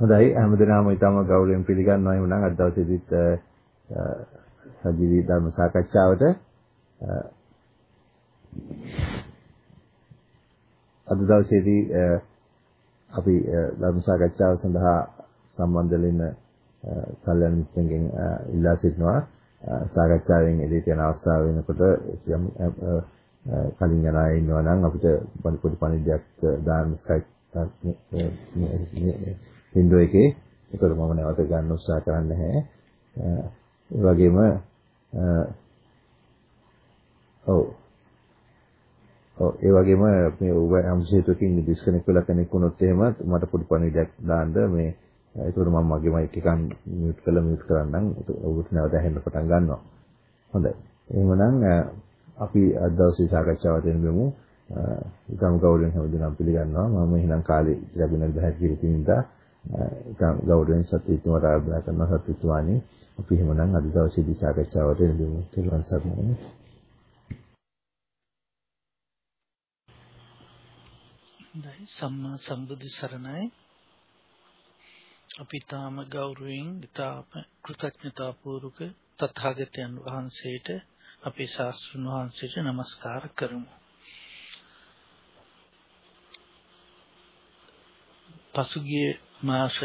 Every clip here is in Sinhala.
හොඳයි. හැමදෙනාම ඊටම ගෞරවයෙන් පිළිගන්නවා. එහෙනම් අද දවසේදීත් සජීවී ධර්ම සාකච්ඡාවට අද දවසේදී අපි ධර්ම සාකච්ඡාව සඳහා සම්බන්ධ වෙන කල්යන මිත්‍රන්ගෙන් ඉල්ලා සිටිනවා. සාකච්ඡාවෙන් එළියට යන අවස්ථාව වෙනකොට යම් කලින් යන අය ඉන්නවා නම් අපිට පොඩි පණිවිඩයක් දාන්න ස්කයිප් වින්ඩෝ එකේ ඒකට මම නැවත ගන්න උත්සාහ කරන්නේ නැහැ. ඒ වගේම ඔව් ඔව් ඒ වගේම මේ යම් හේතුවකින් ඩිස්කනෙක්ට් වෙලා කෙනෙක් වුණොත් එහෙම මට පොඩි පණිවිඩයක් දාන්න මේ ඒකට මම මගේ මයික් එක මියුට් කරලා මියුට් කරන්නම් ඔබට නැවත ඇහෙන්න පටන් ගන්නවා. හොඳයි. එහෙමනම් අපි අද දවසේ සාකච්ඡාවට එමු. ඉතාම ගෞරවයෙන් හැමදෙනාම පිළිගන්නවා. මම එහෙනම් කාලේ ලැබෙන දහයක් කිරිතින්දා ඉතාම ගෞරවයෙන් සත්‍යීතුමාට ආරාධනා කරනවා සත්‍යීතුමානි. අපි එහෙමනම් අද දවසේදී සාකච්ඡාවට එමු. තෙරුවන් සරණයි. සම්මා සම්බුදු සරණයි අපි තාම ගෞරවයෙන් ඊටාම කෘතඥතාපූර්වක තථාගතයන් වහන්සේට අපේ ශාස්ත්‍රඥ වහන්සේට নমස්කාර කරමු. පසුගිය මාස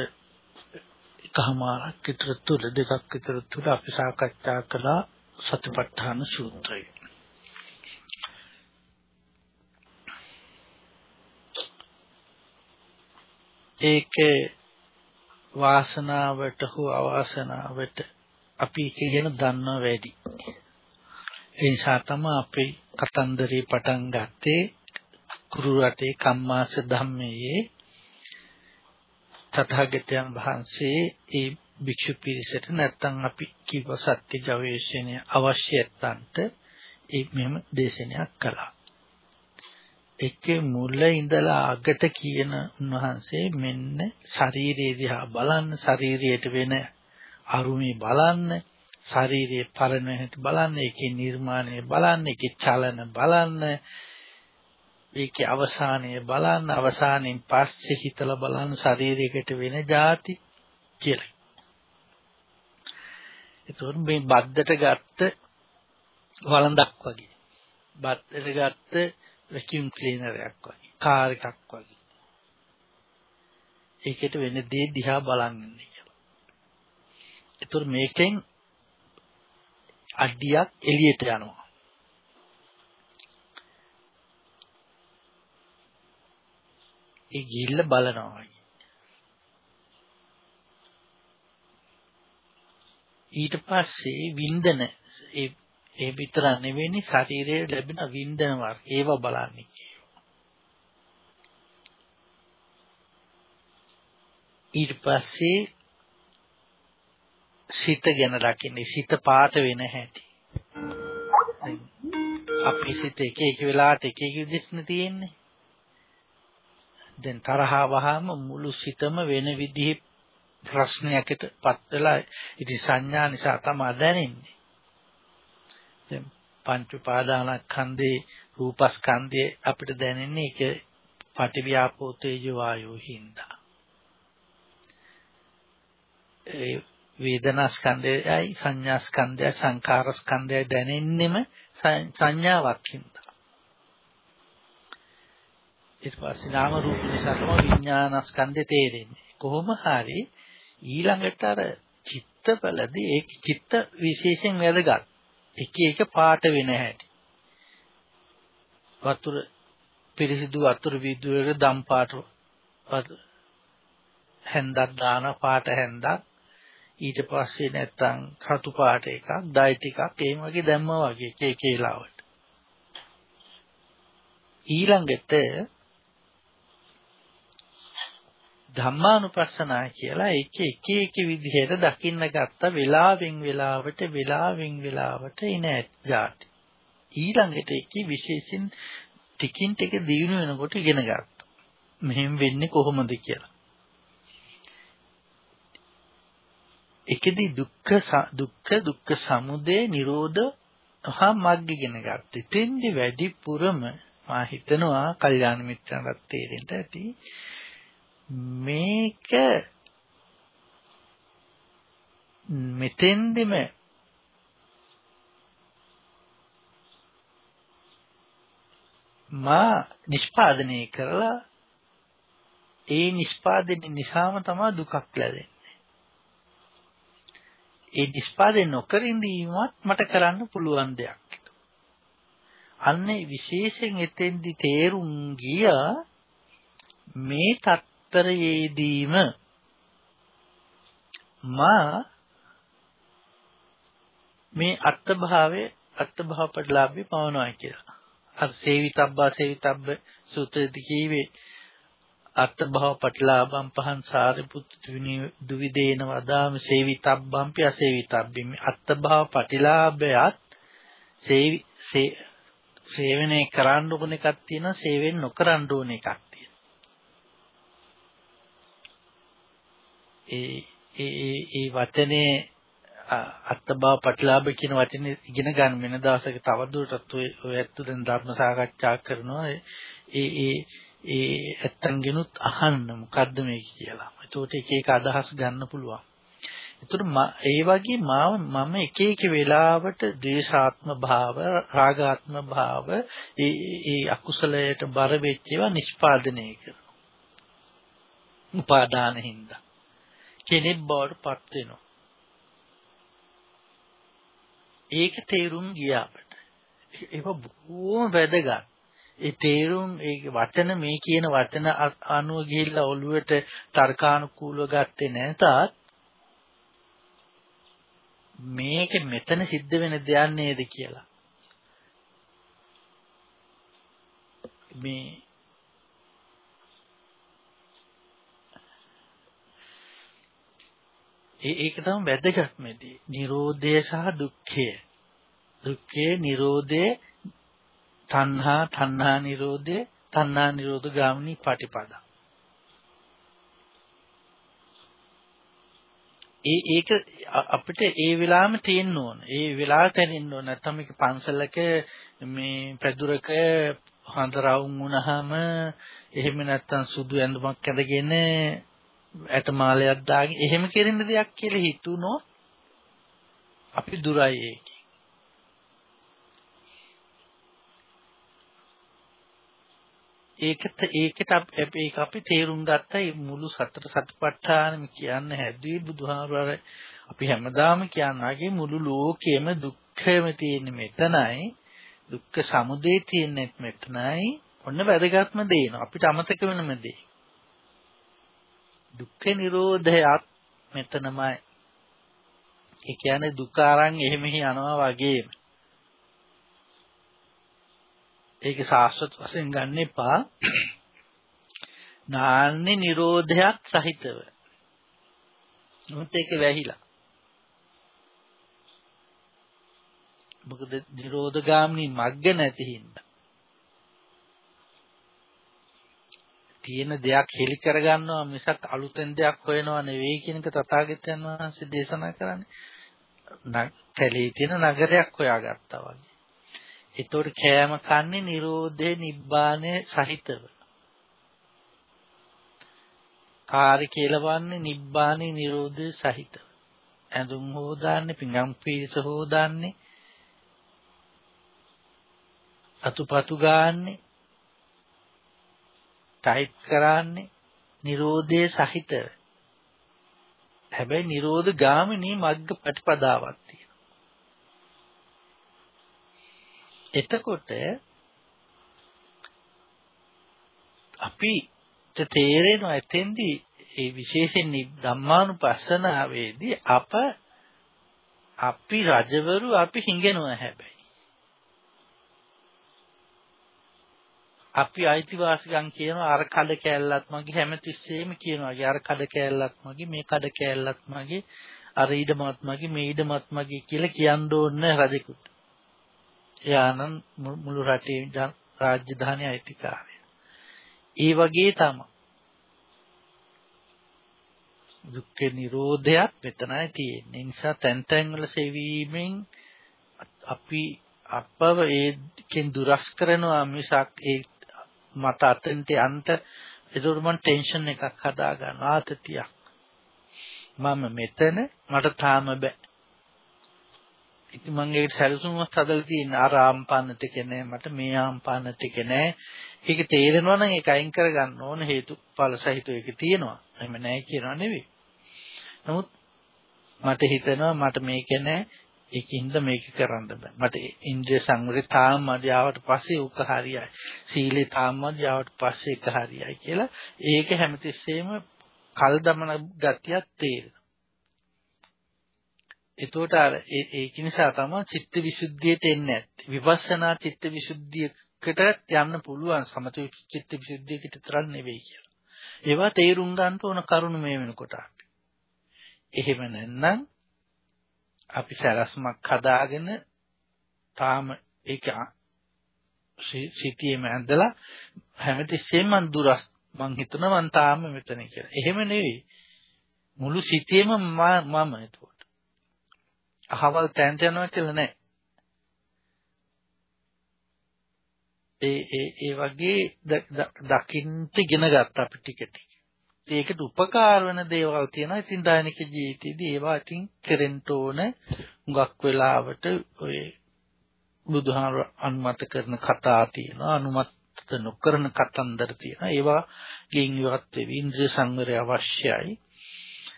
එකමාරක් විතර තුල දෙකක් විතර තුල අපි සාකච්ඡා කළා සතිපට්ඨාන සූත්‍රය. ඒකේ වාසනාවට හෝ අවාසනාවට අපි කියන දන්නව වැඩි. ඒ නිසා තමයි අපි කතන්දරේ පටන් ගත්තේ කුරු රටේ කම්මාස ධම්මයේ තථාගතයන් වහන්සේ ඒ භික්ෂු පිරිසට නැත්තම් අපි කිව්ව සත්‍ය ජවේෂණය අවශ්‍යත්තන්ට ඒ මෙහෙම දේශනයක් කළා. එකේ මුල ඉඳලා අගට කියන උන්වහන්සේ මෙන්න ශරීරය දිහා බලන්න ශරීරයට වෙන අරුමේ බලන්න ශරීරයේ පරණ හැටි බලන්න ඒකේ නිර්මාණය බලන්න ඒකේ චලන බලන්න ඒකේ අවසානය බලන්න අවසානයෙන් පස්සේ හිතලා බලන්න ශරීරයකට වෙන જાති කියලා. ඒතකොට මේ බද්දට ගත්ත වළඳක් වගේ. බද්දට ගත්ත වැකියුම් ක්ලීනර් එකක් වගේ කාර් එකක් වගේ ඒකට වෙන දේ දිහා බලන් ඉන්නේ කියලා. ඒතර මේකෙන් අඩියක් එළියට යනවා. ඒ ගිහිල්ල බලනවා. ඊට පස්සේ වින්දන ඒ ඒ විතර නෙවෙයි ශරීරයේ ලැබෙන වින්දන වර්ග. ඒව බලන්නේ ඊට පස්සේ සිත ගැන රකින්නේ. සිත පාට වෙන හැටි. අපි සිත එක එක වෙලාවට එක එක විදිහට තියෙන්නේ. දැන් තරහා වහම මුළු සිතම වෙන විදිහේ ප්‍රශ්නයකට පත් වෙලා ඉතින් සංඥා නිසා තමයි දැනෙන්නේ දැන් පංච උපාදානස්කන්ධේ රූපස්කන්ධයේ අපිට දැනෙන්නේ ඒක පටිවිආපෝ තේජෝ වායෝ හින්දා. ඒ වේදනාස්කන්ධයයි සංඥාස්කන්ධයයි සංකාරස්කන්ධයයි දැනෙන්නෙම සංඥාවක් හින්දා. ඊට පස්සේ නාම රූප නිසා තමයි විඥානස්කන්ධය තේරෙන්නේ. කොහොම හරි ඊළඟට අර චිත්තවලදී ඒ චිත්ත විශේෂයෙන් වැදගත්. එක එක පාට වෙන හැටි. වතුර පිරිසිදු වතුර විදුවේක දම් පාට හැන්දක් දාන පාට හැන්දක් ඊට පස්සේ නැත්තම් රතු පාට එකක් ඩයි ටිකක් එහෙම වගේ දැම්මා වගේ එක එක ඒලාවට ඊළඟට ධම්මානුපස්සනා කියලා එක එක එක විදිහට දකින්න ගත්ත වෙලාවෙන් වෙලාවට වෙලාවෙන් වෙලාවට එන જાති. ඊළඟට ඒකේ විශේෂින් ටිකින් ටික දිනු වෙනකොට ඉගෙන ගත්තා. මෙහෙම වෙන්නේ කොහොමද කියලා. එකදී දුක්ඛ දුක්ඛ දුක්ඛ සමුදය නිරෝධ හා මග්ග ඉගෙන ගත්තා. එතෙන්දි වැඩිපුරම මා හිතනවා කල්යාණ මිත්‍රන්වත් තේරෙන්න ඇති මේක මෙතෙන්දිම මා නිෂ්පාදනය කරලා ඒ නිෂ්පාදනය නිසාම තමයි දුකක් ලැබෙන්නේ. ඒ නිෂ්පාදනය නොකර ඉඳීමත් මට කරන්න පුළුවන් දෙයක්. අන්නේ විශේෂයෙන් එතෙන්දි තේරුම් ගියා මේ තත්තරයේදීම මා මේ අත්භාවයේ අත්භාව ප්‍රතිලාභී පවනවා කියලා. අර සේවිතබ්බා සේවිතබ්බ සූත්‍රයේදී කියවේ අත්භව පටිලාභම් පහන් සාරිපුත්තු දුවිදේන වදාම සේවිතබ්බම්පි අසේවිතබ්බිම අත්භව පටිලාභයත් සේවි සේවනය කරන්න ඕන එකක් තියෙනවා සේවෙන් නොකරන්න ඕන එකක් තියෙනවා ඒ ඒ ඒ වචනේ අත්බව පටිලාභ කියන වචනේ ඉගෙන ගන්න වෙන දවසක තවදුරටත් ඔය ඇත්ත දැන් ධර්ම සාකච්ඡා කරනවා ඒ ඒ ඒ ඇත්තන්ගෙනුත් අහන්න මොකද්ද මේක කියලා. එතකොට එක එක අදහස් ගන්න පුළුවන්. එතකොට ඒ වගේ මාව මම එක එක වෙලාවට ද්වේෂාත්ම භාව, රාගාත්ම භාව, ඒ ඒ අකුසලයට බර වෙච්ච ඒවා නිෂ්පාදනය කරනවා. උපාදාන හින්දා. කෙනෙක් බවට පත් වෙනවා. ඒක තේරුම් ගියාට. ඒක බොහොම වැදගත්. ඒ තේරුම් ඒ වචන මේ කියන වචන අනුව ගිහිල්ලා ඔළුවට තර්කානුකූලව ගත්තේ නැතත් මේක මෙතන සිද්ධ වෙන දෙයක් නේද කියලා. මේ ඒක තමයි වැදගත්මදී. Nirodhe සහ දුක්ඛය. දුක්ඛේ Nirodhe තණ්හා තණ්හා නිරෝධය තණ්හා නිරෝධ ගාමිනී පටිපදා ඒ ඒක අපිට ඒ වෙලාවෙම තියෙන්න ඕන. ඒ වෙලාවට තැනින්න ඕන. නැත්නම් මේක පන්සලක මේ ප්‍රදුරක හඳරවුම් වුණාම එහෙම නැත්නම් සුදු ඇඳුමක් ඇඳගෙන ඇටමාලයක් දාගෙන එහෙම කෙරෙන දෙයක් කියලා හිතුනොත් අපි දුරයි ඒක. ඒකට ඒකට ඒක අපි තේරුම් ගත්තා මුළු සතර සතිපට්ඨානෙම කියන්න හැදුවේ බුදුහාමුදුර අපි හැමදාම කියනාගේ මුළු ලෝකෙම දුක්ඛම තියෙන්නේ මෙතනයි. දුක්ඛ සමුදය තියෙන්නේ මෙතනයි. ඔන්න වැදගත්ම දේ අපිට අමතක වෙනම දේ. දුක්ඛ නිරෝධයත් මෙතනමයි ඒ කියන්නේ දුක අරන් එහෙමෙහි යනවා වගේම ඒක සාස්වත වශයෙන් ගන්න එපා. නාන්නේ නිරෝධයක් සහිතව. මොකද ඒක වැහිලා. මොකද නිරෝධගාමිනී මග්ග නැති හින්දා. තියෙන දෙයක් හෙලි කරගන්නවා මිසක් අලුතෙන් දෙයක් හොයනවා නෙවෙයි කියන එක තථාගතයන් වහන්සේ දේශනා කරන්නේ. කැලේ තියෙන නගරයක් හොයාගත්තා වගේ. ඒතකොට කෑම කන්නේ Nirodhe Nibbane සහිතව. කාර්ය කියලා වන්නේ Nibbane Nirodhe සහිතව. ඇඳුම් හොදාන්නේ, පිඟම් පීස හොදාන්නේ, අතුපතු ගාන්නේ, ටයිප් කරන්නේ Nirodhe සහිතව. හැබැයි Nirodha ගාමිනී මග්ග ප්‍රතිපදාවක් තියෙනවා. එතකොට අපි තේරෙනවා එතෙන්දී ඒ විශේෂයෙන් ධම්මානුපස්සනාවේදී අප අපි රජවරු අපි හිඟෙනවා හැබැයි අපි අයිතිවාසිකම් කියනවා අර කඩ කෑල්ලත් මගේ හැමතිස්සෙම කියනවා අර කඩ කෑල්ලත් මගේ මේ කඩ කෑල්ලත් මගේ අර ඊඩමත් මගේ මේ ඊඩමත් මගේ කියලා කියන්න ඕනේ රජෙකුට එයානම් මුළු රටේ රාජධානී අයිතිකාරය. ඒ වගේ තමයි. දුක්ඛ නිරෝධයක් මෙතනයි තියෙන්නේ. ඒ නිසා තැන් තැන් වල සෙවීමෙන් අපි අපව ඒකෙන් දුරස් කරනවා මිසක් ඒ මට අතෙන්ට යන්න ඒකට මම ටෙන්ෂන් එකක් හදා ගන්න ආතතියක්. මම මෙතන මට තාම බෑ. ඉතින් මම ඒකට සැලසුමක් හදලා තියෙන අර ආම්පාන ටික නෑ මට මේ ආම්පාන ටික නෑ. ඒක තේරෙනවා නම් ඒක අයින් කරගන්න ඕන හේතුඵල සහිතව ඒක තියෙනවා. එහෙම නෑ කියනවා නෙවෙයි. නමුත් මට හිතෙනවා මට මේක නෑ ඒකින්ද මේක කරන්න බෑ. මට ඉන්ද්‍රිය සංවරය තාම මදියාවට පස්සේ උක හරියයි. සීලේ තාම මදියාවට පස්සේ එක හරියයි කියලා ඒක හැමතිස්සෙම කල් දමන ගතියක් තේරෙනවා. එතකොට අර ඒක නිසා තමයි චිත්ත විසුද්ධියට එන්නේ නැත්තේ. විපස්සනා චිත්ත විසුද්ධියකට යන්න පුළුවන් සමත චිත්ත විසුද්ධියකට තරම් නෙවෙයි කියලා. ඒවා තේරුම් ගන්න ඕන කරුණු මේ වෙනකොට අපි. එහෙම නැත්නම් අපි සැලැස්මක් හදාගෙන තාම ඒක සිටියේම ඇඳලා හැමතිස්සෙම මං දුරස් මං හිතනවා මං තාම මෙතන කියලා. එහෙම නෙවෙයි. මුළු සිටියේම මම එතකොට. අහවල් තැන්ට යනවා කියලා නෑ. ඒ ඒ ඒ වගේ දකින්න ඉගෙන ගත්ත අපි ටික ටික. ඒකට උපකාර වෙන දේවල් තියෙනවා. ඉතින් දෛනික ජීවිතේදී ඒවා ඉතින් කෙරෙන්න ඕන. හුඟක් වෙලාවට ඔය බුදුහාර අනුමත කරන කතා තියෙනවා. අනුමත නොකරන කතන්දර තියෙනවා. ඒවා ගෙන් ඉවත් වෙවි ඉන්ද්‍රිය සංවරය අවශ්‍යයි.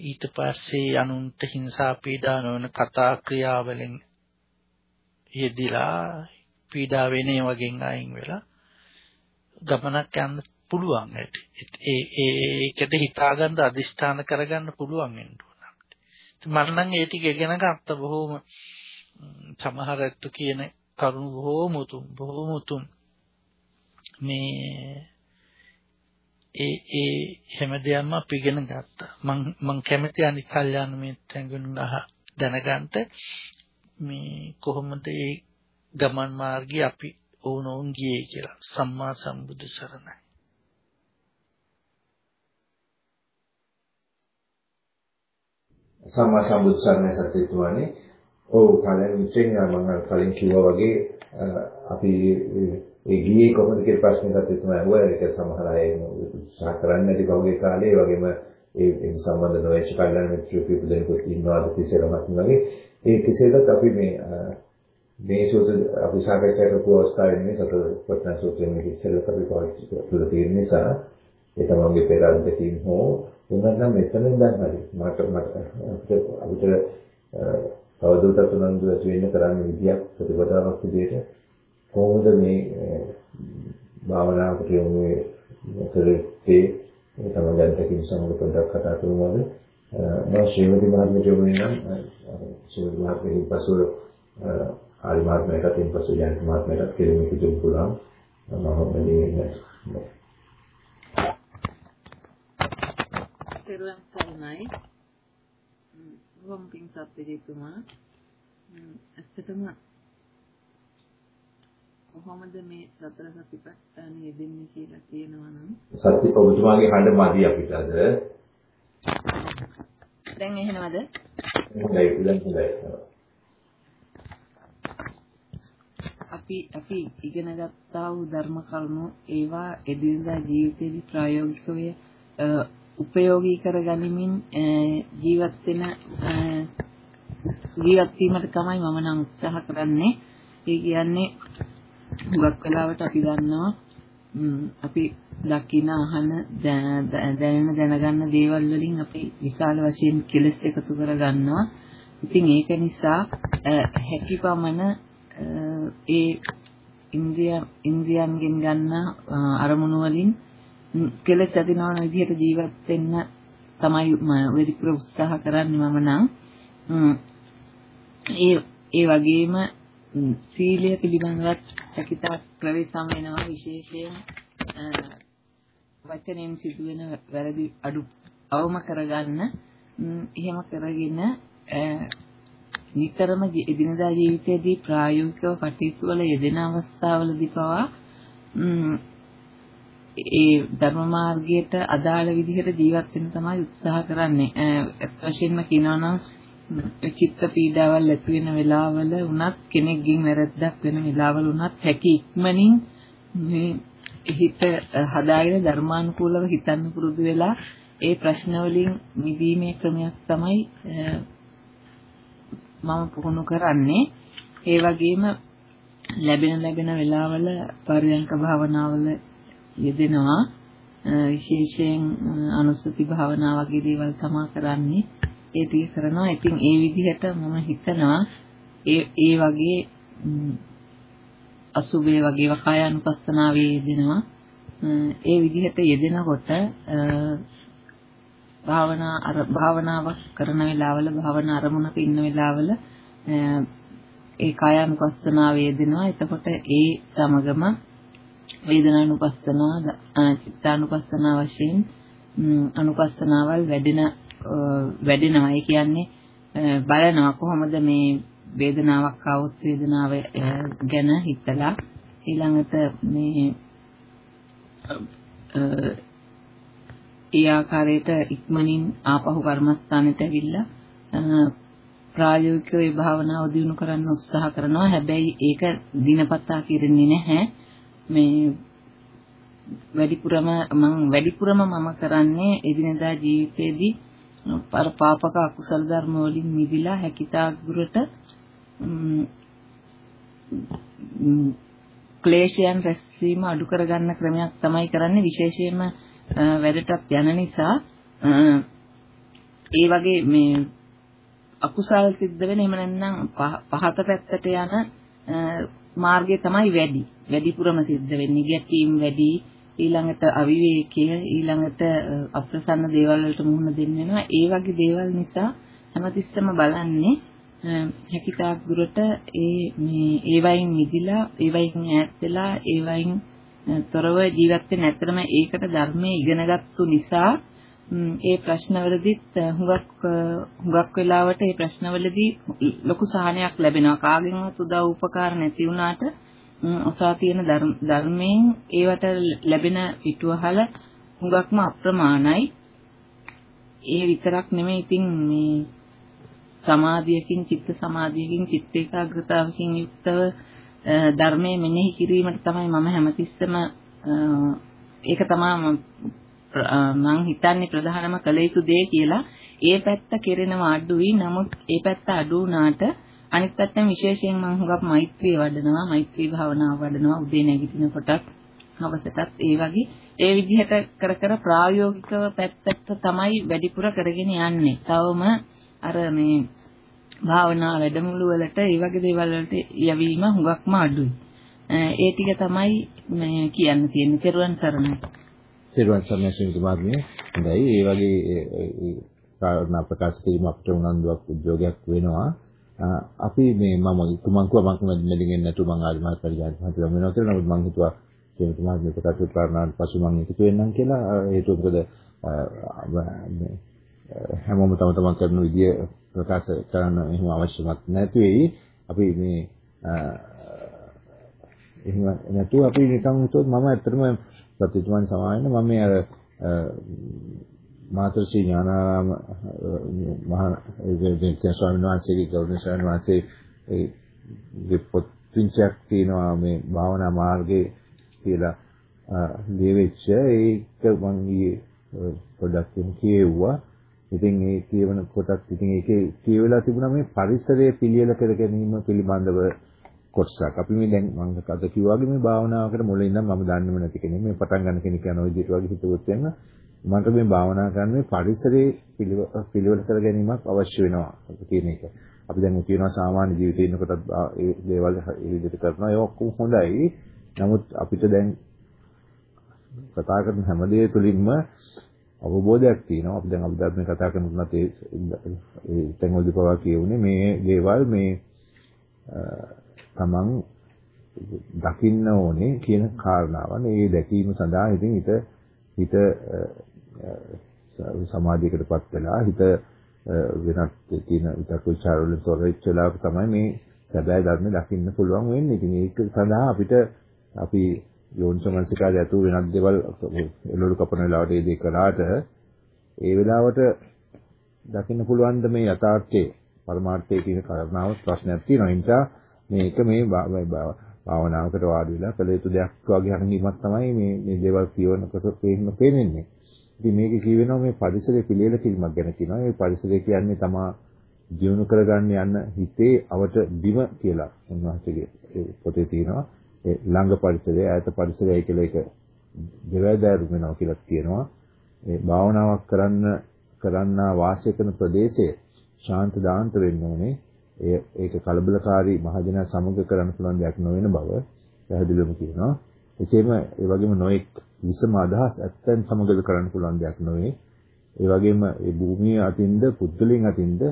ඊට පස්සේ අනුන්ට හිංසා පීඩා නොවන කතා ක්‍රියාවලින් යෙදිලා පීඩා වෙනේ වගේ අයින් වෙලා ගමනක් යන්න පුළුවන් ඇති. ඒ ඒකද හිතාගන්න අදිෂ්ඨාන කරගන්න පුළුවන් වෙන්න ඕන. මම නම් ඒ ටික ඉගෙන ගත්ත බොහොම සමහර ඇත්තු කියන කරුණු බොහොම උතුම් බොහොම උතුම් මේ ඒ ඒ හැම දෙයක්ම අපි ඉගෙන ගත්තා. මං මං කැමති අනිත් කල්යාණ මිත්‍රයන්ගෙන් අහ දැනගන්න මේ කොහොමද ඒ ගමන් මාර්ගය අපි ඕනෝන් ගියේ කියලා. සම්මා සම්බුදු සරණයි. සම්මා සම්බුදු සරණයි සත්‍යතුමානේ ඔව් කලින් විචෙන් මම කලින් කිව්වා වගේ අපි ඒ ගියේ කොහොමද කියලා ප්‍රශ්නයක් තමයි අහුවා ඒක සමහර අය උත්සාහ කරන්නේ නැති බහුවේ කාලේ. ඒ වගේම ඒ සම්බන්ධ නොවේච කල්යනා මිත්‍රයෝ පිළිදෙනකොට ඉන්නවාද කිසිරමත් වගේ. ඒ කෙසේදත් අපි මේ මේ සූත්‍ර අපි සාකච්ඡා කරපු අවස්ථාවේ මේ සතර ප්‍රඥා සූත්‍රයේ මේ ඉස්සෙල්ලත් අපි පාවිච්චි කරලා තියෙන නිසා ඒ තමන්ගේ පෙර අත්දැකීම් හෝ උනනම් මෙතනින් දැන් හරි. මට මට අපිට තවදුරටත් උනන්දු ඇති වෙන්න කරන්න විදියක් ප්‍රතිපදාවක් විදිහට කොහොමද මේ භාවනාවට යොමු කරේ ඒ තමයි දැන් සමග පොඩ්ඩක් කතා කරමුද මම ශ්‍රීමති මහත්මියට යොමු වෙනම් ශ්‍රීමති මහත්මියන් පසු ආරි මහත්මයාට ඉන්පසු ජයන්ත මහත්මයාට කෙරෙමි කිතුම් පුළුවන්. මම මෙලින්නේ තෙරුවන් සරණයි. පිං සත්‍යජීතුමා. ඇත්තටම කොහොමද මේ සතර සතිපට්ඨාන යෙදෙන්නේ කියලා කියනවා නම් සත්‍ය ඔබතුමාගේ හඬ මදි අපිට අද. දැන් එහෙනවද? හොඳයි දැන් හොඳයි. අපි අපි ඉගෙන ගත්තා වූ ධර්ම කරුණු ඒවා එදිනදා ජීවිතේදී ප්‍රායෝගිකව උපයෝගී කරගනිමින් ජීවත් වෙන ජීවත් වීමට තමයි මම නම් උත්සාහ කරන්නේ. ඒ කියන්නේ හුඟක් වෙලාවට අපි දන්නවා අපි දකින අහන දැනෙන දැනගන්න දේවල් වලින් අපි විශාල වශයෙන් කෙලස් එකතු කරගන්නවා. ඉතින් ඒක නිසා හැකිපමණ ඒ ඉන්ද්‍රිය ඉන්ද්‍රියන්ගෙන් ගන්න අරමුණු වලින් කෙලෙස් ඇති නොවන විදිහට ජීවත් වෙන්න තමයි මම වැඩිපුර උත්සාහ කරන්නේ මම නම්. ඒ ඒ වගේම සීලය පිළිබඳවත් සකිතා ප්‍රවේශම් වෙනවා විශේෂයෙන් වචනෙන් සිදුවෙන වැරදි අඩු අවම කරගන්න. එහෙම කරගෙන නිතරම එදිනදා ජීවිතයේදී ප්‍රායෝගිකව කටයුතු වල යෙදෙන අවස්ථාවලදී පවා ඒ ධර්ම මාර්ගයට අදාළ විදිහට ජීවත් වෙන්න තමයි උත්සාහ කරන්නේ. වශයෙන්ම කියනවා නම් චිත්ත පීඩාවල් ඇති වෙන වෙලාවල උනත් කෙනෙක්ගෙන් වැරද්දක් වෙන වෙලාවල උනත් හැකි ඉක්මනින් මේ හිත හදාගෙන ධර්මානුකූලව හිතන්න පුරුදු වෙලා ඒ ප්‍රශ්න වලින් මිදීමේ ක්‍රමයක් තමයි මම පුහුණු කරන්නේ. ඒ වගේම ලැබෙන ලැබෙන වෙලාවල පරියන්ක භාවනාවල යෙදෙනවා. විශේෂයෙන් අනුස්සති භාවනා වගේ දේවල් තමා කරන්නේ. ඒ ටික කරනවා. ඉතින් ඒ විදිහට මම හිතනවා ඒ ඒ වගේ අසුබේ වගේ වකායානුපස්සනාවේ යෙදෙනවා. ඒ විදිහට යෙදෙනකොට භාවනා අර භාවනාවක් කරන වෙලාවල භාවනා අරමුණක ඉන්න වෙලාවල ඒ කායानुපස්සනාවේ යෙදෙනවා. එතකොට ඒ සමගම වේදනානුපස්සනා චිත්තානුපස්සනා වශයෙන් අනුපස්සනාවල් වැඩෙන වැඩෙනවා. ඒ කියන්නේ බලනවා කොහොමද මේ වේදනාවක් આવොත් වේදනාව ගැන හිතලා ඊළඟට මේ ඒ ආකාරයට ඉක්මනින් ආපහු කර්මස්ථානෙට ඇවිල්ලා ප්‍රායෝගිකව ඒ භාවනාව දියුණු කරන්න උත්සාහ කරනවා. හැබැයි ඒක දිනපතා කිරන්නේ නැහැ. මේ වැඩිපුරම මම වැඩිපුරම මම කරන්නේ එදිනදා ජීවිතයේදී පර පාපක අකුසල ධර්ම වලින් මිදිලා හැකිතාක් දුරට ක්ලේශයන් රැස්වීම අඩු කරගන්න ක්‍රමයක් තමයි කරන්නේ විශේෂයෙන්ම වැඩටත් යන නිසා ඒ වගේ මේ අකුසල් සිද්ධ වෙන එහෙම නැත්නම් පහත පැත්තට යන මාර්ගය තමයි වැඩි. වැඩිපුරම සිද්ධ වෙන්නේ. ගැටීම් වැඩි ඊළඟට අවිවේකය ඊළඟට අප්‍රසන්න දේවල් වලට මුහුණ දෙන්න වෙනවා. ඒ වගේ දේවල් නිසා හැමතිස්සෙම බලන්නේ හැකිතාක් දුරට ඒ මේ ඒවයින් මිදිලා ඒවයින් ඈත් වෙලා ඒවයින් තොරව ජීවත් වෙන්න. ඇත්තටම ඒකට ධර්මයේ ඉගෙනගත්තු නිසා ඒ ප්‍රශ්නවලදීත් හුඟක් හුඟක් වෙලාවට ඒ ප්‍රශ්නවලදී ලොකු සහනයක් ලැබෙනවා. කාගෙන්වත් උදව් උපකාර නැති වුණාට අසා තියෙන ධර්මයෙන් ඒවට ලැබෙන පිටුවහල හුඟක්ම අප්‍රමාණයි ඒ විතරක් නෙමෙයි ඉතින් මේ සමාධියකින් චිත්ත සමාධියකින් චිත්ත ඒකාග්‍රතාවකින් යුක්තව ධර්මයේ මෙනෙහි කිරීමට තමයි මම හැමතිස්සෙම ඒක තමයි මම හිතන්නේ ප්‍රධානම කළ යුතු දේ කියලා. ඒ පැත්ත කෙරෙනව අඩුයි. නමුත් ඒ පැත්ත අඩු වුණාට අනිත් පැත්තෙන් විශේෂයෙන් මම හුඟක් මෛත්‍රිය වඩනවා. මෛත්‍රී භාවනාව වඩනවා. උදේ නැගිටිනකොටත් හවසටත් ඒ වගේ ඒ විදිහට කර කර ප්‍රායෝගිකව පැත්තට තමයි වැඩිපුර කරගෙන යන්නේ. තවම අර මේ භාවනා වැඩමුළු වලට ඒ වගේ දේවල් වලට යවීම හුඟක්ම අඩුයි. ඒ ටික තමයි මේ කියන්න තියෙන්නේ. තෙරුවන් සරණයි. තෙරුවන් සරණයි සිංහතුමාත්මිය. හොඳයි. ඒ වගේ කාරණා ප්‍රකාශ කිරීම අපිට උනන්දුවක් උද්‍යෝගයක් වෙනවා. අපි මේ මම තුමන් කිව්වා මම මෙලිගෙන් නැතු මම ආදි මාත් පරිජාත මහත්මයා වෙනවා කියලා. නමුත් මම හිතුවා සිංහතුමාත්මිය ප්‍රකාශ කරනාට පසු මම එකතු වෙන්නම් කියලා. හේතුව මොකද හැමෝම තම තමන් කරන විදිය ප්‍රකාශ කරන්න එහෙම අවශ්‍යමත් නැති වෙයි. අපි මේ එහෙම නැතුව අපි නිකන් හිතුවොත් මම ඇත්තටම ප්‍රතිතුමන් සමාවෙන්න මම මේ අර මාතෘශ්‍රී ඥානාරාම මහා ඒ ස්වාමීන් වහන්සේගේ ගෞරවනීය ස්වාමීන් වහන්සේ ඒ පොත් පින්චක් තියෙනවා මේ භාවනා මාර්ගයේ කියලා ලියවිච්ච ඒක මම ඊයේ පොඩ්ඩක් කියෙව්වා ඉතින් ඒ කියවන කොටත් ඉතින් ඒකේ කියවලා තිබුණා මේ පරිසරය පිළියෙල කර ගැනීම පිළිබඳව කොටසක්. අපි මේ දැන් මම අද කිව්වා වගේ මේ භාවනාවකට මුලින් ඉඳන් මම දන්නේම නැති කෙනෙක්. මේ පටන් ගන්න කෙනෙක් යන විදිහට වගේ හිතුවොත් එන්න මට මේ භාවනා කරන්න මේ පරිසරයේ පිළිවෙල කර ගැනීමක් අවශ්‍ය වෙනවා කියන එක. අපි දැන් කියනවා සාමාන්‍ය ජීවිතේ ඉන්නකොටත් ඒ දේවල් ඒ විදිහට කරනවා. ඒක ඔක්කොම හොඳයි. නමුත් අපිට දැන් කතා කරන හැම දෙය තුළින්ම අවබෝධයක් තියෙනවා. අපි දැන් අභිධර්මයේ කතා කරනකොට ඒ ඒ තැන්වලදී පවා කියුනේ මේ දේවල් මේ තමන් දකින්න ඕනේ කියන කාරණාවන්. ඒ දැකීම සඳහා ඉතින් හිත හිත සමාධියකටපත් වෙලා හිත වෙනත් තියෙන විතක් විචාර වලින් තොර වෙච්ච වෙලාවක තමයි මේ සැබෑ ධර්ම දකින්න පුළුවන් වෙන්නේ. ඉතින් ඒක සඳහා අපිට අපි යෝනිසමනසිකාරය ඇතුළු වෙනත් දේවල් එළවලු කපන වෙලාවට ඒ දේ කළාට ඒ වෙලාවට දකින්න පුළුවන් ද මේ යථාර්ථයේ පරමාර්ථයේ තියෙන කාරණාව ප්‍රශ්නයක් තියෙනවා. ඒ නිසා මේක මේ භාවනාවකට වාඩි වෙලා කළ යුතු දෙයක් වගේ හංගීමක් තමයි මේ මේ දේවල් කියවනකොට පේන්න පේන්නේ. ඉතින් මේකේ කියවෙනවා මේ පරිසරයේ පිළියෙල කිරීමක් ගැන කියනවා. මේ පරිසරය කියන්නේ තමා දියුණු කරගන්න යන හිතේ අවට බිම කියලා උන්වහන්සේගේ පොතේ තියෙනවා. ඒ ළඟ පරිසරය, ඈත පරිසරය කියලා එක දෙවැදෑරු වෙනවා කියලා කියනවා. ඒ භාවනාවක් කරන්න කරන්නා වාසය කරන ප්‍රදේශයේ ශාන්ත දාන්ත වෙන්න ඕනේ. ඒක කලබලකාරී මහජන සමග කරන්න පුළුවන් දෙයක් නොවන බව පැහැදිලිවම කියනවා. එසේම ඒ වගේම නොඑක් විසම අදහස් ඇත්තන් සමගද කරන්න පුළුවන් දෙයක් නොවේ. ඒ වගේම මේ භූමිය අතින්ද පුද්ගලයන් අතින්ද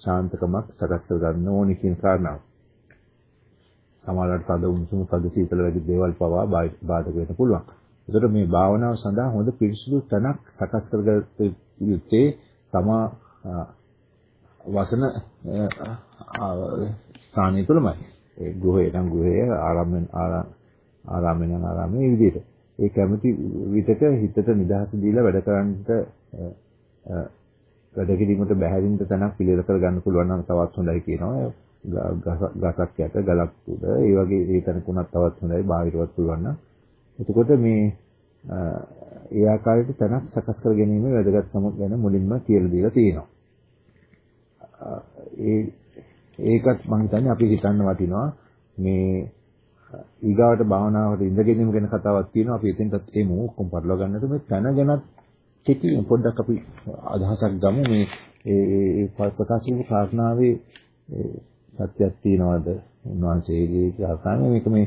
ශාන්තකමක් සකස් කර ගන්න ඕනි කියන කාරණාව. සමහරවිට තද උණුසුම තද සීතල වගේ දේවල් පවා බාධක වෙන්න පුළුවන්. ඒකට මේ භාවනාව සඳහා හොඳ පිරිසිදු තැනක් සකස් කරගත යුත්තේ තමා වසන ස්ථානය තුළමයි. ඒ ගෘහය නම් ගෘහය ආරම්භන ආරාමයෙන් නම් ආරාමයේ විදිහට. ඒ කැමති විතක හිතට නිදහස දීලා වැඩ කරන්නට වැඩ කිරීමට බැහැරින්ට තැනක් පිළිවෙල කරගන්න පුළුවන් නම් තවත් හොඳයි කියනවා. ගසක් යට ගලක් උඩ ඒ වගේ ඒ තැනකුණක් තවත් හොඳයි බාහිරවත් පුළුවන් නම්. එතකොට මේ ඒ ආකාරයට තැනක් සකස් කර ගැනීම වැදගත්කම ගැන මුලින්ම කියලා දීලා තියෙනවා. ඒ ඒකත් මම හිතන්නේ අපි හිතන්න වටිනවා මේ ඊගාවට භාවනාවට ඉඳගෙනීම ගැන කතාවක් තියෙනවා. අපි එතෙන්ටත් එමු ඔක්කොම පටලවා ගන්නට මේ තන ගැනත් කෙටි පොඩ්ඩක් අපි අදහසක් ගමු. මේ ඒ ප්‍රකාශ වූ කාරණාවේ සත්‍යයක් තියනවාද? උන්වහන්සේගේ කාරණා මේක මේ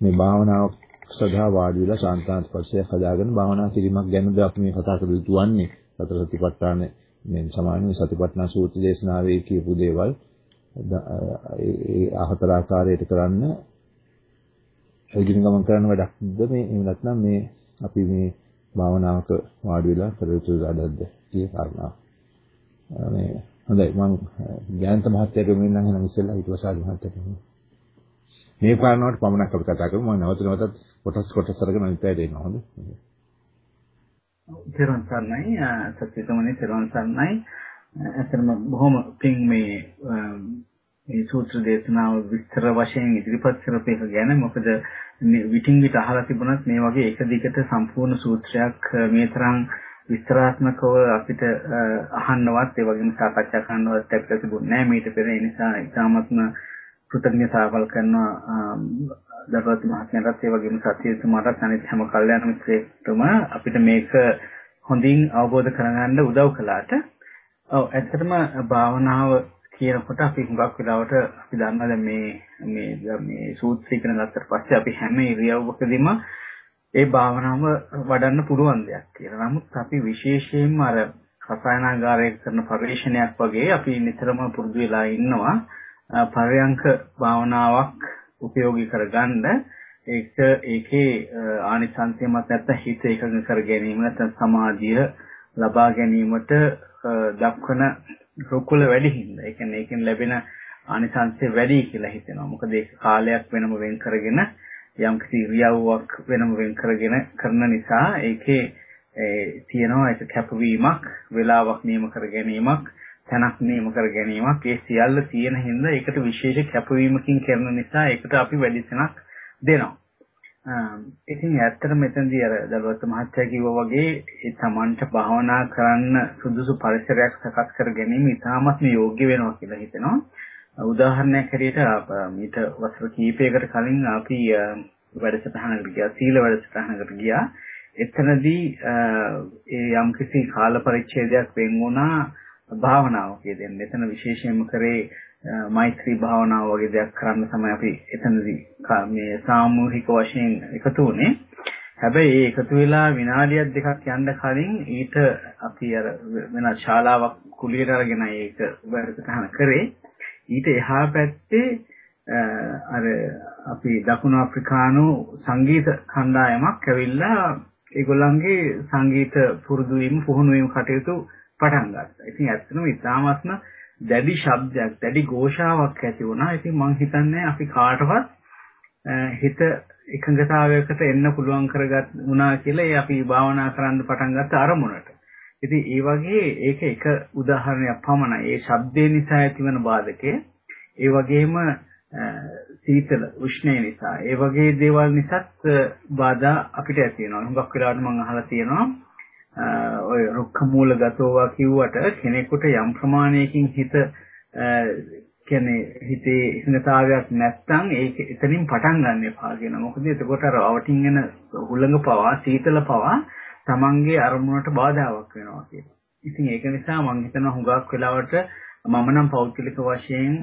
මේ භාවනාව සදා වාඩි වෙලා ශාන්තාන්ත පස්සයක් හදාගෙන භාවනා කිරීමක් ගැනද අපි මේ කතා කර යුතු වන්නේ? සතර සතිපට්ඨාන මේ සමාන සතිපට්ඨාන සූත්‍ර දේශනාවේ කියපු දේවල් ඒ ආහතර ආකාරයට කරන්න ඉදිරි ගමන් කරන වැඩක්ද මේ එහෙම නැත්නම් මේ අපි මේ භාවනාවක වාඩි වෙලා කර යුතු වැඩක්ද කියන කාරණා මේ හොඳයි. මම ඥානත මහත්තයාට මෙන්න නම් ඉස්සෙල්ලා ඊට පස්සේ ආදි මහත්තයාට මේ කාරණාවට පමණක් අපි කතා කරමු. මම නැවත නැවතත් කොටස් කොටස් අරගෙන අනිත් පැයට එනවා හොඳයි තෙරුවන් සරණයි. සත්‍යතමනේ තෙරුවන් සරණයි. ඇත්තටම බොහොම පිං මේ මේ සූත්‍ර දේශනාව විස්තර වශයෙන් ඉදිරිපත් කරපේක ගැන මොකද විටින් විට අහලා තිබුණත් මේ වගේ එක දිගට සම්පූර්ණ සූත්‍රයක් මේ තරම් විස්තරාත්මකව අපිට අහන්නවත් ඒ වගේම සාකච්ඡා කරන්නවත් අපිට තිබුණේ නැහැ මීට පෙර ඒ නිසා ඉතාමත්ම කෘතඥතාවල් කරනවා දරුවත් මහත්මයාටත් ඒ වගේම සත්‍යතුමාටත් අනිත් හැම කල්යාණ මිත්‍රයෙක්ටම අපිට මේක හොඳින් අවබෝධ කරගන්න උදව් කළාට ඔව් ඇත්තටම භාවනාව කියනකොට අපි හුඟක් වෙලාවට අපි දන්නවා දැන් මේ මේ මේ සූත්‍රය ඉගෙන ගත්තට පස්සේ අපි හැම ඉරියව්වකදීම ඒ භාවනාව වඩන්න පුළුවන් දෙයක් කියලා. නමුත් අපි විශේෂයෙන්ම අර රසායනාගාරයක කරන පරිශ්‍රණයක් වගේ අපි නිතරම පුරුදු වෙලා ඉන්නවා පරයන්ක භාවනාවක් උපයෝගී කරගන්න ඒක ඒකේ ආනිසංසය මත නැත්නම් හිත එකඟ කර ගැනීම නැත්නම් සමාධිය ලබා ගැනීමට දක්වන රුකුල වැඩි හින්දා ඒ කියන්නේ ඒකෙන් ලැබෙන ආනිසංසය වැඩි කියලා හිතෙනවා. මොකද ඒක කාලයක් වෙනම වෙන් කරගෙන යම් කිසි ඉරියව්වක් වෙනම වෙන් කරගෙන කරන නිසා ඒකේ තියෙනවා ඒක කැපවීමක්, වෙලාවක් නියම කර ගැනීමක්, තැනක් නියම කර ගැනීමක්. ඒ සියල්ල තියෙන හින්දා ඒකට විශේෂ කැපවීමකින් කරන නිසා ඒකට අපි වැඩි තැනක් දෙනවා. ඉතින් ඇත්තට මෙතනදී අර දලුවත් මහත්තයා කිව්වා වගේ ඒ Tamanට භාවනා කරන්න සුදුසු පරිසරයක් සකස් කර ගැනීම ඉතාමත්ම යෝග්‍ය වෙනවා කියලා හිතෙනවා. උදාහරණයක් හැටියට මීට වසර කිහිපයකට කලින් අපි වැඩසටහනකට ගියා සීල වැඩසටහනකට ගියා. එතනදී ඒ යම්කිසි කාල පරිච්ඡේදයක් වෙන් වුණා භාවනාව කියන. එතන විශේෂයෙන්ම කරේ මෛත්‍රී භාවනාව වගේ දෙයක් කරන්න තමයි අපි එතනදී මේ සාමූහික වශයෙන් එකතු වුණේ. හැබැයි ඒ එකතු වෙලා විනාඩියක් දෙකක් යන්න කලින් ඊට අපි අර වෙන ශාලාවක් කුලියට අරගෙන ඒක වැඩසටහන කරේ. ඊට එහා පැත්තේ අර අපි දකුණු අප්‍රිකානු සංගීත කණ්ඩායමක් ඇවිල්ලා ඒගොල්ලන්ගේ සංගීත පුරුදු වීම පුහුණු වීම කටයුතු පටන් ගත්තා. ඉතින් ඇත්තටම ඉතාමත්ම දැඩි ශබ්දයක් දැඩි ഘോഷාවක් ඇති වුණා. ඉතින් මම හිතන්නේ අපි කාටවත් හිත එකඟතාවයකට එන්න පුළුවන් කරගත් වුණා කියලා ඒ අපි භාවනා කරන්න පටන් ගත්ත අරමුණට. ඉතින් ඒ වගේ ඒක එක උදාහරණයක් පමණයි. ඒ ශබ්දේ නිසා ඇතිවන බාධකේ ඒ වගේම සීතල උෂ්ණය නිසා ඒ වගේ දේවල් නිසාත් බාධා අපිට ඇති වෙනවා. හුඟක් වෙලාවට මම අහලා තියෙනවා ඔය රුක්ඛ මූලගතෝවා කිව්වට කෙනෙකුට යම් ප්‍රමාණයකින් හිත කියන්නේ හිතේ හිනතාවයක් නැත්තම් ඒක එතනින් පටන් ගන්න එපා කියන. මොකද එතකොට අර අවටින් එන හුළඟ පවා සීතල පවා Tamange අරමුණට බාධාවක් වෙනවා කියලා. ඉතින් ඒක නිසා මම හිතනවා හුඟක් වෙලාවට මම නම් පෞද්ගලික වශයෙන්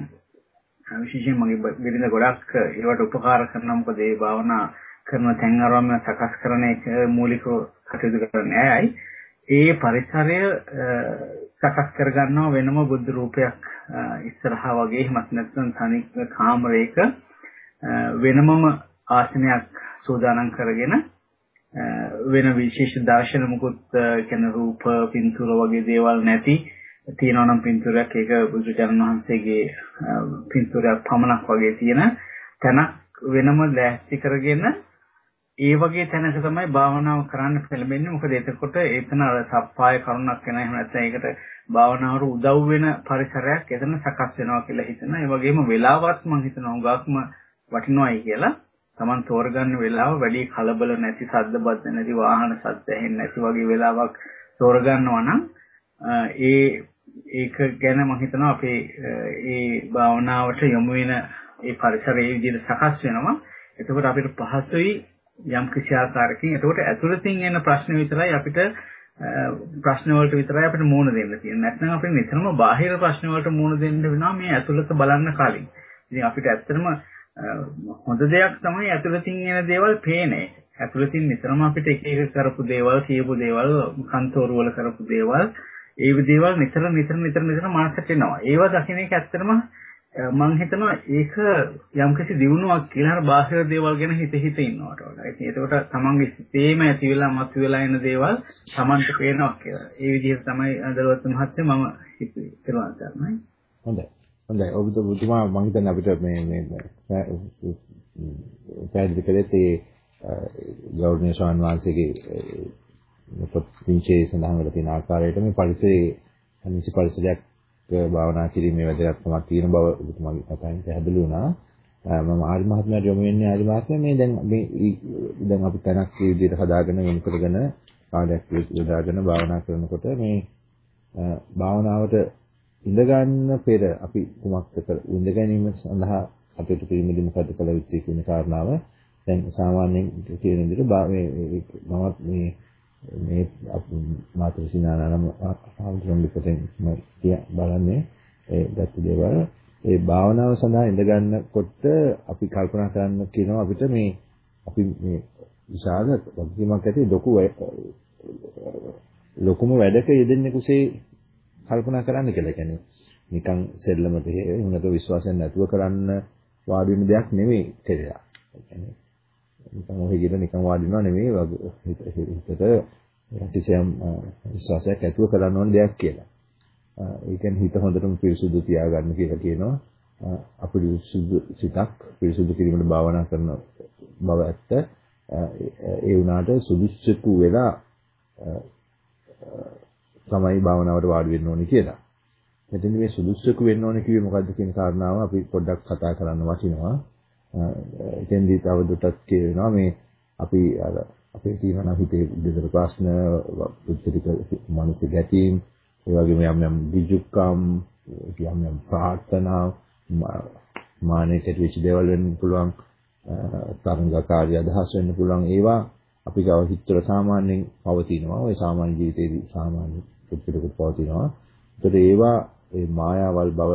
විශේෂයෙන් මගේ බිරිඳ ගොඩක් ඒවට උපකාර කරනවා මොකද ඒ භාවනා කරන තැන් අරම සකස් කරන එක මූලිකව කටයුතු කරන්නේ ඇයි? ඒ පරිසරය සකස් කරගන්නවා වෙනම බුද්ධ රූපයක් ඉස්සරහා වගේ. එහෙමත් නැත්නම් තනික කාමරයක වෙනමම ආසනයක් සූදානම් කරගෙන වෙන විශේෂ දර්ශන මුකුත් කියන රූප පින්තූර වගේ දේවල් නැති තියෙනවා නම් පින්තූරයක්. ඒක බුදුචානන් වහන්සේගේ පින්තූරයක් පමණක් වගේ තියෙන තැනක් වෙනම ලෑස්ති කරගෙන ඒ වගේ තැනක තමයි භාවනාව කරන්න පෙළඹෙන්නේ. මොකද එතකොට ඒතන අර සප්පාය කරුණක් වෙන එහෙම නැත්නම් ඒකට භාවනාවට උදව් වෙන පරිසරයක් එතන සකස් වෙනවා කියලා හිතන. ඒ වගේම වෙලාවත් මම හිතනවා උගාක්ම වටිනවයි කියලා. Taman තෝරගන්න වෙලාව වැඩි කලබල නැති සද්ද බද්ද නැති වාහන සද්ද ඇහෙන්නේ නැති වගේ වෙලාවක් තෝරගන්නවා නම් ඒ ඒක ගැන මම හිතනවා අපේ ඒ භාවනාවට යොමු වෙන ඒ පරිසරයේ විදිහට සකස් වෙනවා. එතකොට අපිට පහසුයි යම් කිසි ආකාරයකින් එතකොට ඇතුළතින් එන ප්‍රශ්න විතරයි අපිට ප්‍රශ්න වලට විතරයි අපිට මුහුණ දෙන්න තියෙන්නේ. නැත්නම් අපිට නිතරම බාහිර ප්‍රශ්න වලට මුහුණ දෙන්න වෙනවා මේ ඇතුළත බලන්න කලින්. ඉතින් අපිට ඇත්තටම හොඳ දෙයක් තමයි ඇතුළතින් එන දේවල් පේන්නේ. ඇතුළතින් නිතරම අපිට එක එක කරපු දේවල්, කියපු දේවල්, කන්තෝරු වල කරපු දේවල්, ඒ දේවල් නිතර නිතර නිතර නිතර මනසට එනවා. ඒවා දකින්න එක ඇත්තටම මම හිතනවා ඒක යම්කිසි දියුණුවක් කියලා අර බාහිර දේවල් ගැන හිත හිත ඉන්නවට වඩා. ඉතින් ඒකට තමන්ගේ සිතේම ඇති වෙලා මතු වෙලා එන දේවල් තමන්ට පේනවා කියලා. ඒ විදිහට තමයි දලුවත් මහත්තයා මම හිතුවේ. ඒකලා ගන්නයි. හොඳයි. හොඳයි. ඔබතුමා මම හිතන්නේ අපිට මේ මේ පැහැදිලි කළේ ඒ ගෞරවනීය ස්වාමීන් වහන්සේගේ පොත් පින්චේ සඳහන් කරලා තියෙන ආකාරයට මේ පරිසරයේ අනිසි පරිසරයක් භාවනා කිරීමේ වැදගත්කමක් තියෙන බව ඔබතුමාගේ කතාවෙන් පැහැදිලි වුණා. මම ආරි මහත්මයාට යොමු වෙන්නේ ආරි මහත්මයා මේ දැන් මේ දැන් අපි තැනක් මේ විදිහට හදාගෙන වෙන කරගෙන කාලයක් යොදාගෙන භාවනා කරනකොට මේ භාවනාවට ඉඳ ගන්න පෙර අපි කුමක්ද කර ඉඳ ගැනීම සඳහා කටයුතු කිරීමේදී මොකද කළ යුත්තේ කියන කාරණාව දැන් සාමාන්‍යයෙන් කියන විදිහට මේ මමත් මේ මේ මාතෘ සිනානම ආන්දරම් පිටෙන් මම බලන්නේ ඒ දත්ත දේවල් ඒ භාවනාව සඳහා ඉඳ ගන්නකොට අපි කල්පනා කරන්න කියනවා අපිට මේ අපි මේ විශාල වගකීමක් ඇති ලොකු ලොකුම වැඩක යෙදෙන්නේ කුසේ කල්පනා කරන්න කියලා. කියන්නේ නිකන් සෙල්ලමට එහෙම නැත්නම් විශ්වාසයෙන් නැතුව කරන්න වාඩි වෙන දෙයක් නෙවෙයි කියලා. කියන්නේ නිකන් ඔහෙ ගිහලා නිකන් වාඩි වෙනවා නෙමෙයි හිතට කිසියම් විශ්වාසයක් ඇතුව කරන්න ඕන දෙයක් කියලා. ඒ කියන්නේ හිත හොඳටම පිරිසුදු තියාගන්න කියලා කියනවා. අපිරිසුදු සිතක් පිරිසුදු කිරීමට භාවනා කරන බව ඇත්ත. ඒ වුණාට සුදුසුකු වෙලා තමයි භාවනාවට වාඩි වෙන්න ඕනේ කියලා. මෙතෙන්දි මේ සුදුසුකු වෙන්න ඕනේ කිව්වේ මොකද්ද කියන කාරණාව අපි පොඩ්ඩක් කතා කරන්න වටිනවා. එතෙන්දී තවදුරටත් කියනවා මේ අපි අර අපේ තියෙන හිතේ විවිධ ප්‍රශ්න පුද්ගලික මානසික ගැටීම් ඒ වගේම යම් යම් විජුක්කම් යම් යම් ප්‍රාර්ථනා මානසික විච දේවල් වෙන්න පුළුවන් තරංගකාරී අදහස් වෙන්න පුළුවන් ඒවා අපි ගාව හිතවල සාමාන්‍යයෙන් පවතිනවා. ওই සාමාන්‍ය ජීවිතේදී සාමාන්‍ය පුද්ගලිකුත් පවතිනවා. ඒතර ඒවා ඒ මායාවල් බව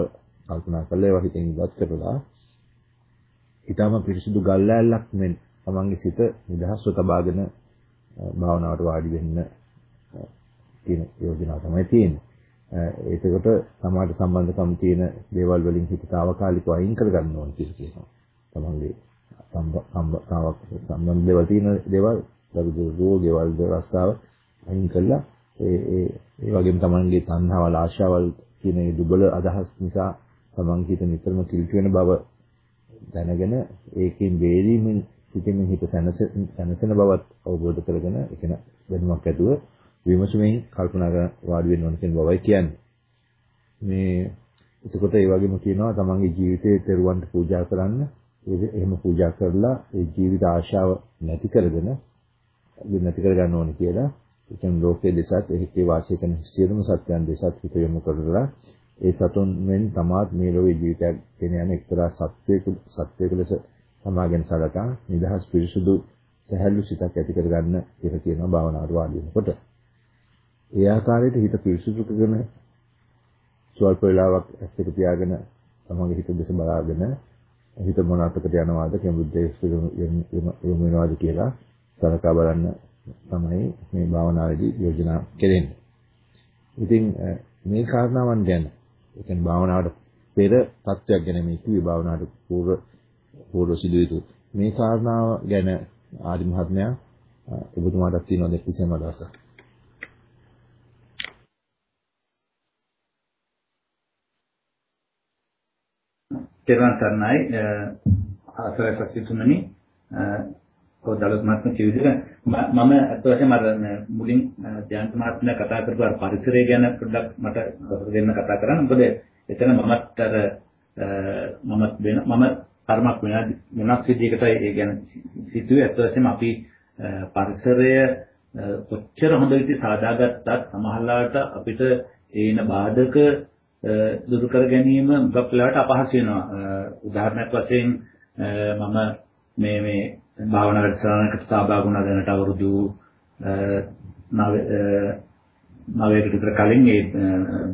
කල්පනා කරලා ඒවා හිතෙන් ඉවත් කරලා ඊටම පිරිසුදු ගල්ලැල්ලක් මෙන් තමන්ගේ සිත නිදහස්ව තබාගෙන භාවනාවට වාඩි වෙන්න කියන යෝජනාව තමයි තියෙන්නේ. ඒකකට සමාජ සම්බන්ධකම් තියෙන දේවල් වලින් හිත తాවකාලිකව අයින් කරගන්න ඕන කියලා කියනවා. තමන්ගේ සම්බන්ධ දේවල් තියෙන දේවල් දරුදු රෝගේවල් දරස්තාව අයින් කළා ඒ ඒ ඒ වගේම තමන්ගේ තණ්හාවල් ආශාවල් කියන ඒ දුබල අදහස් නිසා තමන් හිත නිතරම කිලිට වෙන බව දැනගෙන ඒකෙන් වේදීමෙන් සිටින්න හිත සැනසෙන බවත් අවබෝධ කරගෙන ඒකන දැනුමක් ඇතුව විමසුමින් කල්පනා කර වාඩි වෙන්න ඕන කියන බවයි කියන්නේ. මේ එතකොට ඒ වගේම කියනවා තමන්ගේ ජීවිතේ තෙරුවන්ට පූජා කරන්න. එහෙම පූජා කරලා ඒ ජීවිත ආශාව නැති කරගෙන නැති කර ගන්න ඕනේ කියලා. ඒ කියන්නේ ලෝකයේ දෙසත් එහිදී වාසය කරන සියලුම සත්‍යයන් දෙසත් හිත යොමු කරලා ඒ සතුන් මෙන් තමාත් මේ ලෝකේ ජීවිතයක් ගෙන යන එක්තරා සත්වයක සත්වයක ලෙස තමාගෙන සලකා නිදහස් පිරිසුදු සැහැල්ලු සිතක් ඇති කරගන්න කියලා කියනවා භාවනාවට වාඩි වෙනකොට. ඒ ආකාරයට හිත පිරිසුදු කරගෙන ස්වල්ප වේලාවක් ඇස් දෙක පියාගෙන තමගේ හිත දෙස බලාගෙන හිත මොන අතකට යනවාද කෙමුද්දේශ යොමු වෙනවාද කියලා සලකා බලන්න තමයි මේ භාවනාවේදී යෝජනා කෙරෙන්නේ. ඉතින් මේ කාරණාවන් ගැන ඒ කියන්නේ භාවනාවට පෙර තත්වයක් ගැන මේ කිව්වේ භාවනාවට පූර්ව පූර්ව සිදුවිතු මේ කාරණාව ගැන ආදි මහත්මයා ඔබතුමාටත් තියෙනවද කිසිම අදහසක්? තෙරුවන් සරණයි. ආසරය සසිතුමනි කොදලත් මාත්ම කිව් විදිහට මම අත් වශයෙන්ම අර මුලින් ධ්‍යාන මාත්මයා කතා කරපු අර පරිසරය ගැන පොඩ්ඩක් මට දෙන්න කතා කරන්න. මොකද එතන මමත් අර මමත් වෙන මම කර්මක් වෙන වෙනස් විදිහකට ඒ ගැන සිතුවේ අත් වශයෙන්ම අපි පරිසරය කොච්චර හොඳ විදිහට සාදාගත්තත් සමහරවිට අපිට ඒන බාධක දුරු කර ගැනීම මුගක් වෙලාවට අපහසු වෙනවා. උදාහරණයක් වශයෙන් මම මේ මේ භාවනා වැඩසටහනකට සහභාගී වුණා දැනට අවුරුදු 9කට විතර කලින් ඒ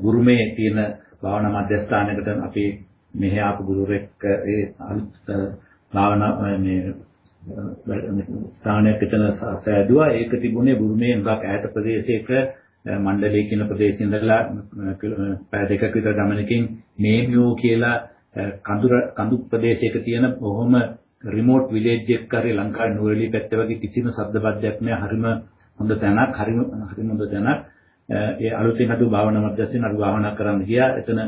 ගුරුමේ තියෙන භාවනා මධ්‍යස්ථානයකට අපි මෙහි ආපු ගුරුවරෙක් ඒ අලුත් භාවනා මේ ස්ථානයක් එතන සෑදුවා. ඒක තිබුණේ ගුරුමේ හුඟක් ඈත ප්‍රදේශයක මණ්ඩලයේ කියන ප්‍රදේශේ ඉඳලා පැය දෙකක විතර ගමනකින් නේමියෝ කියලා කඳුර කඳු ප්‍රදේශයක තියෙන බොහොම රිමෝට් විලේජ් එකක් කරේ ලංකාවේ නුවරඑළිය පැත්තේ වගේ කිසිම ශබ්ද බද්ධයක් නැහැ. හරිම හොඳ තැනක් හරිම හරිම හොඳ තැනක්. ඒ අලුතෙන් හදපු භාවනා මධ්‍යස්ථාන අර භාවනා කරන්න ගියා. එතන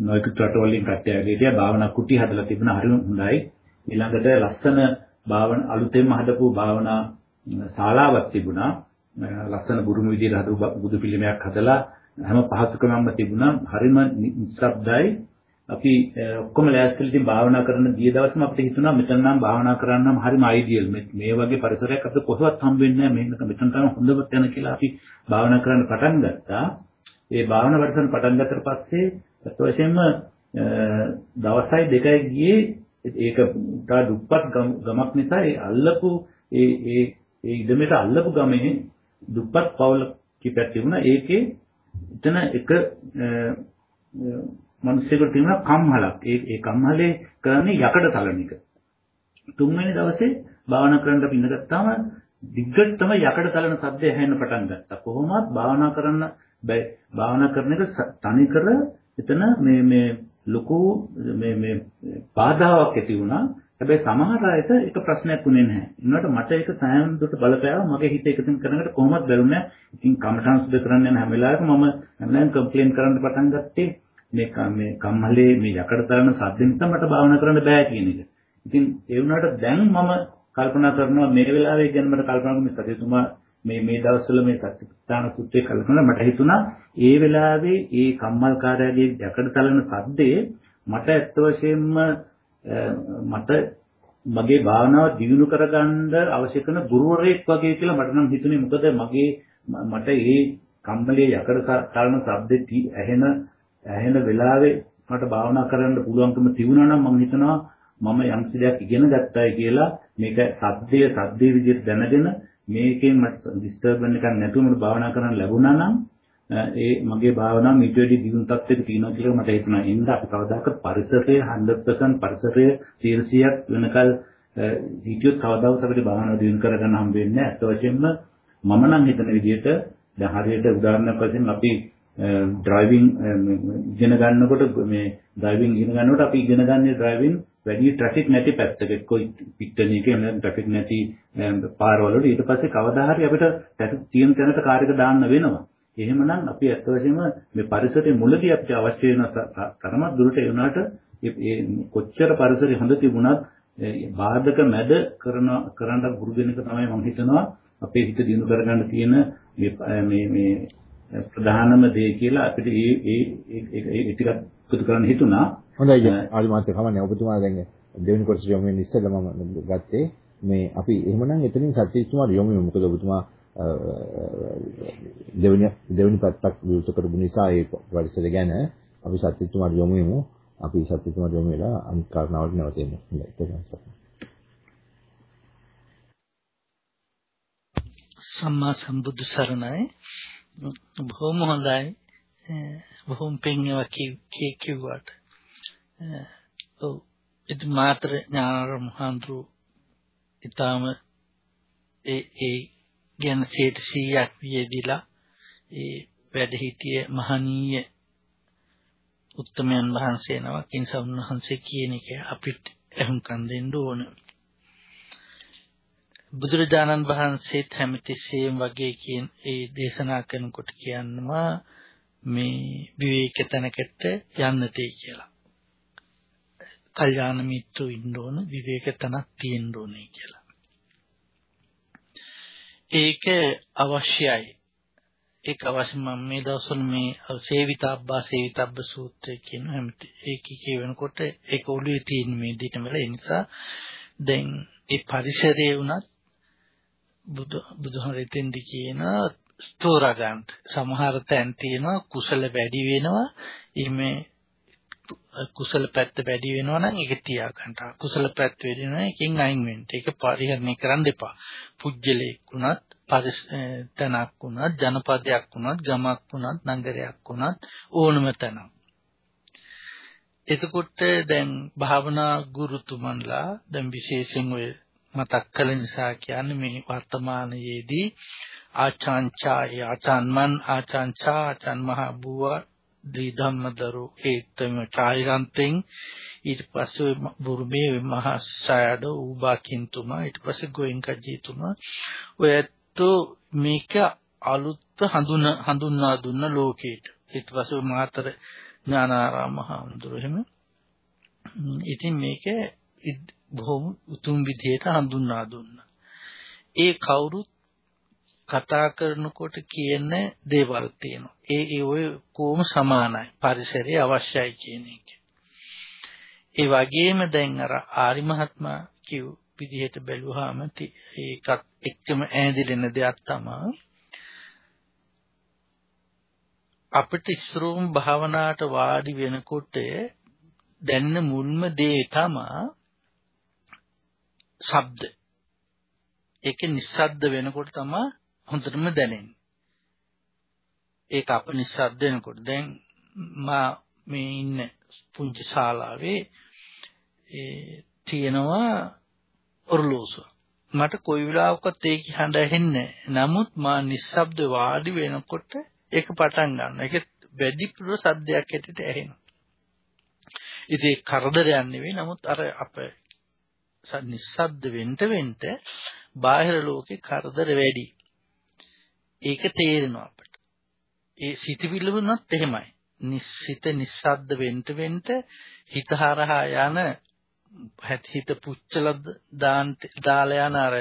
නොයෙකුත් රටවලින් කට්ටිය ගියා භාවනා කුටි හදලා තිබුණා. හරිම හොඳයි. ඊළඟට ලස්සන භාවන අලුතෙන්ම හදපු භාවනා ශාලාවක් තිබුණා. ලස්සන බුරුම විදියට හදපු බුදු පිළිමයක් හදලා හැම පහසුකමක්ම තිබුණා. හරිම නිස්සබ්දයි. අපි ඔක්කොම ලෑස්තිලා ඉතින් භාවනා කරන ගිය දවසම අපිට හිතුණා මෙතන නම් භාවනා කරන්නම් හරිම අයිඩියල් මේ වගේ පරිසරයක් අපිට කොහොමවත් හම්බ වෙන්නේ නැහැ. මේක මෙතන තමයි හොඳම තැන කියලා අපි භාවනා කරන්න පටන් ගත්තා. ඒ භාවනා වැඩසටහන පටන් ගත්තට පස්සේ අත් වශයෙන්ම දවසයි දෙකයි ගියේ. ඒක තා දුප්පත් ගමක් නිසා ඒ අල්ලපු ඒ ඒ ඒ ඉදමෙට අල්ලපු ගමේ දුප්පත් පවුල කිපයක් තිබුණා. ඒකේ එතන එක මිනිස්සුන්ට තියෙන කම්හලක්. ඒ ඒ කම්හලේ කරන්නේ යකඩ තලන එක. තුන්වෙනි දවසේ භාවනා කරන්න අපි ඉඳගත්තාම දිග්ගටම යකඩ තලන සද්දය ඇහෙන්න පටන් ගත්තා. කොහොමවත් භාවනා කරන්න බෑ. භාවනා කරන එක තනිකර එතන මේ මේ ලොකු මේ මේ බාධාවක් ඇති වුණා. හැබැයි සමහර අයට ඒක ප්‍රශ්නයක් වුණේ නැහැ. ඒනකට මට ඒක සෑහෙන දුරට බලපෑවා. මගේ හිත එකතුන් කරනකොට කොහොමවත් බැලුන්නේ නැහැ. ඉතින් කමඨාන් සුද්ධ කරන්න යන හැම වෙලාවෙම මම හැමදාම කම්ප්ලේන් කරන්න පටන් ගත්තේ මේ මේ කම්මලේ මේ යකඩ තරන සද්දෙන් තමයි මට භාවනා කරන්න බෑ කියන එක. ඉතින් ඒ වුණාට දැන් මම කල්පනා කරනවා මේ වෙලාවේ ගැන මට කල්පනා කරන මේ සතිතුමා මේ මේ දවස්වල මේ සත්‍යස්ථාන සූත්‍රය කල්පනා මට හිතුණා ඒ වෙලාවේ ඒ කම්මල්කාරයාගේ යකඩ තලන සද්දේ මට ඇත්ත වශයෙන්ම මට මගේ භාවනාව දියුණු කරගන්න අවශ්‍ය කරන ගුරුවරයෙක් වගේ කියලා මට නම් හිතුනේ මොකද මගේ මට මේ කම්මලේ යකඩ තලන සද්දේ ඇහෙන ඇහෙන වෙලාවේ මට භාවනා කරන්න පුළුවන්කම තිබුණා නම් මම හිතනවා මම යම්සි දෙයක් ඉගෙන ගත්තයි කියලා මේක සද්දේ සද්දේ විදිහට දැනගෙන මේකෙන් මට ඩිස්ටර්බන් එකක් නැතුව මට භාවනා කරන්න ලැබුණා නම් ඒ මගේ භාවනාව මීට වැඩි දියුණු තත්ත්වයක තියෙනවා කියලා මට හිතුණා. ඒ නිසා අපි කවදාකවත් පරිසරයේ 100% පරිසරයේ 100ක් වෙනකල් හිතියොත් කවදාවත් අපිට භාවනාව දියුණු කරගන්න හම්බ වෙන්නේ නැහැ. අත් වශයෙන්ම මම නම් හිතන විදිහට දැන් හරියට උදාහරණයක් වශයෙන් අපි Uh, ඩ්‍රයිවිං uh, ඉගෙන ගන්නකොට මේ ඩ්‍රයිවිං ඉගෙන ගන්නකොට අපි ඉගෙන ගන්නේ ඩ්‍රයිවිං වැඩි ට්‍රැෆික් නැති පැත්තක එක්කෝ පිට්ටන එකේ නැත්නම් ට්‍රැෆික් නැති um, පාරවල වල ඊට පස්සේ කවදා හරි අපිට ට්‍රැෆික් තියෙන තැනට කාර් එක දාන්න වෙනවා. එහෙමනම් අපි ඇත්ත වශයෙන්ම මේ පරිසරයේ මුලදී අපිට අවශ්‍ය වෙන තරමක් දුරට ඒ වුණාට කොච්චර පරිසරය හොඳ තිබුණත් බාධක මැද කරන කරන්න පුරුදු වෙන එක තමයි මම හිතනවා අපේ හිත දිනු කරගන්න තියෙන මේ මේ ප්‍රධානම දේ කියලා අපිට ඒ ඒ ඒ ටිකක් පුදු කරන්න හිතුණා. හොඳයි ආදි මාත්‍ය කමන්නේ ඔබතුමා දැන් දෙවෙනි කොටස යොමු වෙන ඉස්සෙල්ලා මම ගත්තේ මේ අපි එහෙමනම් එතනින් සත්‍යීතුමාට යොමු වෙමු. මොකද ඔබතුමා දෙවෙනි දෙවෙනි පැත්තක් විවෘත කරපු නිසා ඒ පරිසරය ගැන අපි සත්‍යතුමාට යොමු වෙමු. අපි සත්‍යතුමාට යොමු වෙලා අනිත් කාරණාවලට නැවතෙමු. සම්මා සම්බුදු සරණයි. බොහොම හොඳයි. බොහොම පිංගව කිව්වට. ඔව් ඉත මාත්‍ර ඥානාරම මහන්තු ඊටාම ඒ ඒ ගැන 100ක් වියදිලා ඒ වැඩ හිටිය මහනීය උත්තමයන් වහන්සේ නමක් නිසා උන්වහන්සේ කියන එක අපිට අහුම්කම් දෙන්න ඕන. බුදුරජාණන් වහන්සේත් හැමතිස්සෙම වගේ කියන ඒ දේශනා කරනකොට කියනවා මේ විවේක තැනකට යන්නතේ කියලා. කල්යාණ මිත්‍රෝ ඉන්න ඕන විවේක තනක් තියෙන්න ඕනේ කියලා. ඒක අවශ්‍යයි. ඒක අවශ්‍ය මම මේ දවස්වල මේ සේවිතාබ්බා සේවිතබ්බ සූත්‍රය කියන හැමති ඒක කියවනකොට ඒක ඔළුවේ තියෙන මේ දෙයටම වෙලා ඒ නිසා දැන් ඒ පරිසරයේ වුණත් බුදු බුදුහරෙතෙන්දි කියන ස්තෝරා ගන්න සමහර තැන් තියෙනවා කුසල වැඩි වෙනවා ඊමේ කුසල පැත්ත වැඩි වෙනවා නම් ඒක තියාගන්න. කුසල පැත්ත වැඩි වෙනවා එකෙන් අයින් වෙන්න. ඒක පරිහරණය කරන්න එපා. පුජ්‍යලයක් වුණත්, තැනක් වුණත්, ජනපදයක් වුණත්, ගමක් වුණත්, නගරයක් වුණත් ඕනම තැනක්. එතකොට දැන් භාවනා ගුරුතුමන්ලා දැන් විශේෂයෙන් ඔය මතක් කළ නිසා කියන්නේ මේ වර්තමානයේදී ආචාන්චා ආචාන්මන් ආචාන්චා ආචාන් මහ බුවා දී ධම්මදරු ඒත්තම චායිරන්තෙන් ඊට පස්සේ බුරුමේ මහා සයඩ ඌබාකින්තුමා ඊට පස්සේ ගෝයින්කජීතුමා. ඔය ඇත්තෝ මේක අලුත් හඳුන හඳුන්වා දුන්න ලෝකෙට ඊට පස්සේ මාතර ඥානාරාම මහඳුර එහෙම ඉතින් මේක බොහොම උතුම් විදිහට හඳුන්වා දුන්නා ඒ කවුරුත් කතා කරනකොට කියන දේවල් තියෙනවා. ඒ ඒ ඔය කොහොම සමානයි. පරිසරය අවශ්‍යයි කියන එක. ඒ වගේම දැන් අර ආරි මහත්මයා කිව් විදිහට බැලුවාම ඒකත් එක්කම ඈඳිලෙන දෙයක් තමයි අපිට ඉස්රෝම් භාවනාවට වාඩි වෙනකොට දැන්න මුල්ම දේ තමයි ශබ්ද. ඒක නිස්සද්ද වෙනකොට තමයි හොඳටම දැනෙන්නේ. ඒක අප නිස්සද්ද වෙනකොට දැන් මා මේ ඉන්න පුංචි ශාලාවේ ඒ තියෙනවා ඔරලෝසුව. මට කොයි වෙලාවකත් ඒක හඬ ඇහෙන්නේ නමුත් මා නිස්සබ්ද වාඩි වෙනකොට ඒක පටන් ගන්නවා. ඒක වැඩිපුර සද්දයක් ඇටියට ඇහෙනවා. ඉතින් කරදරයක් නෙවෙයි නමුත් අර අප නිස්සබ්ද වෙන්න වෙන්න බාහිර ලෝකේ කරදර වැඩි. ඒක තේරෙනවා අපට. ඒ සිතවිල්ල වුණත් එහෙමයි. නිස්සිත නිස්සද්ද වෙන්න වෙන්න හිත හරහා යන හිත පුච්චල දාන්න දාලා යන අර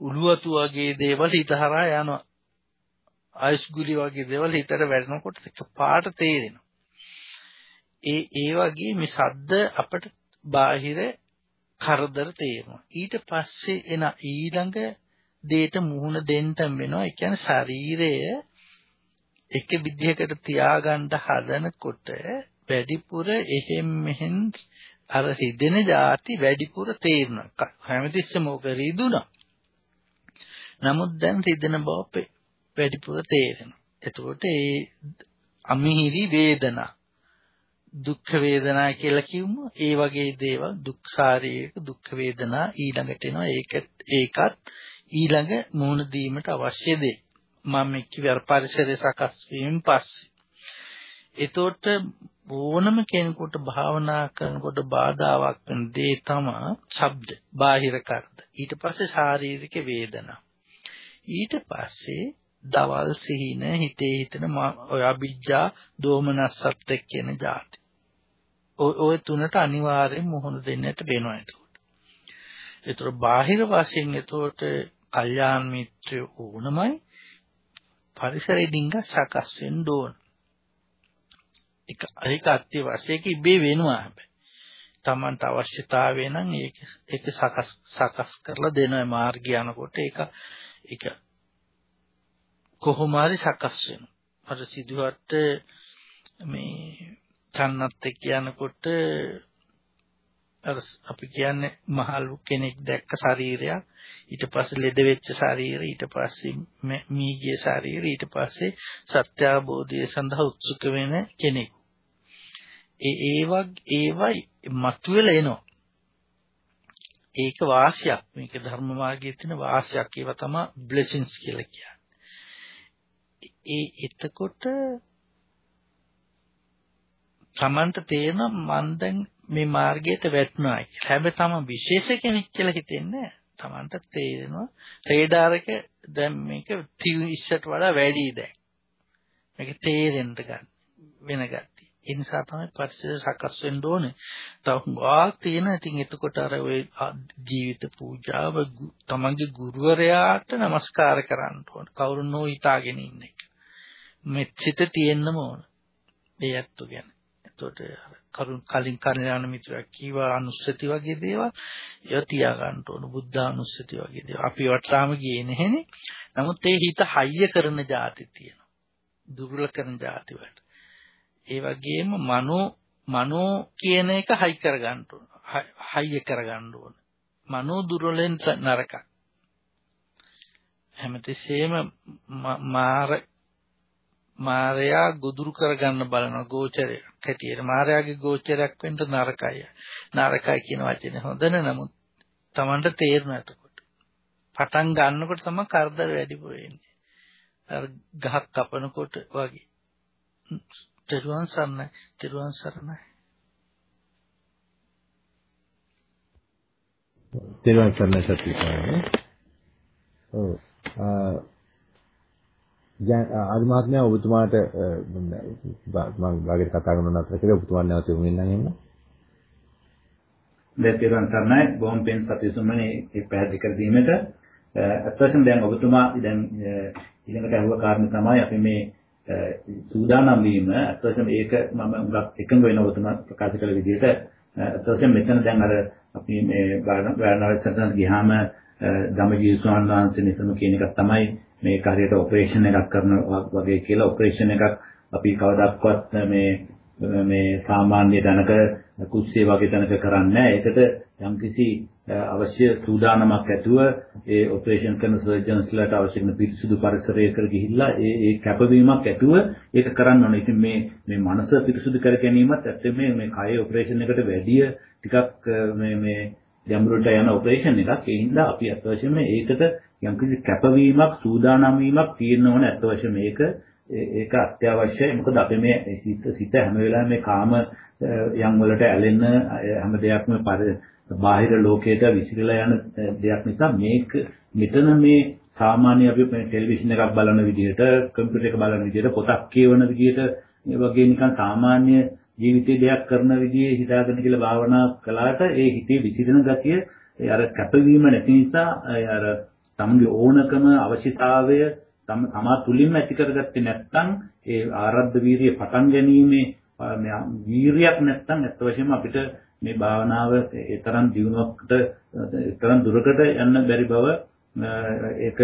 උළුවතු වගේ දේවල් හිත හරහා යනවා. අයිස් ගුලි වගේ දේවල් හිතට වැටෙනකොට ඒක පාට තේරෙනවා. ඒ ඒ වගේ මේ සද්ද අපට බාහිර කරදර තේරෙනවා. ඊට පස්සේ එන ඊළඟ දෙයට මුහුණ දෙන්න වෙනවා. ඒ කියන්නේ ශරීරය එක විදිහකට තියාගන්න හදනකොට වැඩිපුර එහෙම් මෙහෙන් අර හිදෙන જાති වැඩිපුර තේරෙනවා. හැමතිස්සෙම ඕක රිදුනා. නමුත් දැන් රිදෙන බව වැඩිපුර තේරෙනවා. එතකොට ඒ අමිහිරි වේදනා දුක් වේදනා කියලා කිව්වම ඒ වගේ දේවල් දුක් ශාරීරික දුක් වේදනා ඊළඟට එනවා ඒක ඒකත් ඊළඟ මුහුණ දීමට අවශ්‍ය දේ. මම කිව්ව පරිසරය සකස් වීම පස්සේ. එතකොට ඕනම කෙනෙකුට භාවනා කරනකොට බාධාවක් වෙන දේ තමයි ශබ්ද, බාහිර කරද. ඊට පස්සේ ශාරීරික වේදනා. ඊට පස්සේ දවල් සිහින හිතේ හිතන ඔය අභිජ්ජා දෝමනස්සත් කියන જાති. ඔය තුනට අනිවාර්යෙන් මුහුණ දෙන්නට වෙනවා එතකොට. ඒතර බාහිර වශයෙන් එතකොට කල්යාණ මිත්‍රය ඕනමයි පරිසරෙ ඩිංග සකස් වෙන්න ඕන. ඒක ඒක අත්‍යවශ්‍යක ඉබේ වෙනවා හැබැයි. Tamanට අවශ්‍යතාවය නම් ඒක ඒක සකස් සකස් කරලා දෙනවා මාර්ගය යනකොට ඒක ඒක කොහොම හරි සකස් වෙනවා. අර සිදුවට මේ චන්නත් එක්ක යනකොට අර අපි කියන්නේ මහලු කෙනෙක් දැක්ක ශරීරයක් ඊට පස්සේ ලෙඩ වෙච්ච ශරීරය ඊට පස්සේ මීගේ ශරීරය ඊට පස්සේ සත්‍ය අවබෝධය සඳහා උත්සුක වෙන කෙනෙකු. ඒ ඒවක් ඒවයි මතුවෙලා එනවා. ඒක වාසියක් මේක ධර්ම මාර්ගයේ තියෙන වාසියක් ඒවා තමයි බ්ලෙසින්ස් කියලා කියන්නේ. ඒ එතකොට තමන්ට තේරෙන මම දැන් මේ මාර්ගයට වැටුණා කියලා. හැබැයි තමන් විශේෂ කෙනෙක් කියලා හිතෙන්නේ නැහැ. තමන්ට තේරෙනවා රේඩාර එක දැන් මේක ඉස්සට වඩා වැඩි දැන්. මේක තේරෙන්න ගන්න වෙන ගැති. ඒ නිසා තමයි පරිසර සකස් වෙන්න ඕනේ. තව වාක් තියෙන. ඉතින් එතකොට අර ওই ජීවිත පූජාව තමන්ගේ ගුරුවරයාට নমස්කාර කරන්න ඕන. කවුරුනෝ හිතාගෙන ඉන්නේ. මෙච්චිත තියෙන්නම ඕන. ඒ ඇත්තු ගැන. එතකොට කරුණ කලින් කර්ණාන මිත්‍රයෙක් කීවා අනුස්සති වගේ දේවල් ඒවා තියා ගන්න ඕන. බුද්ධ අනුස්සති වගේ දේවල්. අපි වටාම ගියේ නැහෙනේ. නමුත් ඒ හිත හයිය කරන જાති තියෙනවා. දුර්වල කරන જાති වලට. ඒ වගේම මනෝ මනෝ කියන එක හයි කර ගන්න ඕන හයිය කර ගන්න ඕන. මනෝ දුර්වලෙන් නරකයි හැමතිස්සෙම මාර මාරයා ගොදුරු කරගන්න බලන ගෝචරය හැටියට මාරයාගේ ගෝචරයක් වෙන්න නරකයි. නරකයි කියන වචනේ හොඳ නමුත් Tamanට තේරෙන එතකොට. පටන් ගන්නකොට තමයි කරදර වැඩිපුර එන්නේ. අර ගහක් කපනකොට වගේ. තෙරුවන් සරණයි. තෙරුවන් සරණයි. තෙරුවන් සරණයි සත්‍යයි. ඔව්. ආදි මහත්මයා ඔබතුමාට මම වාගෙට කතා කරන අතර කියලා ඔබතුමා නැවත යමු වෙනනම් එන්න. දෙතිරන් සර්ණයි බොහොම පෙන් සතිසුමනේ ඒ පැහැදිලි කර දීමට. අත්වශයෙන් දැන් ඔබතුමා දැන් ඊළඟට අහුව කාරණේ තමයි අපි මේ සූදානම් වීම. අත්වශයෙන් ඒක මම උගක් එකඟ වෙන ඔබතුමා ප්‍රකාශ කළ විදිහට අත්වශයෙන් මෙතන දැන් අර අපි මේ ගානාවේ සටහන් ගියාම ධම්මජීව ස්වාමීන් වහන්සේ නිසම කියන එක තමයි මේක හරියට ඔපරේෂන් එකක් කරන වගේ කියලා ඔපරේෂන් එකක් අපි කවදාවත් මේ මේ සාමාන්‍ය දැනක කුස්සිය වගේ තැනක කරන්නේ නැහැ. ඒකට යම්කිසි අවශ්‍ය සූදානමක් ඇතුව ඒ ඔපරේෂන් කරන සර්ජන්ස්ලාට අවශ්‍ය කරන පිරිසිදු පරිසරයකට ගිහිල්ලා ඒ ඒ කැපවීමක් ඇතුව ඒක කරන්න ඕනේ. ඉතින් මේ මේ මනස පිරිසිදු කර ගැනීමත් ඇත්තට මේ මේ කය ඔපරේෂන් එකට වැඩිය ටිකක් මේ මේ ගැඹුරට යන ඔපරේෂන් එකක්. ඒ හින්දා අපි අත්වශයෙන්ම ඒකට යම්කිසි කැපවීමක් සූදානම් වීමක් තියෙන්න ඕන අත් වශයෙන් මේක ඒක අත්‍යවශ්‍යයි. මොකද අපි මේ සිත සිත හැම වෙලාවෙම මේ කාම යම් වලට ඇලෙන්න හැම දෙයක්ම බාහිර ලෝකයට විසිරලා යන දෙයක් නිසා මේක මෙතන මේ සාමාන්‍ය අපි ටෙලිවිෂන් එකක් බලන විදිහට කම්පියුටර් එක බලන විදිහට පොතක් කියවන විදිහට මේ වගේ නිකන් සාමාන්‍ය ජීවිතේ දෙයක් කරන විදිහේ හිතාගෙන කියලා භාවනා කළාට ඒ හිතේ විසිරෙන ගතිය අර කැපවීම නැති නිසා අර තමගේ ඕනකම අවශ්‍යතාවය තම තමා තුලින්ම ඇති කරගත්තේ නැත්නම් ඒ ආරද්ධ වීරිය පටන් ගැනීමේ වීරියක් නැත්නම් අත් වශයෙන්ම අපිට මේ භාවනාව ඒ තරම් දියුණුවකට ඒ තරම් දුරකට යන්න බැරි බව ඒක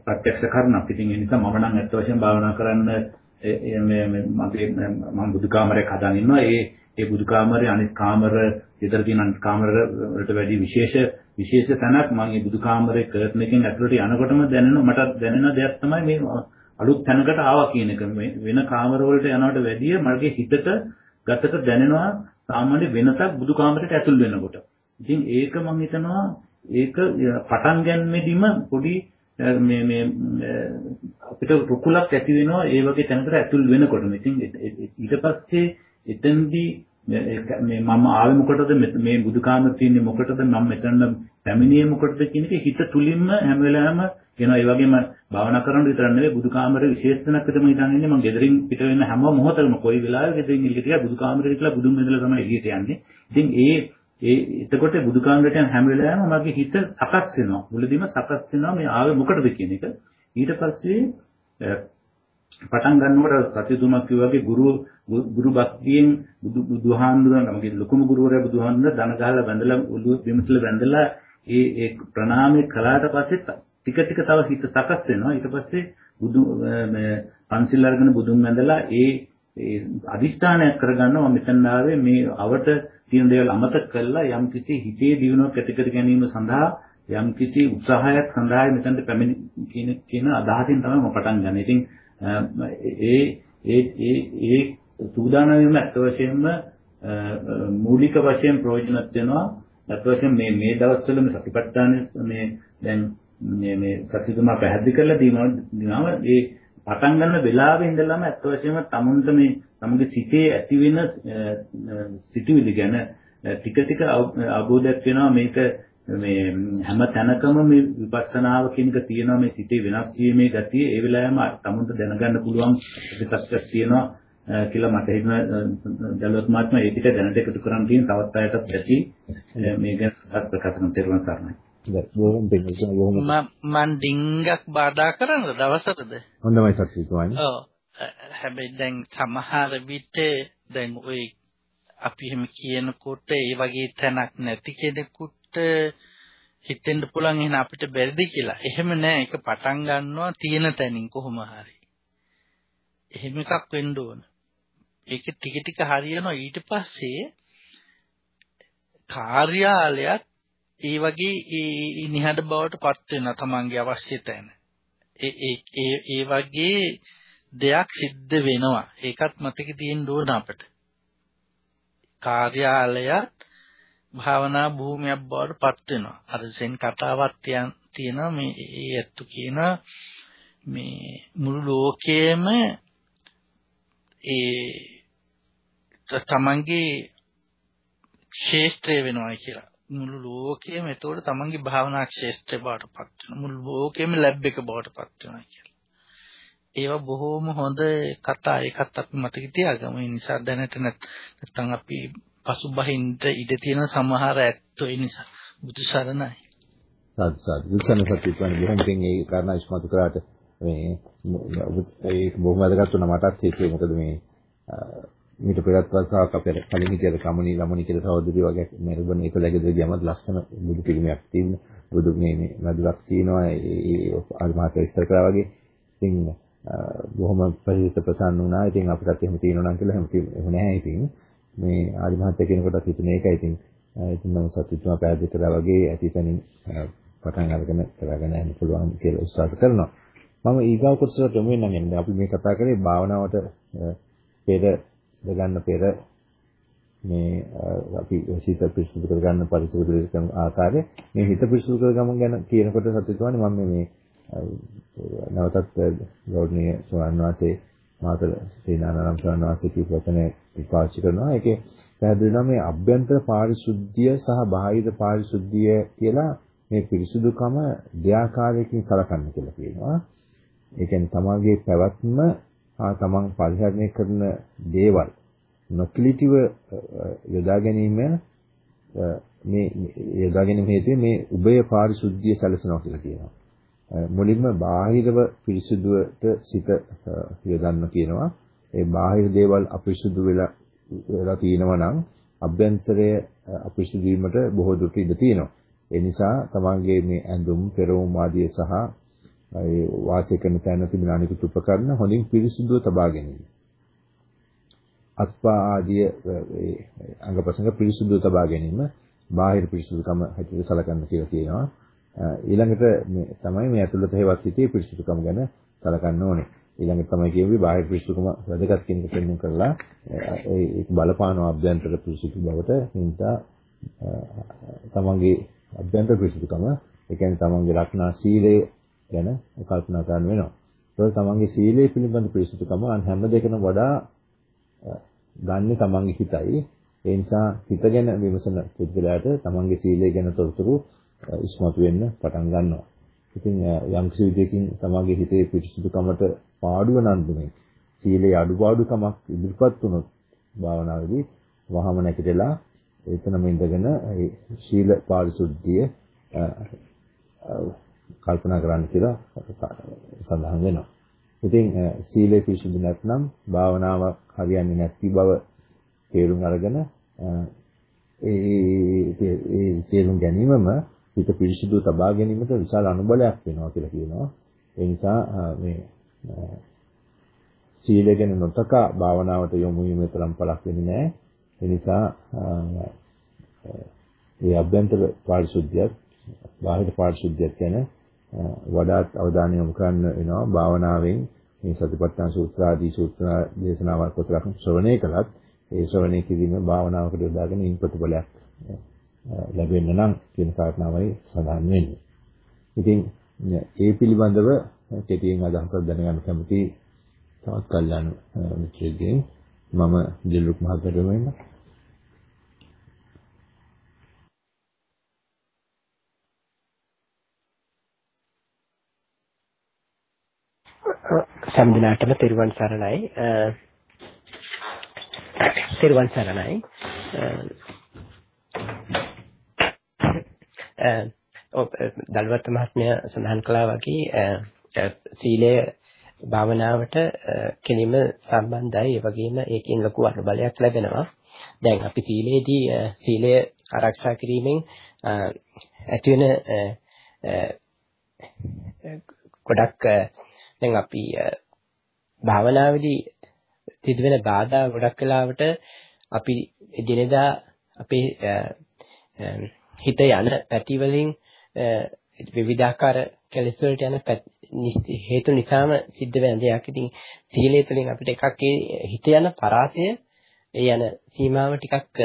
ප්‍රත්‍යක්ෂ කරනවා. ඉතින් ඒ නිසා මම නම් අත් වශයෙන් භාවනා කරන්න මේ මගේ මම බුදු කාමරයක් හදාගෙන ඉන්නවා. ඒ ඒ බුදු කාමරේ අනිත් කාමර විතර තියෙන අනිත් කාමර වලට වැඩි විශේෂ විශේෂ තැනක් මම මේ බුදු කාමරේ කර්ටන් එකෙන් ඇතුළට යනකොටම දැනෙන මට දැනෙන දෙයක් තමයි මේ අලුත් තැනකට ආවා කියන එක. වෙන කාමර වලට යනවට වැඩිය මගේ හිතට ගතට දැනෙනවා සාමාන්‍ය වෙනසක් බුදු කාමරයට ඇතුල් වෙනකොට. ඉතින් ඒක මම හිතනවා ඒක පටන් ගන්නෙදිම පොඩි මේ මේ අපිට රුකුලක් ඇති වෙනවා ඒ වගේ තැනකට ඇතුල් වෙනකොට. ඉතින් ඊට පස්සේ එතෙන්දී මේ මම ආවේ මොකටද? මේ බුදුකාම තියෙන්නේ මොකටද? මම මෙතන පැමිණියේ මොකටද කියන එක හිත තුලින්ම හැම වෙලාවෙම කියනවා ඒ වගේම භාවනා කරන විතර නෙවෙයි බුදුකාමරේ විශේෂණක් විතර මම හිතන් ඉන්නේ මම ගෙදරින් පිට වෙන හැම මොහොතකම කොයි වෙලාවෙ ගෙදරින් එළියට ගියා බුදුකාමරේ ඉట్లా බුදුන් මෙදලා තමයි එළියට යන්නේ ඉතින් ඒ ඒ එතකොට බුදුකාමරේට යන හැම වෙලාවෙම මගේ හිත සකස් වෙනවා. මුලදීම සකස් වෙනවා මේ ආවේ මොකටද කියන එක. ඊට පස්සේ පටන් ගන්නකොට සතිතුමක් වගේ ගුරු ගුරු භක්තියෙන් බුදු බුදුහාමුදුරන් මගේ ලොකුම ගුරුවරයා බුදුහාමුදුරන් දන ගහලා වැඳලා ඔළුව බිමසල වැඳලා ඒ ඒ ප්‍රණාමය කළාට පස්සේ ටික ටික තව හිත සකස් වෙනවා ඊට පස්සේ බුදු මේ පන්සිල් අරගෙන බුදුන් වැඳලා ඒ ඒ අදිෂ්ඨානයක් කරගන්නවා මෙතන ආවේ මේ අවට තියෙන දේවල් අමතක කරලා යම්කිසි හිතේ දියුණුවක් ඇති කර ගැනීම සඳහා යම්කිසි උත්සාහයක් සඳහා මෙතනට පැමිණ කියන කියන අදහසින් තමයි මම පටන් ගන්න. ඉතින් ඒ ඒ ඒ ඒ සූදානම් වීම අත් වශයෙන්ම මූලික වශයෙන් ප්‍රයෝජනවත් වෙනවා. අත් වශයෙන් මේ මේ දවස්වල මේ සතිපට්ඨාන මේ දැන් මේ මේ සතිතුමා පැහැදිලි කරලා දීනවා ඒ පටන් ගන්න වෙලාවේ ඉඳලම අත් වශයෙන්ම තමුන්ට මේ තමුගේ සිතේ ඇති වෙන සිතුවිලි ගැන ටික ටික අවබෝධයක් වෙනවා මේක මේ හැම තැනකම මේ විපස්සනාව කියන එක තියෙනවා මේ සිතේ වෙනස් වීමේ ගතිය ඒ වෙලාවෙම තමුන්ට දැනගන්න පුළුවන් පිටස්සක් තියෙනවා කියලා මට හිතෙනවා දලුවත් මාත්ම ඒ ටික දැනට එකතු කරන් තියෙන තවත් අයටත් ඇති මේ ගැන ප්‍රකාශ කරන තේරුම් ගන්නයි. මම ඩිංගක් බාධා කරන්නද දවසටද හොඳමයි සත්‍යතුමානි ඔව්. හැබැයි දැන් සමහර විට දැන් ওই අපි එහෙම කියනකොට ඒ වගේ තැනක් නැති කෙනෙකුට හිතෙන්න පුළුවන් එහෙනම් අපිට බැරිද කියලා. එහෙම නෑ ඒක පටන් ගන්නවා තියෙන තැනින් කොහොම හරි. එහෙම එකක් වෙන්න ඕන. ඒක ටික ටික හරියනවා ඊට පස්සේ කාර්යාලයක් ඒ වගේ ඒ නිහඬ බවට පත් වෙනවා තමන්ගේ අවශ්‍යතාවන. ඒ ඒ ඒ වගේ දෙයක් සිද්ධ වෙනවා. ඒකත් මතක තියෙන්න ඕන අපිට. කාර්යාලයක් භාවනා භූමියක් බවට පත් වෙනවා. අර සෙන් කතාවක් තියෙනවා මේ ඒ ඇත්තු කියන මේ මුළු ලෝකයේම ඒ තමන්ගේ ශේෂ්ත්‍රය වෙනවා කියලා. මුළු ලෝකෙම එතකොට තමන්ගේ භාවනා ක්ෂේත්‍රය බවට පත් වෙනවා. මුළු ලෝකෙම ලැබ් එක බවට පත් වෙනවා කියලා. ඒවා බොහෝම හොඳ කතා ඒකත් අපි මතක තියාගමු. ඒ නිසා දැනට නැත්නම් අපි පසුබහින්ද ඉඩ තියෙන සමහර ඇත්තෝ ඒ නිසා. බුදු සරණයි. සාදු සාදු. විසන සත්‍යපණ බොහොම පින් ඒ කාරණා ඉස්මතු කරාට මේ ඒක බොහොම වැදගත් වුණා මටත් හිතුවේ. මොකද මේ මීට පෙරත් වතාවක් අපේ කලින් හිටියද කමනී ළමනි කියලා සහෝදරිය වගේ මෙල්බන් එක läගෙද ගියමත් ලස්සන බුදු පිළිමයක් තියෙන බුදු මේ මේ මදුරක් තියෙනවා. ඒ අල්මාත විස්තර කරා වගේ. ඉතින් බොහොම ප්‍රසිද්ධ ප්‍රසන්න වුණා. ඉතින් අපිටත් එහෙම තියෙනවා නම් කියලා එහෙම නැහැ ඉතින් මේ ආදි මහත්තයා කෙනෙකුට හිතුනේ ඒකයි. ඉතින් ඉතින් මම සතුටුම පැහැදිලි කරා වගේ ඇතිතනින් පටන් අරගෙන කරගෙන යන්න පුළුවන් කියලා උත්සාහ කරනවා. මම ඊගාව කොටසට යමු වෙනන්නේ අපි මේ කතා කරේ භාවනාවට පෙර ගන්න පෙර මේ අපි හිත පිරිසුදු කරගන්න පරිසර පිරිසුදු කරන ආකාරය මේ හිත පිරිසුදු කරගම ගැන කියනකොට සතුටුවන්නේ මම මේ නැවතත් ගෞරවනීය ස්වාමීන් වහන්සේ මාතල සේනානාරාම ස්වාමීන් වහන්සේ කියපු වචනේ පාවිච්චි කරනවා ඒකේ පැහැදිලි වෙනවා මේ අභ්‍යන්තර පාරිශුද්ධිය සහ බාහිර පාරිශුද්ධිය කියලා මේ පිරිසුදුකම දෙආකාරයකින් සලකන්න කියලා කියනවා ඒ කියන්නේ තමාගේ පැවැත්ම තමන් පරිහරණය කරන දේවල් නොකිලිටිව යොදා ගැනීම මේ යොදා ගැනීම හේතුවෙන් මේ උභය පාරිශුද්ධිය සැලසෙනවා කියලා කියනවා. මුලින්ම බාහිරව පිරිසුදුවට සිත යොදන්න කියනවා. ඒ බාහිර දේවල් අපිරිසුදු වෙලා වෙලා තියෙනවා නම් අභ්‍යන්තරය අපිරිසුදු වීමට බොහෝ දුරට ඉඩ තියෙනවා. ඒ නිසා තමන්ගේ මේ ඇඳුම්, පෙරවුම් ආදිය සහ ඒ වාසය කරන තැන තිබෙන අනිකුත් උපකරණ හොඳින් පිරිසිදුව තබා ගැනීම. අත්පා ආදී අංගපසංග පිරිසිදුව තබා ගැනීම බාහිර පිරිසිදුකම හැටියට සලකන්න කියලා කියනවා. ඊළඟට මේ තමයි මේ ඇතුළත හේවත් හිතේ පිරිසිදුකම ගැන සලකන්න ඕනේ. ඊළඟට තමයි කියුවේ බාහිර පිරිසිදුකම වැදගත් කියන එක පෙන්වන්න කරලා ඒක බලපාන අභ්‍යන්තර පිරිසිදු බවට හින්දා තමන්ගේ අභ්‍යන්තර පිරිසිදුකම ඒ කියන්නේ තමන්ගේ රක්නා සීලය ගැන කල්පනා කරන්න වෙනවා. ඒක තමන්ගේ සීලය පිළිබඳ පිරිසුදුකම අන් හැම දෙයකම වඩා ගන්න තමන්ගේ හිතයි. ඒ නිසා හිත ගැන විමසන පුද්ගලයාට තමන්ගේ සීලය ගැන තොරතුරු ඉස්මතු වෙන්න පටන් ගන්නවා. ඉතින් යම් කිසි විදියකින් තමන්ගේ හිතේ පිරිසුදුකමට පාඩුව නන්දුනේ සීලේ අඩුපාඩුකමක් ඉදිරිපත් වුණොත් භාවනාවේදී වහම නැගිටලා එතනම ඉඳගෙන ඒ ශීල පාරිශුද්ධිය කල්පනා කරන්න කියලා සඳහන් වෙනවා. ඉතින් සීලය පිරිසිදු නැත්නම් භාවනාව හරියන්නේ නැති බව තේරුම් අරගෙන ඒ ඒ තේරුම් ගැනීමම හිත පිරිසිදු තබා ගැනීමට විශාල අනුබලයක් වෙනවා කියලා කියනවා. ඒ නිසා මේ සීලය ගැන නොතකා භාවනාවට යොමු වීම තරම් පළක් වෙන්නේ නැහැ. ඒ නිසා මේ අභ්‍යන්තර පාරිශුද්ධියත් බාහිර පාරිශුද්ධියත් ගැන වඩාත් අවධානය යොමු කරන්න වෙනවා භාවනාවෙන් මේ සතිපට්ඨාන සූත්‍ර ආදී සූත්‍ර දේශනාවල් පොතක් ශ්‍රවණය කළත් ඒ ශ්‍රවණය කිරීම භාවනාවකට යොදාගෙන ඉන් ප්‍රතිඵලයක් ලැබෙන්න නම් කියන කාරණාවයි සඳහන් වෙන්නේ. ඉතින් ඒ පිළිබඳව කෙටියෙන් අදහසක් දැනගන්න කැමති තවත් කල්යන මිත්‍රයෙක්ගෙන් මම දිලුක් මහත්තයට වෙන්න. සම්දිනාටම තෙරුවන් සරණයි. තෙරුවන් සරණයි. ඔව් දල්වත් මහත්මයා සඳහන් කළා වගේ සීලය භාවනාවට කෙලිම සම්බන්ධයි. ඒ වගේම ඒකෙන් ලොකු අනුබලයක් ලැබෙනවා. දැන් අපි සීලේදී සීලය ආරක්ෂා කිරීමෙන් ඇති වෙන ගොඩක් දැන් අපි භාවනාවේදී සිදුවෙන බාධා ගොඩක් වෙලාවට අපි දිනදා අපේ හිත යන පැති වලින් විවිධාකාර කැලෙස් වලට යන හේතු නිසාම සිද්ධ වෙන දෙයක්. ඉතින් සීලය තුළින් අපිට එකක් ඒ හිත යන පරාසය ඒ යන සීමාව ටිකක්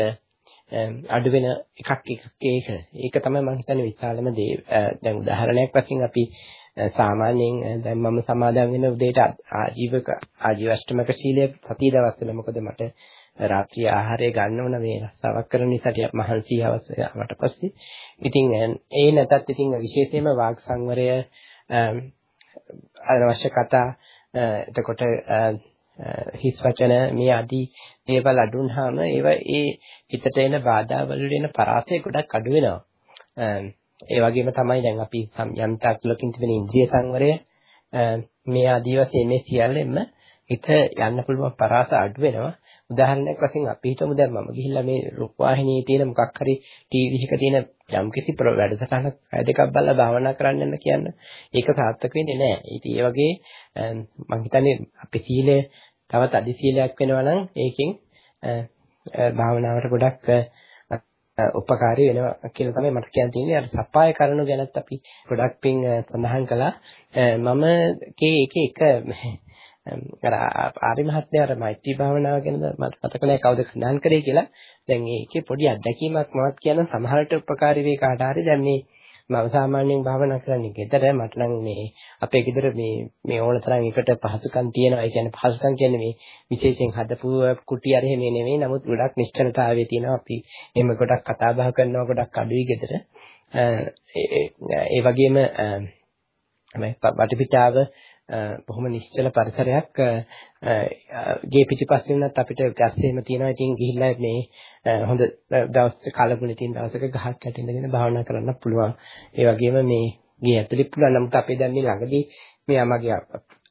අඩු වෙන එකක් ඒක. ඒක තමයි මම හිතන්නේ විශාලම දේ. දැන් උදාහරණයක් වශයෙන් අපි සාමාන්‍යයෙන් දැන් මම සමාදන් වෙන උදේට ආජීවක ආජීවෂ්ටමක සීලය සතිය දවස්වල මොකද මට රාත්‍රී ආහාරය ගන්න ඕන මේ රස්සාවක් කරන නිසා ටිකක් මහන්සි අවශ්‍යවට පස්සේ ඉතින් ඒ නැතත් ඉතින් විශේෂයෙන්ම වාග් සංවරය අනවශ්‍ය කතා එතකොට හිස් වචන මේ ආදී දේවල් අඩුනහම ඒව ඒ හිතට එන බාධා වල එන පරාසය ගොඩක් අඩු වෙනවා. ඒ වගේම තමයි දැන් අපි යම් තාක්ලකින් තිබෙන ඉන්ද්‍රිය සංවරය මේ ආදී වශයෙන් මේ සියල්ලෙම හිත යන්න පුළුවන් පරාස අඩු වෙනවා. උදාහරණයක් වශයෙන් අපි හිතමු දැන් මම ගිහිල්ලා මේ රූපවාහිනියේ තියෙන මොකක් හරි ටීවී එකක තියෙන යම්කිසි වැඩසටහනක් අය දෙකක් බලලා භාවනා කරන්න යන කියන්න. ඒක සාර්ථක වෙන්නේ නැහැ. ඉතින් ඒ වගේ මම හිතන්නේ අපේ සීලය තවත් අදි සීලයක් වෙනවා නම් ඒකෙන් භාවනාවට ගොඩක් උපකාරී වෙනවා කියලා තමයි මට කියන්න තියෙන්නේ. අර සප්පාය කරනු ගැනත් අපි ගොඩක් පින් සඳහන් කළා. මම ඒකේ එක අර ආරි මහත්මයා අර මෛත්‍රී භාවනාව ගැන මට මතක නැහැ කවුද සඳහන් කරේ කියලා. දැන් ඒකේ පොඩි අත්දැකීමක් මමත් කියන සමහරට උපකාරී වේ කාට හරි දැන් මේ මම සාමාන්‍යයෙන් භාවනා කරන්නේ ගෙදර මට නම් මේ අපේ ගෙදර මේ මේ ඕන තරම් එකට පහසුකම් තියෙනවා. ඒ කියන්නේ පහසුකම් කියන්නේ මේ විශේෂයෙන් හදපු කුටි අර එහෙම නෙමෙයි. නමුත් ගොඩක් නිශ්චලතාවය තියෙනවා. අපි එහෙම ගොඩක් කතා බහ කරනවා ගොඩක් අඩුයි ගෙදර. ඒ වගේම මේ වටපිටාව බොහොම නිශ්චල පරිසරයක් ගේ පිටිපස්සෙන් උනත් අපිට ගස් එහෙම තියෙනවා. ඉතින් ගිහිල්ලා මේ හොඳ දවස් කලබුණේ තියෙන දවසක ගහක් යට ඉඳගෙන භාවනා කරන්න පුළුවන්. ඒ වගේම මේ ගේ ඇතුලේ පුළුවන්. නමුත් අපේ දැන් මේ ළඟදී මේ අමගේ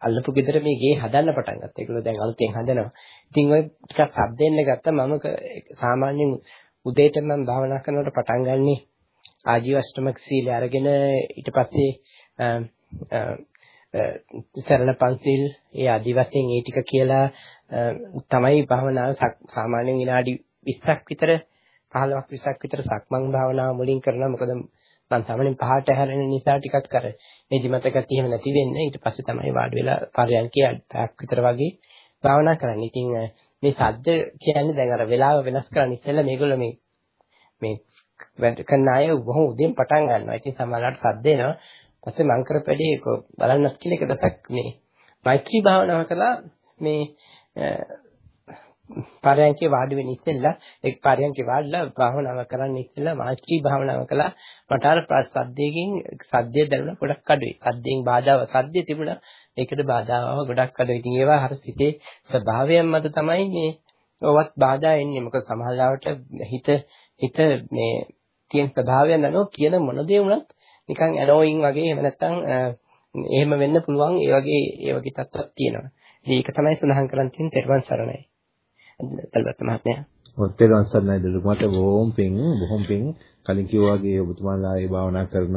අල්ලපු ගෙදර මේ ගේ හදන්න පටන් ගත්තා. ඒගොල්ලෝ දැන් අලුතෙන් හදනවා. ඉතින් ඔය ටිකක් සද්දෙන්න ගත්තා. මම සාමාන්‍යයෙන් උදේට මම භාවනා කරනකොට පටන් ගන්නෙ ආජීව අෂ්ටමක සීලය අරගෙන ඊට පස්සේ සරණ පන්සිල් ඒ ආදි වශයෙන් ඒ ටික කියලා තමයි භාවනාව සාමාන්‍යයෙන් විනාඩි 20ක් විතර 15ක් 20ක් විතර සක්මන් භාවනාව මුලින් කරනවා මොකද මම සාමාන්‍යයෙන් පහට හැරෙන නිසා ටිකක් කර නිදිමතකත් එහෙම නැති වෙන්නේ ඊට පස්සේ තමයි වාඩි වෙලා පරයන්කේ පැයක් විතර වගේ භාවනා කරන්නේ. ඉතින් මේ සද්ද කියන්නේ දැන් අර වෙලාව වෙනස් කරන්න ඉස්සෙල්ලා මේගොල්ලෝ මේ මේ වැඩ කරන අය බොහොම උදේන් පටන් ගන්නවා. ඉතින් සමහරවිට සද්ද එනවා. පස්සේ මං කරපැඩේ බලන්නත් කියලා එක දවසක් මේ මෛත්‍රී භාවනාව කළා. මේ පරයන්කේ වාඩි වෙන්න ඉස්සෙල්ලා එක් පරයන්කේ වාඩිලා භාවනාව කරන්න ඉස්සෙල්ලා මෛත්‍රී භාවනාව කළා. මට අර සද්දයෙන් සද්දය දැනුණා ගොඩක් අඩුයි. සද්දෙන් බාධාව සද්දේ තිබුණා. ඒකද බාධාව ගොඩක් අඩුයි. ඉතින් ඒවා හර සිතේ ස්වභාවයෙන් මත තමයි මේ ඔවත් බාධා එන්නේ. මොකද සමහරවිට හිත හිත මේ තියෙන ස්වභාවයන් අනුව කියන මොන දේ වුණත් නිකන් ඇනෝයින් වගේ එහෙම නැත්නම් එහෙම වෙන්න පුළුවන් ඒ වගේ ඒ වගේ තත්ත්වයක් තියෙනවා. ඉතින් ඒක තමයි සඳහන් කරන් තියෙන තෙරුවන් සරණයි. තල්වත් මහත්මයා. ඔව් තෙරුවන් සරණයි දුරුමත බොහොම පිං බොහොම පිං කලින් කිව්වා වගේ ඔබතුමාලා ඒ භාවනා කරන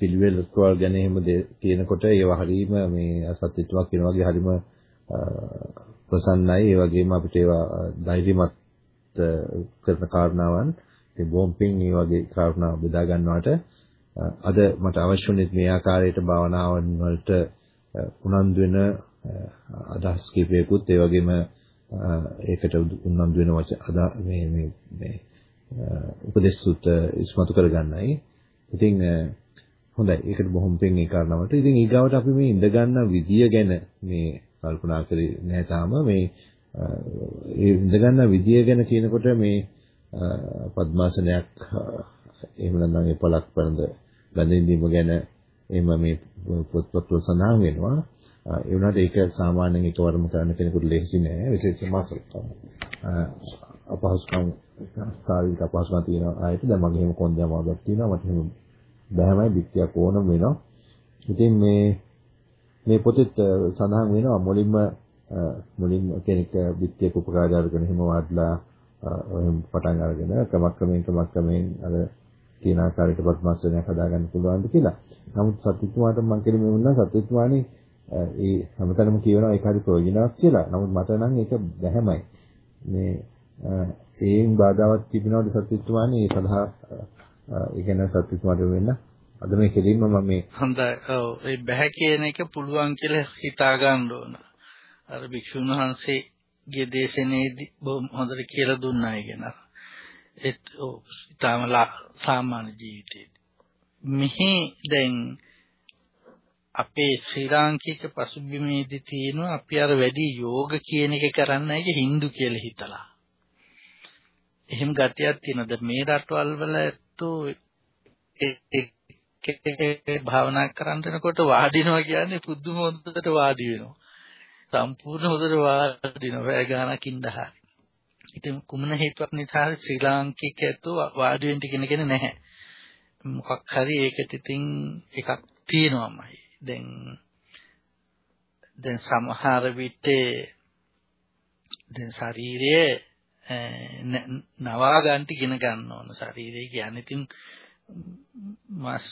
පිළිවෙලකවල් ගැන එහෙම කියනකොට ඒවා හරීම මේ සත්‍යත්වයක් කියන වගේ හරීම ප්‍රසන්නයි ඒ වගේම අපිට ඒවා ධෛර්යමත් කරන කාරණාවන් ඉතින් බොම්පින් මේ වගේ කාරණා බෙදා ගන්නවට අද මට අවශ්‍ය වුණේ මේ ආකාරයට භාවනාවන් වලට උනන්දු වෙන අදහස් කීපයකුත් ඒ වගේම ඒකට උනන්දු වෙන වචන මේ මේ මේ උපදේශ සුත් ඉස්මතු කරගන්නයි. ඉතින් හොඳයි. ඒකට බොහොම පිං ඒ කාරණාවට. ඉතින් ඊගාවට අපි මේ ඉඳ ගන්න විදිය ගැන මේ කල්පනා කරේ නැහැ තාම මේ ඒ ඉඳ ගන්න විදිය ගැන කියනකොට මේ පద్මාසනයක් එහෙම නැත්නම් ඒ පළක් පරඳ බැඳින්දීම ගැන එහෙම මේ පොත්පත්වල සඳහන් වෙනවා. ඒ වුණාට ඒක සාමාන්‍යයෙන් එකවරම කරන්න කෙනෙකුට ලේසි නෑ. විශේෂයෙන්ම අපහසුකම් කායික අපහසුකම් තියෙන අයට දැන් මගේ එහෙම කොන්දේ අමාරුවක් තියෙනවා. මට එහෙම බෑමයි පිටියක් ඕනම වෙනවා. ඉතින් මේ මේ පොතෙත් සඳහන් වෙනවා මුලින්ම මුලින්ම කෙනෙක් පිටියක උපකාරය අරගෙන එහෙම වාඩිලා එහෙම පටන් අරගෙන ක්‍රමක්‍රමයෙන් ක්‍රමක්‍රමයෙන් අර කියන ආකාරයට පත්මාස්තරයක් හදාගන්න පුළුවන්ද කියලා. නමුත් සත්‍යත්වයට මම කියන්නේ මේ වුණා සත්‍යත්වානේ ඒ හැමතැනම කියනවා ඒක හරි ප්‍රයෝජනවත් කියලා. නමුත් මට නම් ඒක බැහැමයි. මේ ඒන් බාධාවක් තිබෙනවද සත්‍යත්වානේ ඒ සඳහා ඒ කියන්නේ සත්‍යත්වයට වෙන්න අද මේ කෙලින්ම මම මේ හොඳයි. ඔව් ඒ බැහැ කියන එක පුළුවන් කියලා හිතා ගන්න ඕන. අර භික්ෂුන් වහන්සේගේ දේශනේදී බොහොම හොඳට කියලා දුන්නා ඒ ගැන. ඒත් ඔව් ඊටමලා සාමාන්‍ය ජීවිතේ. මෙහි දැන් අපේ ශ්‍රී ලාංකික පසුබිමේදී තියෙනවා අපි අර වැඩි යෝග කියන එක කරන්න ඇයි හින්දු කියලා හිතලා. එහෙම ගතියක් තියෙනද මේ රටවල් වල ඇත්තෝ ඒ භාවනා කරන්නකොට වාඩිනවා කියන්නේ පුදුම හොඳට වාඩි වෙනවා. සම්පූර්ණ හොඳට වාඩිනවා. වැය ගානක් ඉඳහා. ඉතින් කුමන හේතුවක් නිසා ශ්‍රී ලාංකිකයෝ වාඩි වෙන්න ඉගෙනගෙන නැහැ. මොකක් හරි ඒකට ඉතින් එකක් තියෙනවාමයි. දැන් දැන් සමහර විට දැන් ශරීරයේ නවා ගන්න ඉගෙන ගන්න ඕන ශරීරය කියන්නේ ඉතින් මාස්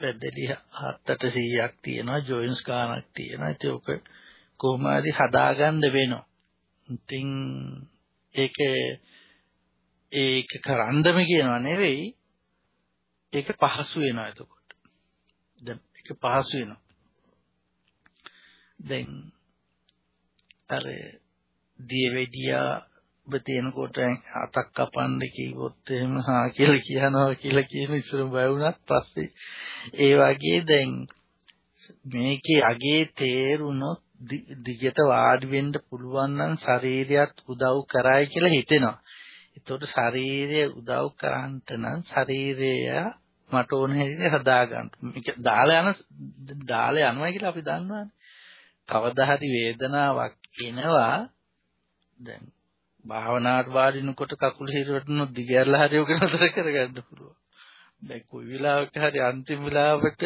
පැද්දලි 7-800ක් තියෙනවා ජොයින්ස් ගානක් තියෙනවා ඒක ඔක කොහොම හරි හදාගන්න වෙනවා ඉතින් ඒක ඒක කරන්නම කියනවා නෙවෙයි. ඒක පහසු වෙනවා එතකොට. දැන් ඒක පහසු වෙනවා. දැන් අර දියවැඩියා ඔබ තියෙනකොට අතක් කපන්න කිව්වොත් එහෙම හා කියලා කියනවා කියලා කියන ඉස්සර බය වුණත් පස්සේ ඒ වගේ දැන් මේකේ අගේ තේරුණොත් දිගට වාඩි වෙන්න පුළුවන් නම් ශරීරයත් උදව් කරයි කියලා හිතෙනවා. ඒතකොට ශරීරය උදව් කරහන්ට නම් ශරීරය මට ඕන හැටියට හදාගන්න. මේක දාලා යන දාලා යනවා කියලා අපි දන්නවානේ. කවදා හරි වේදනාවක් එනවා දැන් භාවනාවට වාඩිනකොට කකුල හිරවටනොත් දිගැරලා හරි ඔක නතර කරගන්න පුළුවන්. දැන් කොයි වෙලාවක හරි අන්තිම වෙලාවට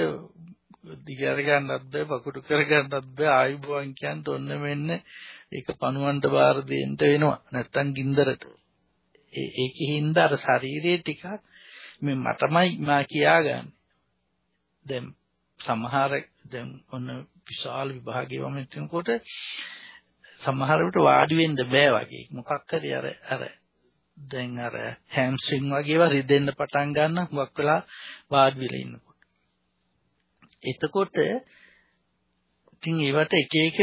දිගැර ගන්නත් බෑ පකුඩු කර ගන්නත් බෑ ආයුබෝවන් කියන්න ඔන්න මෙන්න ඒක පණුවන්ට බාර දෙන්න වෙනවා. නැත්තම් ගින්දරට. ඒ ඒකෙහිඳ අර ශරීරයේ ටිකක් මේ මටමයි මා කියාගන්නේ. දැන් සමහර දැන් ඔන්න විශාල විභාගයේ වම එතනකොට සමහර විට වාඩි වෙන්න බෑ වගේ. මොකක් හරි අර අර දැන් අර හැම්ස්ට්‍රින්ග් වගේ ඒවා රිදෙන්න පටන් ගන්න හුඟක් වෙලා වාඩි වෙලා ඉන්නකොට. එතකොට ඉතින් ඒවට එක එක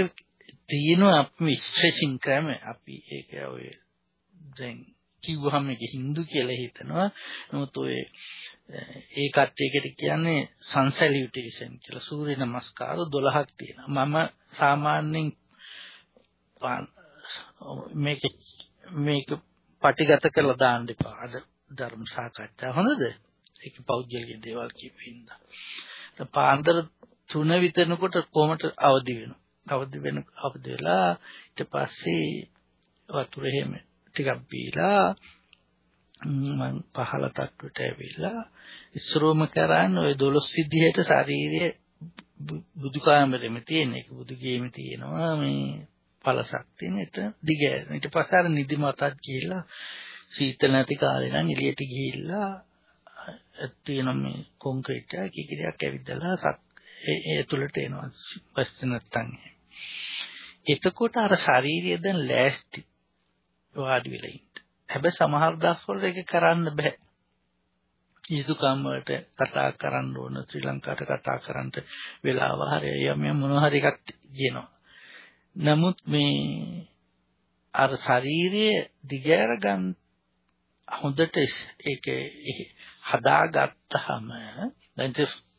තියෙනවා අපි ස්ට්‍රෙචින් ක්‍රම අපි ඒක ඔය දැන් කිව්වහම මේක හින්දු කියලා හිතනවා. නමුත් ඔය ඒ කට්ටියකට කියන්නේ sun salutation කියලා සූර්ය නමස්කාර 12ක් තියෙනවා. මම සාමාන්‍යයෙන් මේක මේක පටිගත කරලා දාන්න එපා. අද ධර්ම සාකච්ඡා හොඳද? ඒක පෞද්ගලික දේවල් කියපින්ද. දැන් පාන්දර 3 විතරනකොට කොහමද අවදි වෙනවා. අවදි වෙන අවදි වෙලා ඊට පස්සේ වතුර එහෙම ටිකක් බීලා මම පහළ තට්ටුවට ඇවිල්ලා ඉස්සරෝම කරන්නේ ওই 12 විදිහට ශාරීරිය බුදු කාමරෙම තියෙන එක බුදු ගේමේ තියෙනවා මේ පළසක් තියෙන එතන දිගෑරෙන. ඊට පස්සේ අර නිදිමතක් ගිහිල්ලා සීතල නැති කාලේ නම් එළියට ගිහිල්ලා තියෙන මේ කොන්ක්‍රීට් එක කිකිරියක් ඇවිදලා සක් ඒ තුලට එනවා බස්ත නැත්තම් එතකොට අර ශාරීරිය දැන් ලෑස්ති වාඩි වෙලා ඉන්න. හැබැයි සමහර දවස්වල ඒක කරන්න බෑ. යුතුයකම් වලට කතා කරන්න ඕන ශ්‍රී ලංකාවට කතා කරන්න වෙලාව හරි යම් යම් මොන හරි එකක් කියනවා. නමුත් මේ අර ශාරීරිය දිගෑර ගන්න හොඳට ඒක හදාගත්තාම දැන්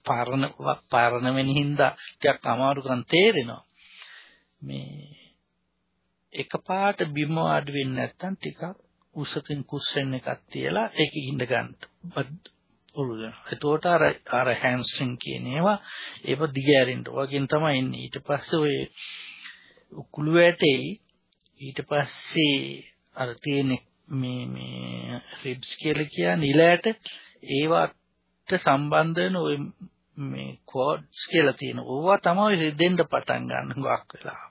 පාරණ පාරණ වෙන හින්දා ටිකක් අමාරුකම් තේරෙනවා. මේ එකපාරට බිම වාඩි වෙන්නේ නැත්නම් ටිකක් උසකින් කුස්සෙන් එකක් තියලා ඒක ඉඳ ගන්න. පුළුවන්. එතකොට අර අර හැම්ස්ට්‍රින් කියන ඒවා ඒව දිගෑරෙන්න. වගේන් තමයි ඉන්නේ. ඊට පස්සේ ඔය කුළු වැටෙයි ඊට පස්සේ අර තියෙන මේ මේ රිබ්ස් කියලා කියන්නේ ඉලයට ඒවට සම්බන්ධ වෙන ඔය මේ කෝඩ්ස් කියලා තියෙන ඕවා තමයි රිදෙන්න පටන් ගන්න හුඟක් වෙලා.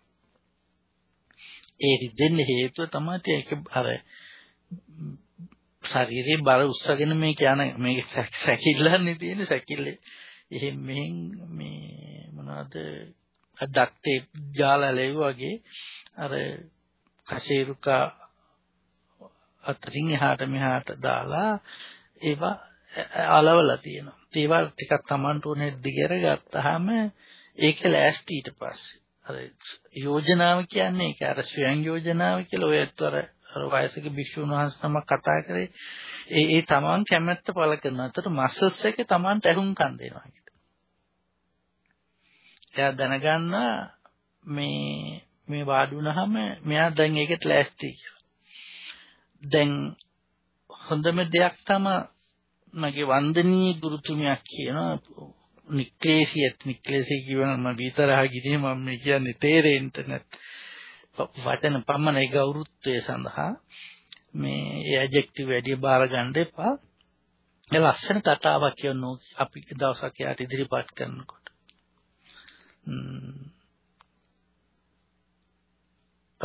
ඒ රිදෙන්න හේතුව තමයි ඒක අර ශරීරේ බර උස්සගෙන මේ කියන මේ සැකිල්ලන්නේ තියෙන සැකිල්ලේ එහෙන් මෙහෙන් මේ මොනවද අදක්ටේ ජාලලේ වගේ අර කශේරුකා අතරින් එහාට මෙහාට දාලා ඒවා අලවලා තියෙනවා. ඒවා ටිකක් Tamanට උනේ දිගර ගත්තාම ඒක ලෑස්ති ඊට පස්සේ. අර යෝජනාව කියන්නේ ඒක අර ස්වයං යෝජනාව කියලා ඔයත් අර අර වයසක භික්ෂුන් වහන්සේ තමයි කතා කරේ. ඒ ඒ Taman කැමැත්ත පළ කරනවා. ඒතර මස්සස් එක Tamanට ඇහුම්කන් දෙනවා කියලා. එයා දැනගන්නා මේ මේ වාඩි වුණාම මෙයා දැන් ඒකට ලෑස්ති කියලා. දැන් හොඳම දෙයක් තමයි මගේ වන්දනීය ගුරුතුමියක් කියනවා නික්ලේසියත් නික්ලේසිය කියවනම් මම විතරහ ගිනේ මම මේ කියන්නේ තේරෙන්න නැත්. වචන පමණයි ගෞරවත්වය සඳහා. මේ ඇඩ්ජෙක්ටිව් වැඩි බාර ගන්න එපා. ඒ ලස්සන කතාවක් කියනෝ අපි දවසක් යාට ඉදිරිපත් කරනකොට.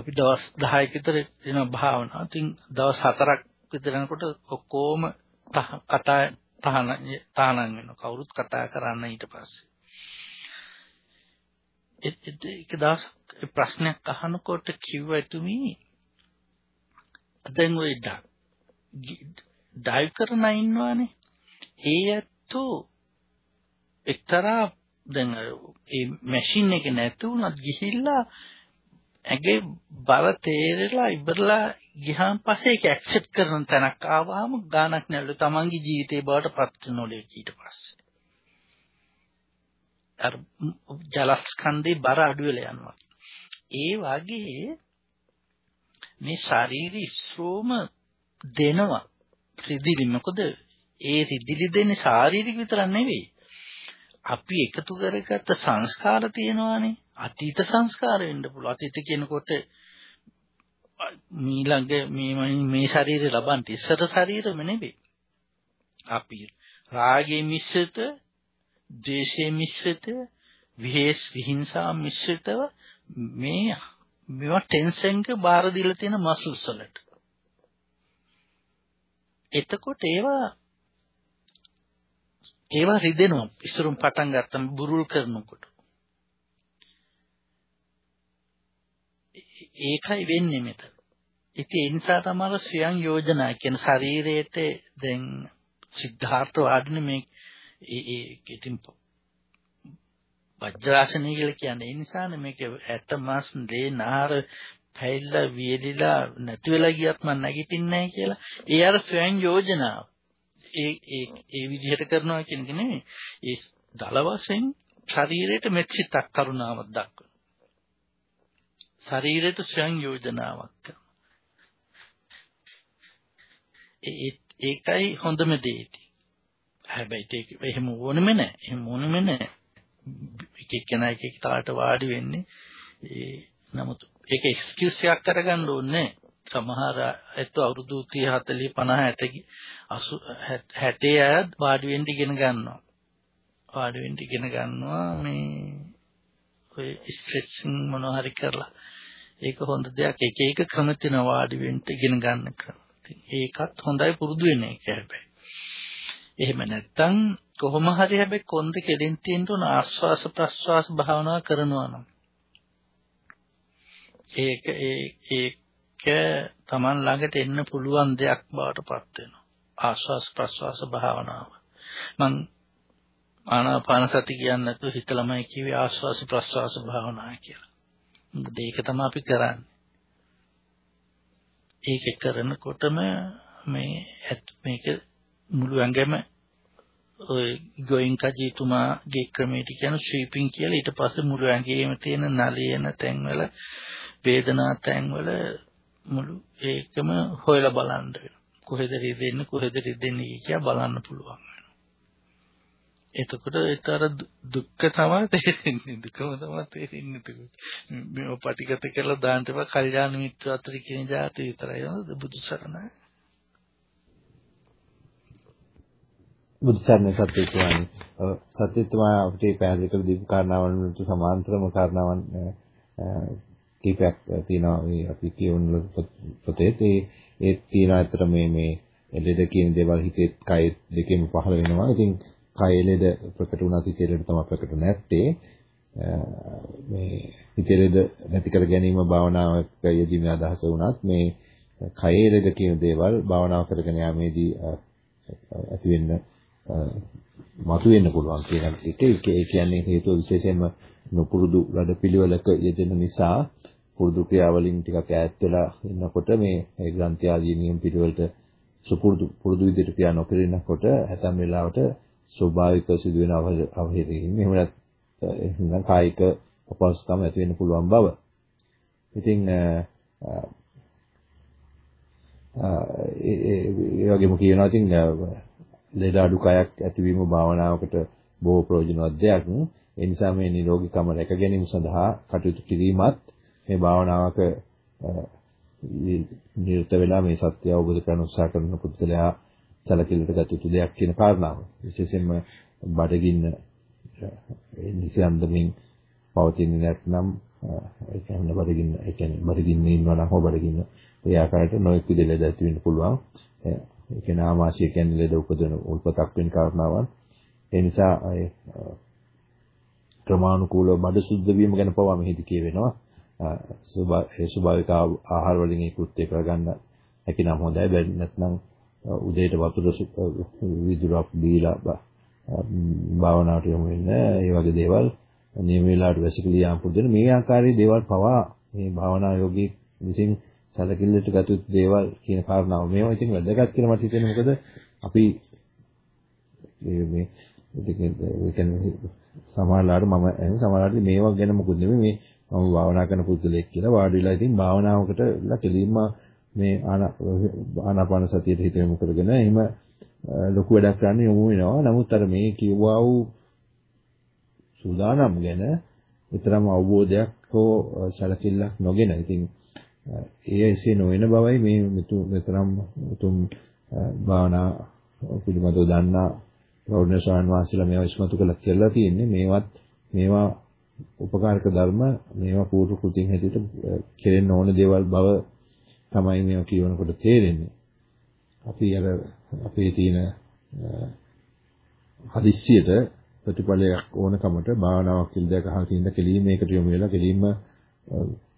අපි දවස් 10ක විතර එන භාවනාව. ඉතින් දවස් 4ක් විතර යනකොට ඔක්කොම කතා තහන තහනම් වෙනවා. කවුරුත් කතා කරන්න ඊට පස්සේ. ඒක දවසක් ප්‍රශ්නයක් අහනකොට කිව්ව එතුමි දැන් ඔය ඩයිව් කරන ඉන්නවනේ. ඒ ඇත්තෝ එක්තරා දැන් ඒ මැෂින් එක නැති වුණත් ගිහිල්ලා ඇගේ බල තේරෙලා ඉවරලා ගියාන් පස්සේ ඒක ඇක්සෙප්ට් කරන තැනක් ආවම ගානක් නැල්ලු තමන්ගේ ජීවිතේ බවට පත් නොලේ ඊට පස්සේ. අර ජලස්කන්ධේ බර අඩු වෙලා යනවා. ඒ වගේ මේ ශාරීරික ශ්‍රෝම දෙනවා. රිදිලි මොකද? ඒ රිදිලි දෙන්නේ ශාරීරික විතර නෙවෙයි. අපි එකතු කරගත්ත සංස්කාර තියෙනවානේ. අතීත සංස්කාර වෙන්න පුළුවන්. අතීත කියනකොට මීළඟ මේ මේ ශරීරය ලබන්න ඉස්සර ශරීරෙම නෙවෙයි. අපි රාගයේ මිශ්‍රිත, ද්වේෂයේ මිශ්‍රිත, විහෙස් විහිංසා මිශ්‍රිතව මේ මේවා ටෙන්ෂන් එක බාර දීලා තියෙන මස්ල්ස් වලට. එතකොට ඒවා ඒවා රිදෙනවා. ඉස්සරුම් පටන් ගත්තම බුරුල් කරනකොට. ඒකයි වෙන්නේ මෙතන. ඉතින් ඒ නිසා තමයි ස්වයං යෝජනා කියන ශරීරයට දැන් සිද්ධාර්ථ වාදිනේ මේ ඒ ඒ ඉතින් වජ්‍රාසනය කියලා කියන්නේ ඒ නිසානේ මේක ඇට මාස් දේ නාර පැයිලා වියලිලා නැති වෙලා ගියත් මම නැගිටින්නේ නැහැ කියලා. ඒ අර ස්වයං යෝජනාව. ඒ ඒ ඒ විදිහට කරනවා කියන එක නෙමෙයි. ඒ දල වශයෙන් ශරීරයට මෙච්චිතක් කරුණාවක් දක්වන. ශරීරයට ස්වයං යෝජනාවක් ඒකයි හොඳම දේ. හැබැයි ඒක එහෙම ඕනෙම නැහැ. එහෙම ඕනෙම නැහැ. එක එක්කෙනා එක එක තාලට වාඩි වෙන්නේ. ඒ නමුත් ඒක එක්ස්කියුස් එකක් කරගන්න ඕනේ සමහර ඇත්ත අවුරුදු 30 40 50 60 60 අය වාඩි වෙන්න ඉගෙන ගන්නවා. වාඩි වෙන්න ඉගෙන ගන්නවා මේ ඔය ස්ට්‍රෙචින් මොනවා හරි කරලා ඒක හොඳ දෙයක් එක එක ක්‍රම තියෙනවා වාඩි වෙන්න ඉගෙන ගන්න ක්‍රම. ඒකත් හොඳයි පුරුදු වෙන එක හැබැයි. එහෙම නැත්තම් කොහොම හරි හැබැයි කොන්ද කෙලින් තියෙන්න උන ආස්වාස ප්‍රස්වාස භාවනා කරනවා නම් ඒක ඒ ඒක Taman ළඟට එන්න පුළුවන් දෙයක් බවට පත් වෙනවා ආස්වාස ප්‍රස්වාස භාවනාව මං ආනාපාන සති කියන්නේ නැතුව හිතලමයි කිව්වේ ආස්වාස ප්‍රස්වාස භාවනාව කියලා. මොකද ඒක තමයි අපි කරන්නේ. ඒක කරනකොටම මේ මේක මුළු ඇඟම ඔය ගෝයින්කජීතුමාගේ ක්‍රමයට කියන ස්වීපින් කියලා ඊට පස්සේ මුළු ඇඟේම තියෙන නලියන තැන්වල වේදනා තැන්වල මුළු ඒකම හොයලා බලන්න වෙනවා. කොහෙද රිදෙන්නේ කොහෙද රිදෙන්නේ කියලා බලන්න පුළුවන්. වෙනවා. එතකොට ඒතර දුක්ඛ තමයි තේරෙන්නේ. දුකම තමයි තේරෙන්නේ මේ පටිගත කරලා දාන්න එපා කල්යාණ මිත්‍ර අතර කියන જાති විතරයි නේද? බුදු සරණයි බුදුසරණ සත්‍යතුමානි සත්‍යතුමා අපිට පැහැදිලි කළ දීපු කාරණාවන් වලට සමාන්තරම කාරණාවන් කීපයක් තියෙනවා. මේ අපි කියවන පොතේ ඒ ඒ තියෙන අතර මේ මේ ලෙඩ කියන දේවල් හිතේ කය දෙකෙන් පහළ වෙනවා. ඉතින් කය ලෙඩ ප්‍රකට වුණා හිතේ ලෙඩ තමයි ප්‍රකට නැත්තේ. මේ හිතේ ලෙඩ නැති කර ගැනීම භාවනාවක යෙදීමේ අදහස වුණත් මේ කයේ ලෙඩ කියන දේවල් භාවනාව කරගෙන යාමේදී ඇති වෙන්න මතුවෙන්න පුළුවන් කියන එක. ඒ කියන්නේ හේතුව විශේෂයෙන්ම නොපුරුදු වැඩපිළිවෙලක යෙදෙන නිසා පුරුදු ක්‍රියාවලින් ටිකක් ඈත් වෙලා ඉන්නකොට මේ ඒ ග්‍රන්ථි ආදී නියම පිළිවෙලට සුපුරුදු පුරුදු විදිහට ක්‍රියා නොකරනකොට ඇතම් වෙලාවට ස්වභාවික සිදුවෙන අවහිරීම එහෙම නැත්නම් කායික අපහසුතාව ඇති වෙන්න පුළුවන් බව. ඉතින් ඒ වගේම කියනවා ඉතින් ලෙඩ අඩු කයක් ඇතිවීම භාවනාවකට බොහෝ ප්‍රයෝජනවත් දෙයක්. ඒ නිසා මේ නිරෝගීකම රැක ගැනීම සඳහා කටයුතු කිරීමත් මේ භාවනාවක නිරත වෙලා මේ සත්‍ය අවබෝධ කරගන්න උත්සාහ කරන පුද්ගලයා සැලකිලිට ගත යුතු දෙයක් කියන කාරණාව. විශේෂයෙන්ම බඩගින්න නිසියන්දමින් පවතින්නේ නැත්නම් ඒ කියන්නේ බඩගින්න ඒ කියන්නේ බඩගින්නේ ඉන්නවා නම් හෝ බඩගින්න ඒ ආකාරයට නොයෙක් විදිහට ඇති වෙන්න පුළුවන්. ඒ කියන්නේ ආමාශය කියන්නේ ලෙඩ උපදින උල්පතක් වෙන කාරණාවක්. ඒ නිසා ඒ ක්‍රමානුකූලව බඩ සුද්ධ වීම ගැන පවා මෙහිදී කියවෙනවා. ඒ ස්වභාවික ආහාර වලින් ඒ කෘත්‍ය කරගන්න හැකි නම් හොඳයි. බැරි නැත්නම් උදේට වතුර විදුරක් දීලා භාවනාවට යොමු වෙන්න ඒ වගේ දේවල් නියම වෙලාවට වැසිකිලි යාම් පුදුන මේ ආකාරයේ දේවල් පවා මේ භාවනා යෝගී විසින් සැලකිල්ලට ගත යුතු දේවල් කියන කාරණාව. මේවා ඉතින් වැදගත් කියලා මට හිතෙනවා. මොකද අපි මේ ඒ කියන්නේ සමහරලාට මම එහෙනම් සමහරලාට මේවා ගැන මොකුත් නෙමෙයි මේ මම භාවනා කරන පුද්ගලෙක් කියලා වාඩි වෙලා ඉතින් භාවනාවකට කෙලින්ම මේ ආනාපාන සතියට හිත යොමු කරගෙන එහෙම ලොකු වැඩක් කරන්න යොමු වෙනවා. නමුත් අර මේ කිව්වා වූ සූදානම් ගැන විතරම අවබෝධයක් හෝ සැලකිල්ලක් නොගෙන ඉතින් ඒ එසේ නොවන බවයි මේ මෙතරම් උතුම් භාවනා පිළිබඳව දන්නා ගෞරවනීය ස්වාමීන් වහන්සේලා මේවා ඉස්මතු කළා කියලා තියෙන්නේ මේවත් මේවා උපකාරක ධර්ම මේවා පූර්ව කෘතින් හැටියට කෙරෙන්න ඕන දේවල් බව තමයි මේවා කියවනකොට තේරෙන්නේ. අපි අර අපේ තියෙන හදිස්සියට ප්‍රතිඵලයක් ඕනකමට භාවනාවක් කියලා දෙයක් අහලා තියෙන කෙලීමේකට යොමු වෙලා කෙලීම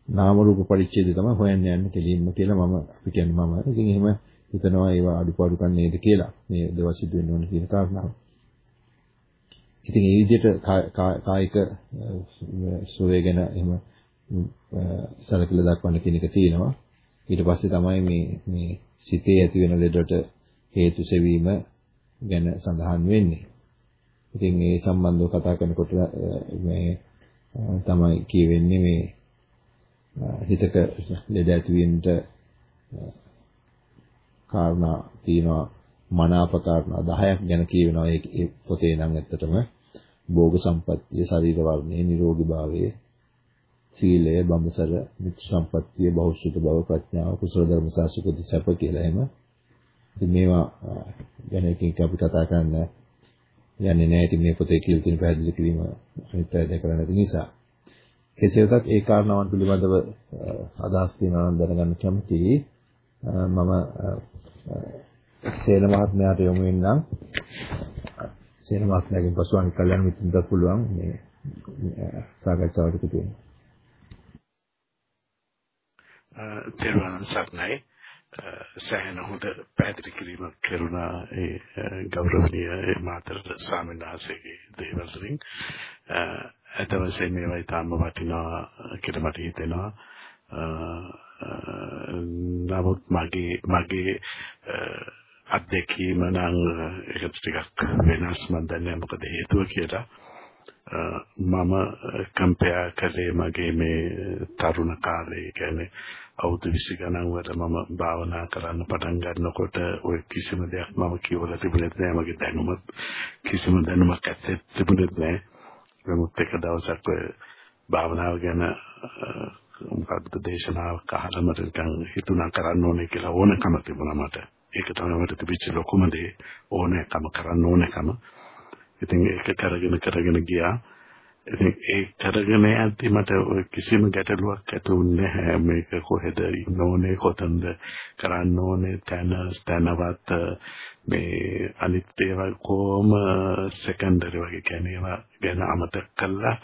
නාම රූප පරිච්ඡේදය තමයි හොයන්න යන්නේ කෙලින්ම කියලා මම අපි කියන්නේ මම. ඉතින් එහෙම හිතනවා ඒවා අඩුපාඩුකම් නේද කියලා. මේ දවස් සිදු වෙන්න ඕන කියන කාරණාව. ඉතින් ඒ විදිහට කායික සුවය ගැන එහෙම සැලකිලි දක්වන්න කියන එක තියෙනවා. ඊට පස්සේ තමයි මේ මේ සිතේ ඇති වෙන ලෙඩට හේතු සෙවීම ගැන සඳහන් වෙන්නේ. ඉතින් ඒ සම්බන්ධව කතා කරනකොට මේ තමයි කියවෙන්නේ මේ හිතක ලෙඩ ඇතිවෙන්නට කාරණා තියෙනවා මනාප කාරණා 10ක් ගැන කියවෙනවා ඒ පොතේ නම් ඇත්තටම භෝග සම්පත්තිය ශරීර වර්ණය නිරෝගී භාවය සීලය බඹසර මිත්‍ර සම්පත්තිය බෞද්ධ බව ප්‍රඥාව කුසල ධර්ම සාසුකති සැප කියලා එහෙම ඉතින් මේවා ගැන එක එක අපි කතා කරන්න යන්නේ නැහැ ඉතින් මේ පොතේ කියලා තියෙන පැහැදිලි කිරීම අනිත් පැය කරන්න නැති නිසා කෙසේ වෙතත් ඒ කාරණාවන් පිළිබඳව අදහස් තියෙනවා නම් දැනගන්න කැමතියි. මම සේන මහත්මයාට යොමු වෙන්නම්. සේන මහත්මයාගෙන් පසු අනිත් කල්යනා මිත්‍රන්ට පුළුවන් මේ සාකච්ඡාවට පිටු වෙන්න. තෙරුවන් සරණයි. සෑහෙන හොඳ පැහැදිලි කිරීමක් කරුණා ඒ ගෞරවනීය මාතර ස්වාමීන් වහන්සේගේ දේවල් වලින්. අද වශයෙන් මේවා ඊටම වටිනවා කියලා මට හිතෙනවා. නමුත් මගේ මගේ අත්දැකීම නම් ඒක ටිකක් වෙනස් මම දන්නේ මොකද හේතුව කියලා. මම කම්පෙයාර් කළේ මගේ මේ තරුණ කාලේ කියන්නේ අවුරුදු 20 ගණන් වල මම භාවනා කරන්න පටන් ගන්නකොට ওই කිසිම දෙයක් මම කියවලා තිබුණේ නැහැ මගේ දැනුමත් කිසිම දැනුමක් ඇත්තේ තිබුණේ නැහැ නමුත් එක දවසක් ඔය භාවනාව ගැන මොකක්ද දේශනාවක් අහලා මට නිකන් හිතුණා කරන්න ඕනේ කියලා ඕනකම තිබුණා මට. ඒක තමයි මට තිබිච්ච ලොකුම දේ. ඕනෑකම කරන්න ඕනෑකම. ඉතින් ඒක කරගෙන කරගෙන ගියා. ඉතින් ඒ කරගෙන යද්දි මට කිසිම ගැටලුවක් ඇති වුණේ නැහැ. මේක කොහෙද ඉන්න ඕනේ කොතනද කරන්න ඕනේ? තැන තැනවත් මේ අනිත් ඒවා කොහොම සෙකන්ඩරි වගේ කියන්නේ ඒවා ගැන අමතක කළා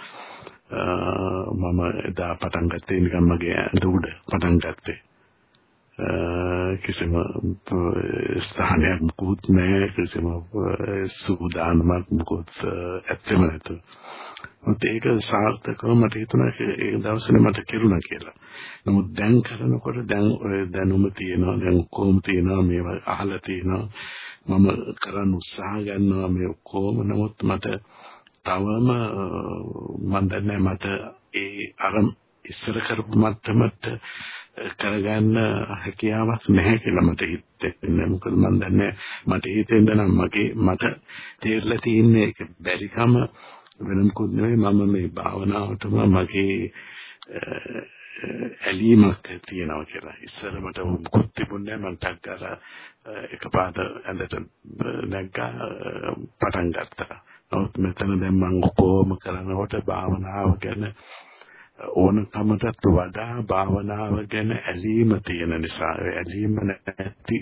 මම එදා පටන් ගත්තේ නිකන් මගේ ඇඳ උඩ පටන් ගත්තේ. කිසිම ස්ථානයක් මුකුත් නැහැ කිසිම සූදානමක් මුකුත් ඇත්තෙම නැතුව. මොකද ඒක සාර්ථකව මට හිතුණා ඒ දවසේ මට කිරුණා කියලා. නමුත් දැන් කරනකොට දැන් ඔය දැනුම තියෙනවා දැන් කොහොම තියෙනවා මේවා අහලා තියෙනවා. මම කරන්න උත්සාහ ගන්නවා මේ කොහොම නමුත් මට තවම මම දන්නේ මට ඒ අර ඉස්සර කරපු මට්ටමට කරගන්න හැකියාවක් නැහැ කියලා මට හිතෙන්නේ. මොකද මම දන්නේ මට හිතෙන්ද නම් මගේ මට තේරලා තියෙන්නේ ඒක බැරිකම වෙන මොකුත් නෙවෙයි මම මේ භාවනාවටම මගේ ඇලීමක් තියෙනවා කියලා. ඉස්සර මට මොකුත් තිබුණේ නැහැ මම ටක් ගාලා එකපාරට ඇඳට නැග්ගා පටන් ගත්තා. නමුත් මෙතන දැන් මම කොහොම කරනකොට භාවනාව ගැන ඕනකමටත් වඩා භාවනාව ගැන ඇලීම තියෙන නිසා ඇලීම නැති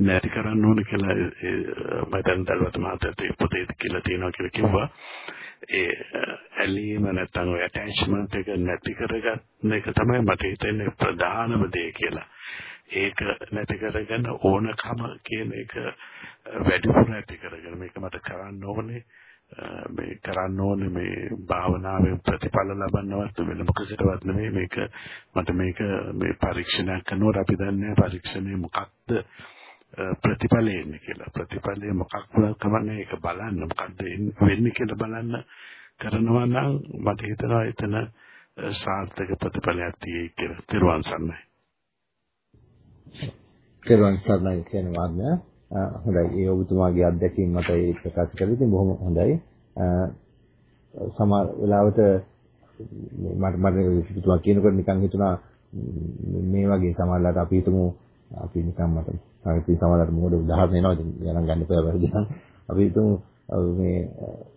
නැති කරන්න ඕන කියලා මම දැන් දල්වත් මාතේ පොතේ කියලා තියෙනවා කියලා කිව්වා ඒ ඇලීම නැත්නම් ඔය ඇටැච්මන්ට් එක නැති කරගන්න එක තමයි මට හිතෙන්නේ ප්‍රධානම දේ කියලා. ඒක නැති කරගෙන ඕනකම කියන එක වැඩිපුර නැති කරගෙන මේක මට කරන්න ඕනේ මේ කරන්න ඕනේ මේ භාවනාවෙන් ප්‍රතිඵල ලබන්නවත් වෙන මොකකටවත් නෙමෙයි මේක මට මේක මේ පරීක්ෂණයක් කරනකොට අපි දන්නේ පරීක්ෂණය මොකක්ද ප්‍රතිඵලය එන්නේ කියලා ප්‍රතිඵලය මොකක් වුණත් කමන්නේ ඒක බලන්න මොකද්ද වෙන්නේ කියලා බලන්න කරනවා නම් මට හිතෙනවා එතන සාර්ථක ප්‍රතිඵලයක් තියෙයි කියලා. තිරුවන් සරණයි. තිරුවන් සරණයි කියන වාද්‍ය හොඳයි. ඒ ඔබතුමාගේ අත්දැකීම් මත ඒ ප්‍රකාශ කරලා ඉතින් බොහොම හොඳයි. සමහර වෙලාවට මට මට ඔබතුමා කියනකොට නිකන් හිතුණා මේ වගේ සමහරලාට අපි හිතමු අපි නිකන් මට හරි සමහරලාට මොකද උදාහරණ එනවා ඉතින් ගණන් ගන්න එපා වැරදි නම් අපි හිතමු මේ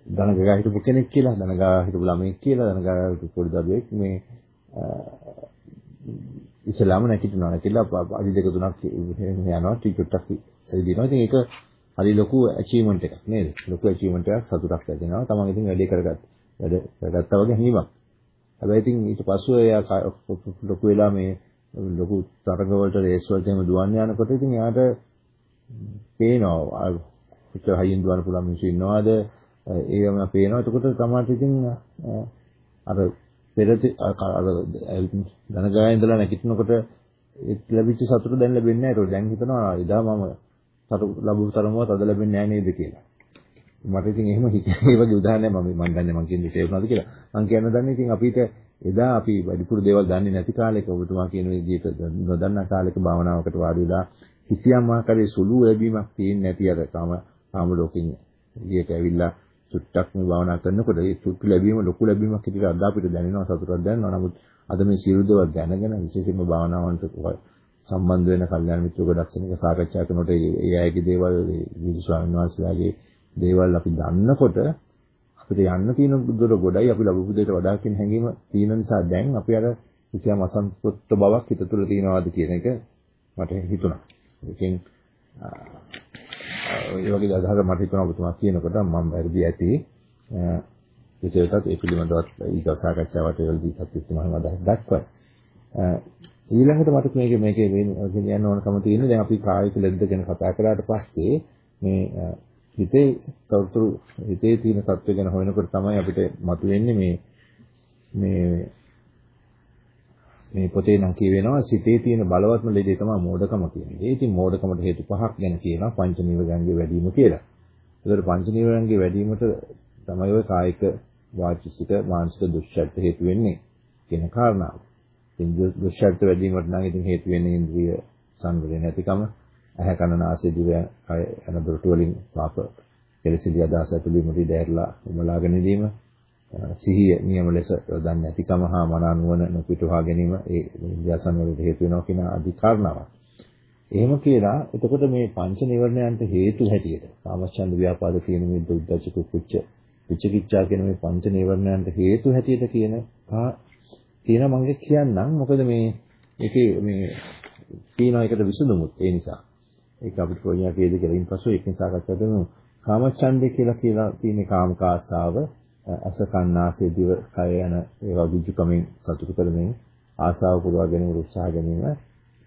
දනගා හිටපු කෙනෙක් කියලා දනගා හිටපු ළමෙක් කියලා දනගා හිටපු පොඩි දරුවෙක් මේ ඉස්ලාම නැගිටිනවා නැතිලා අඩි දෙක තුනක් යනවා ටිකට්ටක් ඇවිදිනවා. ඉතින් ඒක හරි ලොකු ඇචීව්මන්ට් එකක් නේද? ලොකු ඇචීව්මන්ට් එකක් සතුටක් ඇතිවෙනවා. තමන් ඉතින් වැඩේ කරගත්ත. වැඩ කරගත්තා වගේ හැඟීමක්. හැබැයි ඉතින් ඊට පස්සෙ එයා ලොකු වෙලා මේ ලොකු තරඟ වලට රේස් වලට එහෙම දුවන්න යනකොට ඉතින් එයාට පේනවා පිටර හයියෙන් දුවන්න පුළුවන් මිනිස්සු ඉන්නවාද ඒවම පේනවා එතකොට තමයි ඉතින් අර පෙරති අර ධනගාය ඉඳලා නැගිටිනකොට ලැබිච්ච සතුට දැන් ලැබෙන්නේ නැහැ. ඒක දැන් හිතනවා එදා මම සතුට ලැබුණු තරමවත් අද ලැබෙන්නේ නැහැ නේද කියලා. මට ඉතින් එහෙම හිතේ වගේ උදාහරණයක් මම මම දන්නේ මම කියන්නේ තේරුණාද කියලා. මම කියන්න දන්නේ ඉතින් අපිට එදා අපි වැඩිපුර දේවල් දන්නේ නැති කාලෙක ඔබතුමා කියන විදිහට නොදන්නා කාලෙක භාවනාවකට වාඩි වෙලා කිසියම් ආකාරයේ සුළු ලැබීමක් තියෙන්නේ නැති අර කාම කාම ලෝකෙින් ඊට ඇවිල්ලා චුට්ටක් මේ භාවනා කරනකොට ඒ චුට්ටු ලැබීම ලොකු ලැබීමක් විදිහට අද අපිට දැනෙනවා සතුටක් දැනෙනවා. නමුත් අද මේ සියලු දේවල් දැනගෙන විශේෂයෙන්ම භාවනාවන්ට සම්බන්ධ වෙන කල්යාණ මිත්‍ර ගොඩක් සෙනක සාකච්ඡා කරනකොට ඒ අයගේ දේවල් විදු ස්වාමීන් වහන්සේලාගේ දේවල් අපි දන්නකොට අපිට යන්න තියෙන දුර ගොඩයි අපි ලැබපු දෙයට වඩා කියන හැඟීම තියෙන නිසා දැන් අපි අර කිසියම් අසන්තුෂ්ත බවක් හිත තුළ තියනවාද කියන එක මට හිතුණා. ඒකෙන් ඒ වගේ අදහසක් මට හිතෙනවා ඔබතුමා කියනකොට මම වැඩි ඇති විශේෂයෙන්ත් ඒ පිළිබඳවත් ඊගා සාකච්ඡාවට වෙලදී සත්‍යතුමාම අදහස් දක්වයි. ඊළඟට මට මේක මේකේ කියන්න ඕනකම තියෙන්නේ දැන් අපි කායික ලෙඩ ගැන කතා කරාට පස්සේ මේ හිතේ තවතුරු හිතේ තියෙන තත්ත්වය ගැන හොයනකොට තමයි අපිට මතුවෙන්නේ මේ මේ මේ පොතේ නම් කියවෙනවා සිතේ තියෙන බලවත්ම ලෙඩේ තමයි මෝඩකම කියන්නේ. ඒ ඉතින් මෝඩකමට හේතු පහක් ගැන කියනවා පංච නීවරණගේ වැඩිම කියලා. ඒතර පංච නීවරණගේ වැඩිමට තමයි ওই කායික වාචික මානසික දුෂ්චරිත හේතු වෙන්නේ කියන කාරණාව. ඉතින් දුෂ්චරිත වැඩිවීමට නම් ඉතින් හේතු වෙන්නේ ඉන්ද්‍රිය සංවරය නැතිකම, ඇහැ කන නාසය දිව කය යන දොරටු වලින් පාප කෙලසිලි අදහස ඇතුළු ඉද ඇරලා උමලාගෙන ඉදීම, සිහිය නියම ලෙස යොදන්නේ නැතිකම හා මන නුවණ නොපිටුවා ගැනීම ඒ ඉන්ද්‍රිය සංවරයට හේතු වෙනවා කියන අධිකාරණාවක්. එහෙම කියලා එතකොට මේ පංච නිවර්ණයන්ට හේතු හැටියට කාමච්ඡන්ද ව්‍යාපාද කියන මේ දුද්දච්ච කුච්ච විචිකිච්ඡා කියන මේ පංච නීවරණයන්ට හේතු හැටියට කියන කියන මම කියන්නම් මොකද මේ ඒකේ මේ තියෙන එකට විසඳුමුත් ඒ නිසා ඒක අපිට කොහොමද කියද කියලා. ඉන්පසු ඒකෙන් සාකච්ඡා කරමු. කාමච්ඡන්දේ කියලා කියලා තියෙන කාමක ආසාව අස කන්නාසය දිව කය යන ඒවා විජුකමින් සතුටු කරමින් ආසාව පුරවා ගැනීම උත්සාහ ගැනීම.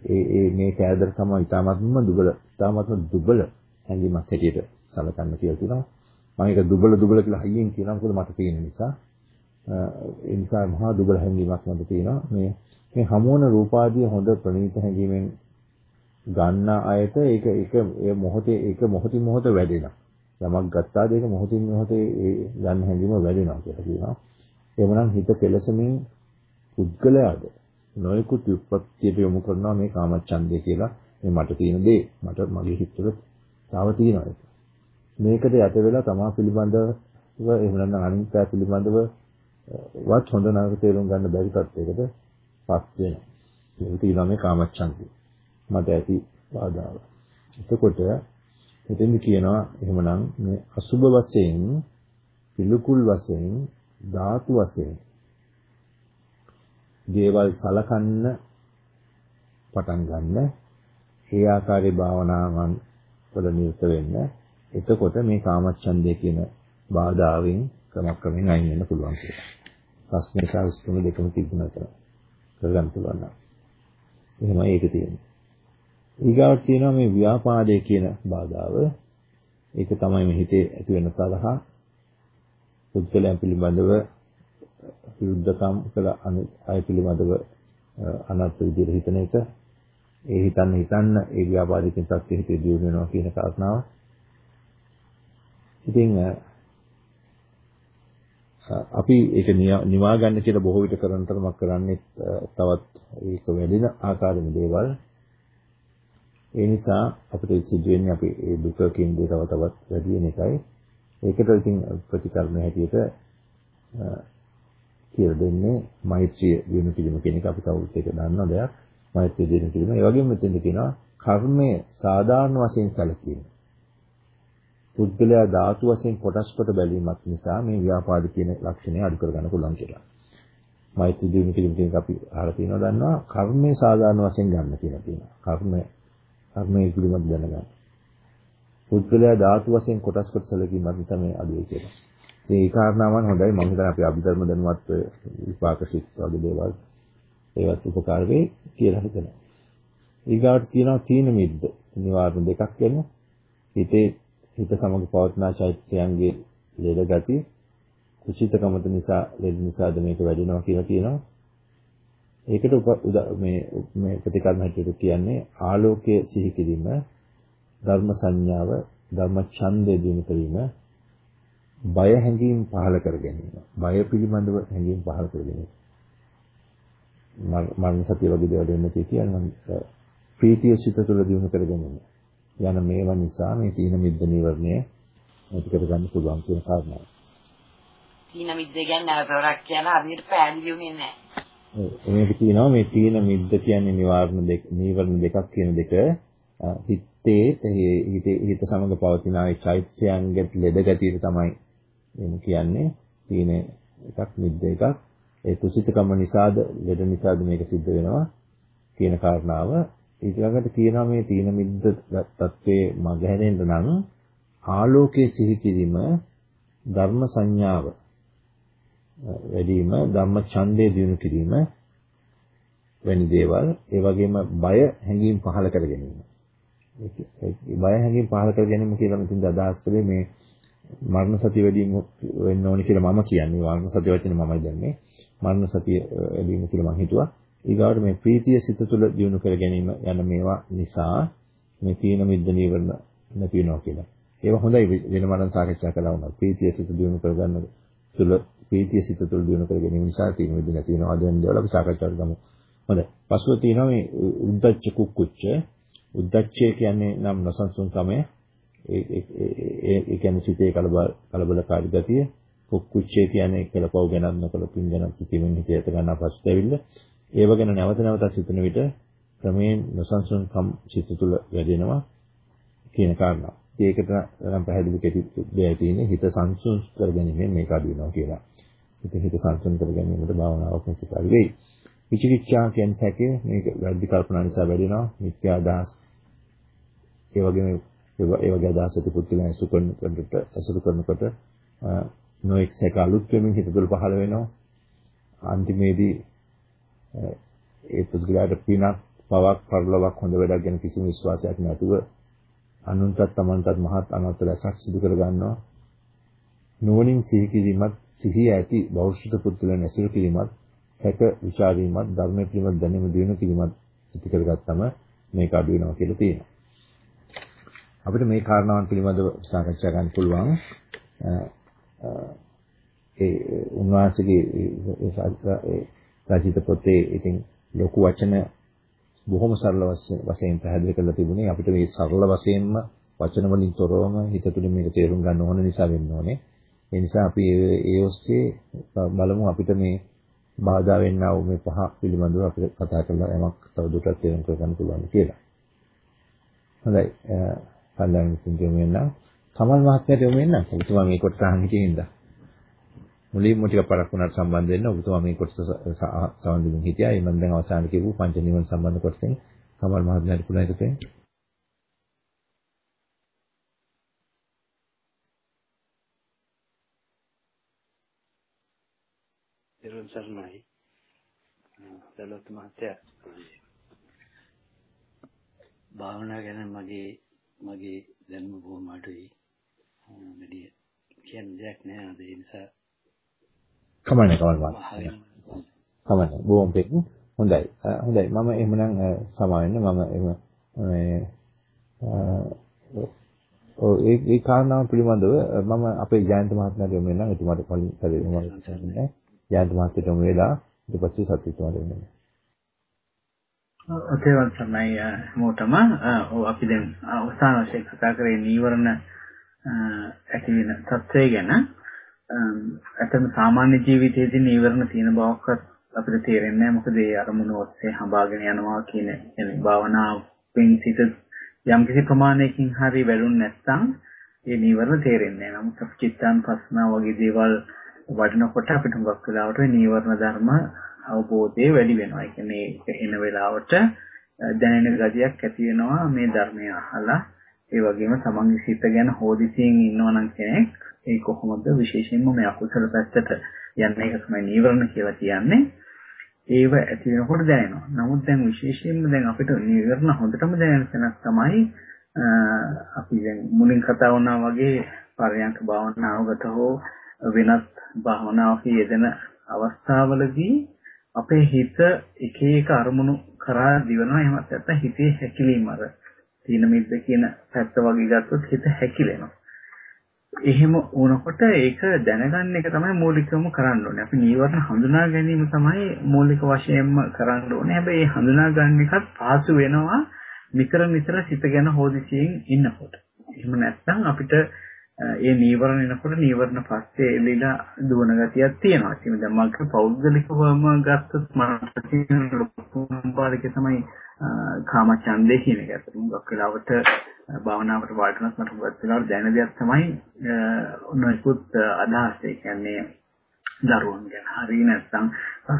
ඒ ඒ මේ කෑදරකම ඊටාත්ම දුබල ඊටාත්ම දුබල හැඟීමක් හැටියට සලකන්න කියලා තියෙනවා. මම ඒක දුබල දුබල කියලා හයියෙන් කියනවා. මොකද මට තියෙන නිසා. ඒ නිසා මහා දුබල හැඟීමක් මට තියෙනවා. මේ මේ හමුවන රූපාදී හොඳ ප්‍රණීත හැඟීමෙන් ගන්න අයට ඒක ඒක ඒ මොහොතේ ඒක මොහොතින් මොහොත වැඩෙනවා. යමක් ගත්තාද ඒක මොහොතින් මොහොතේ ඒ ගන්න හැඟීම වැඩෙනවා කියලා කියනවා. එhmenan හිත කෙලසමින් පුද්ගලයාද? නොයෙකුත් විපත්තියට යොමු කරනවා මේ කාමච්ඡන්දය කියලා. මේ මට තියෙන දේ. මට මගේ හිතවල තාව තියෙනවා ඒක. මේකට යට වෙලා තමා පිළිබඳව එහෙම නැත්නම් අනිත් අය පිළිබඳව වත් හොඳ නරක තේරුම් ගන්න බැරි තත්යකට පස් වෙනවා. ඒක තියෙනවා මේ කාමච්ඡන්දය. මට ඇති බාධාව. එතකොට මෙතෙන්දි කියනවා එහෙමනම් මේ අසුබ වශයෙන් පිළිකුල් වශයෙන් ධාතු වශයෙන් දේවල් සලකන්න පටන් ගන්න ඒ ආකාරයේ භාවනාවන් වල නිරත වෙන්න එතකොට මේ කාමච්ඡන්දය කියන බාධාවෙන් ක්‍රමක්‍රමයෙන් අයින් වෙන්න පුළුවන් කියලා. ප්‍රශ්නේ සහ විස්තර දෙකම තිබුණාට කරගන්න පුළුවන් නම්. එහෙමයි ඒක තියෙන්නේ. ඊගාවට තියෙනවා මේ ව්‍යාපාදයේ කියන බාධාව. ඒක තමයි මේ හිතේ ඇති වෙන තරහ පුද්ගලයන් පිළිබඳව විරුද්ධකම් කළ අය පිළිබඳව අනර්ථ විදිහට හිතන එක. ඒ හිතන්න හිතන්න ඒ ව්‍යාපාදිකින් සත්‍ය හිතේ දියුණු වෙනවා කියන කාරණාව. ඉතින් අපි ඒක නිවා ගන්න කියලා බොහෝ විට කරන තරමක් කරන්නේ තවත් ඒක වැඩින ආකාරයේ දේවල්. ඒ නිසා අපිට සිද්ධ වෙන්නේ අපි ඒ දුකකින් දේ තව තවත් වැඩි වෙන එකයි. ඒකට ඉතින් ප්‍රතිකර්ම හැටියට කියලා දෙන්නේ මෛත්‍රිය දිනු කිරීම කියන එක අපි කවුරුත් ඒක දන්න දෙයක්. මෛත්‍රිය දිනු කිරීම. ඒ වගේම මෙතෙන්ද කියනවා කර්මය සාධාරණ වශයෙන් සැලකීම. පුද්ගලයා ධාතු වශයෙන් කොටස් කොට බැලීමක් නිසා මේ ව්‍යාපාද කියන ලක්ෂණය අඩු කරගන්න පුළුවන් කියලා. මෛත්‍රී දිනු කිරීම කියන එක අපි අහලා තියෙනවා දන්නවා කර්මයේ සාධාරණ වශයෙන් ගන්න කියලා තියෙනවා. කර්මය කර්මයේ පිළිබඳ දැනගන්න. පුද්ගලයා ධාතු වශයෙන් කොටස් කොට සැලකීමක් නිසා මේ අඩුයි කියලා. ඉතින් ඒ කාරණාවන් හොඳයි මම හිතන්නේ අපි අභිධර්ම දැනුවත් විපාක සිත් වගේ දේවල් ඒවත් උපකාර වෙයි කියලා හිතනවා. ඊගාට තියෙනවා තීන මිද්ද නිවාරණ දෙකක් වෙන හිතේ හිත සමග පවත්නා චෛත්‍යයන්ගේ ලෙඩ ගති කුචිතකමත නිසා ලෙඩ නිසාද මේක වැඩෙනවා කියලා කියනවා. ඒකට මේ මේ ප්‍රතිකර්ම හැටියට කියන්නේ ආලෝකයේ සිහි කිරීම, ධර්ම සංඥාව, ධර්ම ඡන්දය දිනු කිරීම, බය හැඟීම් පහළ කර ගැනීම. බය පිළිබඳව හැඟීම් පහළ කර ගැනීම. මරණ සතිය වගේ දේවල් වෙන්න කියන්නේ ප්‍රීතිය සිත තුළ දිනු කර ගැනීම. යන මේවා නිසා මේ තීන මිද්ද නිවර්ණය ඇති කරගන්න පුළුවන් කියන කාරණාව. තීන මිද්ද කියන්නේ නැවතවරක් කියන හරියට පැහැදිලි වුණේ නැහැ. මේක කියනවා මේ තීන මිද්ද කියන්නේ නිවාරණ දෙක නිවර්ණ දෙකක් කියන දෙක. හිතේ හිතේ හිත සමග පවතින ඒ චෛත්‍යයන්ගේ ලෙඩ ගැටියට තමයි එමු කියන්නේ. තීන එකක් මිද්ද එකක්. ඒ කුසිතකම නිසාද ලෙඩ නිසාද මේක සිද්ධ වෙනවා කියන කාරණාව. ඊළඟට කියනවා මේ තීන මිද්ද තත්ත්වයේ මගහැරෙන්න නම් ආලෝකයේ සිහි කිරීම ධර්ම සංඥාව. වැඩිම ධම්ම ඡන්දේ දිනු කිරීම වැනි දේවල් ඒ වගේම බය හැඟීම් පහළ කර ගැනීම. බය හැඟීම් පහළ කර ගැනීම කියලා මෙතෙන්ද අදහස් කළේ මේ මරණ සතිය වැඩි වෙන්න ඕනි කියලා මම කියන්නේ. මරණ සතිය වචනේ මමයි දැන්නේ. මරණ සතිය වැඩි වෙන්න කියලා මම හිතුවා. ඊගාවට මේ ප්‍රීතිය සිත තුළ දිනු කර ගැනීම යන මේවා නිසා මේ තීන මිද්ද නීවරණ නැති වෙනවා කියලා. ඒවා හොඳයි වෙන මරණ සාකච්ඡා කළා වුණා. ප්‍රීතිය සිත දිනු කර ගන්න තුළ ප්‍රීතිය සිත තුළ දිනු කර ගැනීම නිසා තීන මිද්ද නැති වෙනවා. අද වෙන දේවල් අපි සාකච්ඡා කරමු. හොඳයි. පසුව තියෙනවා මේ උද්දච්ච කුක්කුච්ච. උද්දච්චය කියන්නේ නම් නසංසුන්කමය. ඒ ඒ කියන්නේ සිතේ කලබල කලබලකාරී ගතිය. කුක්කුච්චය කියන්නේ කළපව් ගැනත් නොකළ පින් ගැනත් සිතීමෙන් හිතේ යත ගන්න පස්සට ඇවිල්ලා ඒව ගැන නැවත නැවතත් සිතන විට ක්‍රමයෙන් නසංසුන්කම් සිත තුළ වැඩෙනවා කියන කාරණා. ඒකට නම් පැහැදිලි කෙටි දෙයක් තියෙන්නේ හිත සංසුන් කර ගැනීමෙන් මේක අඩු වෙනවා කියලා. හිත හිත සංසුන් කර ගැනීමට භාවනාවක් උපකාරී වෙයි. විචිකිච්ඡා කියන්නේ සැකය මේක වැඩි කල්පනා නිසා වැඩෙනවා මිත්‍යා අදහස් ඒ වගේම ඒ වගේ අදහස් ඇති පුද්ගලයන් අසු කරනකොට අසුරු කරනකොට නොඑක් සැක අලුත් වෙමින් හිත තුළ පහළ වෙනවා අන්තිමේදී ඒ පුද්ගලයාට පිනක් පවක් පරලොවක් හොඳ වැඩක් ගැන කිසිම විශ්වාසයක් නැතුව අනුන්ටත් තමන්ටත් මහත් අනර්ථ රැසක් සිදු කර ගන්නවා නුවණින් සිහි කිරීමත් සිහි ඇති බෞද්ධ පුද්ගලයන් ඇසුරු කිරීමත් සැක ਵਿਚාරීමත් ධර්මයේ පිළිබඳ දැනීම දිනු කිරීමත් ඇති කරගත්තම මේක අඩු වෙනවා කියලා තියෙනවා. අපිට මේ කාරණාවන් පිළිබඳව සාකච්ඡා කරන්න පුළුවන්. ඒ උන්වහන්සේගේ රචිත පොතේ ඉතින් ලොකු වචන බොහොම සරල වශයෙන් පැහැදිලි කරලා තිබුණේ අපිට මේ සරල වශයෙන්ම වචන වලින් තොරවම හිත තුළින් මේක තේරුම් ගන්න ඕන නිසා වෙන්න ඕනේ. ඒ නිසා අපි ඒ ඔස්සේ බලමු අපිට මේ බාධා වෙන්නා වූ මේ පහ පිළිබඳව අපිට කතා කරලා යමක් තවදුරටත් තේරුම් කරගන්න පුළුවන් කියලා. හොඳයි. කල්ලාන් විසින් වෙන්න. කමල් මහත්මයාට යොමු වෙන්න. ඔබතුමා මේ කොටස අහන් හිටියේ නේද? මුලින්ම ටික පරක් වුණාට සම්බන්ධ වෙන්න ඔබතුමා මේ කොටස සම්බන්ධ හිටියා. ඒ මම දැන් අවසානයේ කියපු පංච නිවන සම්බන්ධ කොටසෙන් කමල් මහත්මයාට පුළුවන් එකතු වෙන්න. තෙරුවන් සරණයි. දලොත් මහත්තයා. භාවනා ගැන මගේ මගේ දැනුම බොහොම අඩුයි. වැඩි කියන්න දෙයක් නෑ අද ඒ නිසා කමන්නේ කමන්නේ. කමන්නේ බොහොම පෙක්. හොඳයි. හොඳයි. මම එහෙමනම් සමාවෙන්න මම එහෙම මේ ඔව් ඒ ඒ කාරණාව පිළිබඳව මම අපේ ජයන්ත මහත්මයාට යොමු වෙනවා එතුමාට කලින් සැරේ මම කියන්නේ ජයන්ත මහත්තයට යොමු වෙලා ඊට පස්සේ සත්‍යතුමාට වෙනවා. ඔතේවන් තමයි හැමෝටම අපි දැන් අවසාන වශයෙන් කතා කරේ නීවරණ ඇති වෙන තත්ත්වය ගැන. අතන සාමාන්‍ය ජීවිතයේදී නීවරණ තියෙන බවක්වත් අපිට තේරෙන්නේ නැහැ මොකද ඒ අරමුණ ඔස්සේ හඹාගෙන යනවා කියන يعني භාවනාවෙන් සිට යම්කිසි ප්‍රමාණයකින් හරි වැළුන් නැත්නම් ඒ නීවරණ තේරෙන්නේ නැහැ. නමුත් චිත්තාන් පස්නා වගේ දේවල් වඩනකොට අපිට හුඟක් වෙලාවට නීවරණ ධර්ම අවබෝධය වැඩි වෙනවා. ඒ කියන්නේ එන වෙලාවට දැනෙන ගතියක් ඇති වෙනවා මේ ධර්මය අහලා. ඒ වගේම තමන්ගේ සිත ගැන හොදිසියෙන් ඉන්නවා නම් කෙනෙක් ඒ කොහොමද විශේෂයෙන්ම මේ අකුසල පැත්තට යන්නේ ඒක තමයි නීවරණ කියලා කියන්නේ. ඒව ඇති වෙනකොට දැනෙනවා. නමුත් දැන් විශේෂයෙන්ම දැන් අපිට නීවරණ හොඳටම දැනෙන තැනක් තමයි අපි දැන් මුලින් කතා වුණා වගේ පරයන්ක භාවනාවකට හෝ වෙනත් භාවනාවක යෙදෙන අවස්ථාවලදී අපේ හිත එක එක අරමුණු කරා දිවනවා එහෙමත් නැත්නම් හිතේ හැකිලීම අර තීන මිද්ද කියන පැත්ත වගේ ගත්තොත් හිත හැකිලෙනවා. එහෙම වුණකොට ඒක දැනගන්න එක තමයි මූලිකවම කරන්න ඕනේ. අපි නීවරණ හඳුනා ගැනීම තමයි මූලික වශයෙන්ම කරන්න ඕනේ. හැබැයි මේ හඳුනා ගන්න එකත් පහසු වෙනවා නිතර නිතර සිත ගැන හොදිසියෙන් ඉන්නකොට. එහෙම නැත්නම් අපිට ඒ නීවරණ එනකොට නීවරණ පස්සේ එළිලා දුවන ගතියක් තියෙනවා. ඉතින් දැන් මම පෞද්ගලිකවම ගත්තොත් මට තියෙන ලොකුම බාධක තමයි කාමචන්දේ කියන එක. ඒත් මුගක් වෙලාවට භාවනාවට වාඩිවෙනත් මට මුගක් වෙලාවට දැනෙන දෙයක් තමයි නොයිකුත් අදහස්. ඒ කියන්නේ දරුවන් ගැන හරි නැත්නම්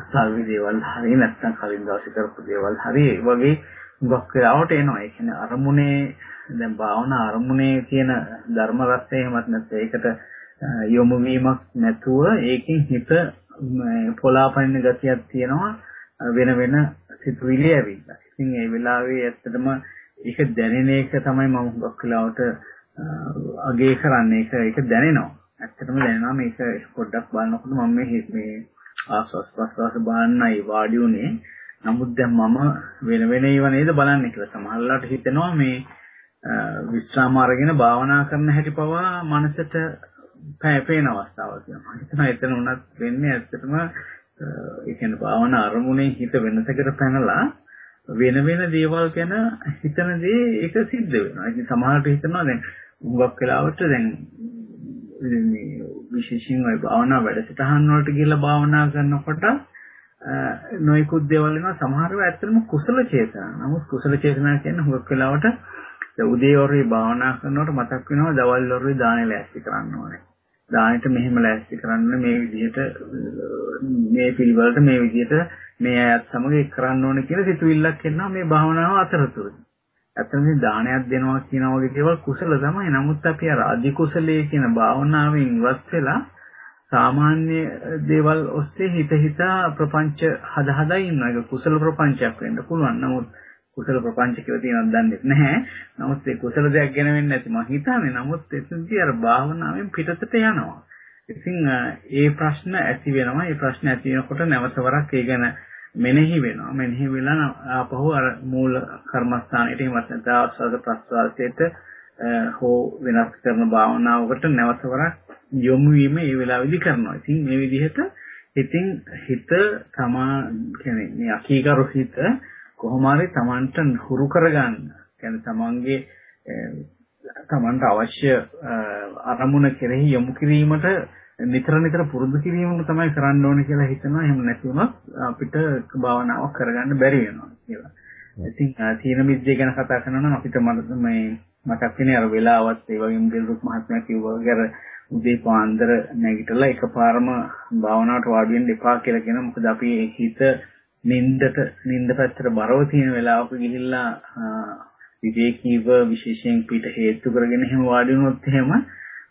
සල්වි දේවල් හරි නැත්නම් කලින් දවසේ කරපු දේවල් හරි වගේ හුඟක් වෙලාවට එනවා. ඒ කියන්නේ අරමුණේ දැන් භාවනා අරමුණේ තියෙන ධර්ම රසය එහෙමත් නැත්නම් ඒකට යොමු වීමක් නැතුව ඒකෙන් හිත පොලාපනින ගතියක් තියෙනවා වෙන වෙන සිතුවිලි ඇවිල්ලා. ඉතින් ඒ වෙලාවේ ඇත්තටම ඒක දැනෙන එක තමයි මම හුඟක් වෙලාවට අගේ කරන්නේ. ඒක ඒක දැනෙනවා. ඇත්තටම දැනෙනවා මේක පොඩ්ඩක් බලනකොට මම මේ මේ ආස්වාස් ප්‍රස්වාස බලන්නයි වාඩි උනේ. නමුත් දැන් මම වෙන වෙන ඒවා නේද බලන්නේ කියලා. සමහරවිට හිතෙනවා මේ විස්රාම අරගෙන භාවනා කරන හැටි පවා මනසට පෑපේන අවස්ථාවක් තියෙනවා. හිතනවා එතන උනත් වෙන්නේ ඇත්තටම ඒ කියන්නේ භාවනා අරමුණේ හිත වෙනසකට පැනලා වෙන වෙන දේවල් ගැන හිතන දේ ඒක සිද්ධ වෙනවා. ඉතින් සමහරවිට හිතනවා දැන් හුඟක් වෙලාවට දැන් මේ විශේෂයෙන් ওই භාවනා වැඩසටහන් වලට ගිහිල්ලා භාවනා කරනකොට නොයිකුත් දේවල් වෙනවා සමහරව ඇත්තටම කුසල චේතනා. නමුත් කුසල චේතනා කියන්නේ හුඟක් වෙලාවට උදේ වරුවේ භාවනා කරනකොට මතක් වෙනවා දවල් වරුවේ දානේ ලෑස්ති කරන්න ඕනේ. දානෙට මෙහෙම ලෑස්ති කරන්න මේ විදිහට මේ පිළිවෙලට මේ විදිහට මේ අයත් සමග එක් කරන්න ඕනේ කියලා සිතුවිල්ලක් එනවා මේ භාවනාව අතරතුරදී. ඇත්තටම දානයක් දෙනවා කියන වගේ දේවල් කුසල තමයි. නමුත් අපි අර අධි කුසලයේ කියන භාවනාවෙන් ඉවත් වෙලා සාමාන්‍ය දේවල් ඔස්සේ හිත හිතා ප්‍රපංච හද හදා ඉන්නවා. ඒක කුසල ප්‍රපංචයක් වෙන්න පුළුවන්. නමුත් කුසල ප්‍රපංච කියලා තියෙනවද දන්නේ නැහැ. නමුත් ඒ කුසල දෙයක් ගැන වෙන්නේ නැති මම හිතන්නේ. නමුත් එතනදී අර භාවනාවෙන් පිටතට යනවා. ඉතින් ඒ ප්‍රශ්න ඇති වෙනවා. ඒ ප්‍රශ්න ඇති වෙනකොට නැවත වරක් ඒ ගැන මෙනෙහි වෙනවා. මෙනෙහි වෙලා ආපහු අර මූල කර්මස්ථානෙට එහෙමත් නැත්නම් ආස්වාද ප්‍රස්වාසයට හෝ වෙනස් කරන භාවනාවකට නැවත වරක් යොමු වීම ඒ වෙලාවෙදි කරනවා. ඉතින් මේ විදිහට ඉතින් හිත තමා කියන්නේ මේ අකීකරු හිත කොහොම හරි Tamanට හුරු කරගන්න. කියන්නේ Tamanගේ Tamanට අවශ්‍ය අරමුණ කෙරෙහි යොමු කිරීමට නිතර නිතර පුරුදු කිරීමම තමයි කරන්න ඕනේ කියලා හිතනවා. එහෙම නැති වුණොත් අපිට භාවනාවක් කරගන්න බැරි වෙනවා කියලා. ඉතින් සීන මිද්දේ ගැන කතා කරනවා නම් අපිට මේ මතක් වෙන්නේ අර වෙලාවත් ඒ වගේම දිල්රුක් මහත්මයා කිව්වා වගේ අර උදේ පාන්දර නැගිටලා එකපාරම භාවනාවට වාඩි වෙන්න එපා කියලා කියන මොකද අපි හිත නින්දට නින්ද පැත්තට බරව තියෙන වෙලාවක ගිහිල්ලා විවේකීව විශේෂයෙන් පිට හේතු කරගෙන එහෙම වාඩි වුණොත් එහෙම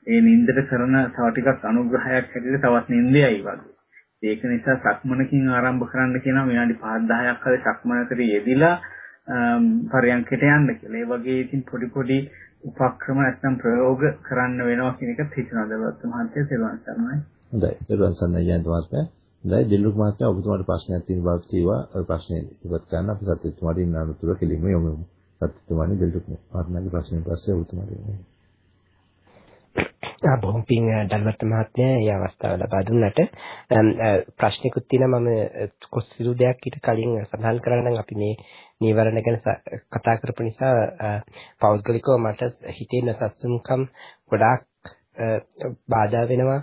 ඒ නින්දට කරන තව ටිකක් අනුග්‍රහයක් හැටියට තවත් නින්දයයි වගේ. ඒක නිසා සක්මනකින් ආරම්භ කරන්න කියනවා විනාඩි 5-10ක් හරි සක්මනකට යෙදිලා පරයන්කට යන්න කියලා. ඒ වගේ ඉතින් පොඩි පොඩි උපක්‍රම නැත්නම් ප්‍රයෝග කරන්න වෙනවා කියන එකත් හිතනවා දවස් මහත්තයා සෙල්වන් කරනවා. හොඳයි. සෙල්වන් සන්නයි ජයන්ත මහත්මයා. දැන් දිල්ලුක් මහත්මයා ඔබතුමාට ප්‍රශ්නයක් තියෙන බව කිව්වා. ඔය ප්‍රශ්නේ ඉවත් කරන්න අපි සත්‍යතුමාට ඉන්න අනුතුර කෙලින්ම යොමු වෙමු. සත්‍යතුමානේ දිල්ලුක් මහත්මයාගේ ප්‍රශ්නේ පස්සේ ඔබතුමාට යොමු. ආ බොහොම පිං දල්වත් මහත්මයා මේ අවස්ථාව ලබා දුන්නට ප්‍රශ්නිකුත් තියෙනවා මම කොස්සිරු දෙයක් ඊට කලින් සඳහන් කරා නම් අපි මේ නීවරණ ගැන කතා කරපු නිසා පෞද්ගලිකව මට හිතේ නසත්සුම්කම් ගොඩාක් බාධා වෙනවා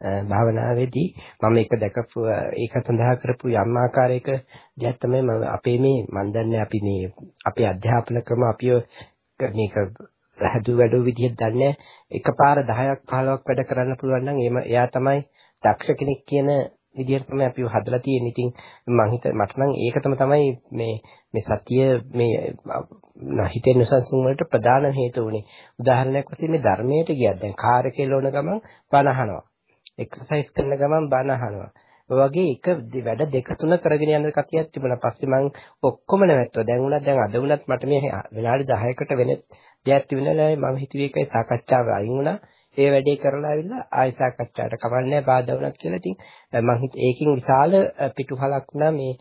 භාවනාවේදී මම ඒක දැකපු ඒක සඳහා කරපු යම් ආකාරයක දෙයක් තමයි මම අපේ මේ මන් දන්නේ අපි මේ අපේ අධ්‍යාපන ක්‍රම අපිව මේක හැදු වැඩු විදිහට දන්නේ එකපාර 10ක් 15ක් වැඩ කරන්න පුළුවන් නම් එයා එයා තමයි දක්ෂ කෙනෙක් කියන විදිහට තමයි අපිව හදලා තියෙන්නේ. ඉතින් මම හිත මට නම් ඒකටම තමයි මේ මේ සතිය මේ හිතේ නොසන්සුන් වලට ප්‍රධාන හේතුව උනේ. උදාහරණයක් වශයෙන් මේ ධර්මයට ගියත් දැන් කාර් එකේ ලෝණ ගමන් බණ අහනවා. එක්සර්සයිස් කරන ගමන් බණ අහනවා. ඔය වගේ එක වැඩ දෙක තුන කරගෙන යන කතියක් තිබුණා. පස්සේ මම ඔක්කොම නැවැත්තුවා. දැන් උනත් දැන් අද උනත් මට මේ විනාඩි 10කට වෙන දෙයක් තිබුණා මම හිතුවේ ඒකයි සාකච්ඡාව අයින් වුණා. ඒ වැඩේ කරලා ආවිල්ලා ආයි සාකච්ඡාවට කවන්නේ බාධා වුණත් කියලා ඉතින් මම හිත ඒකින් විශාල පිටුහලක් වුණා මේ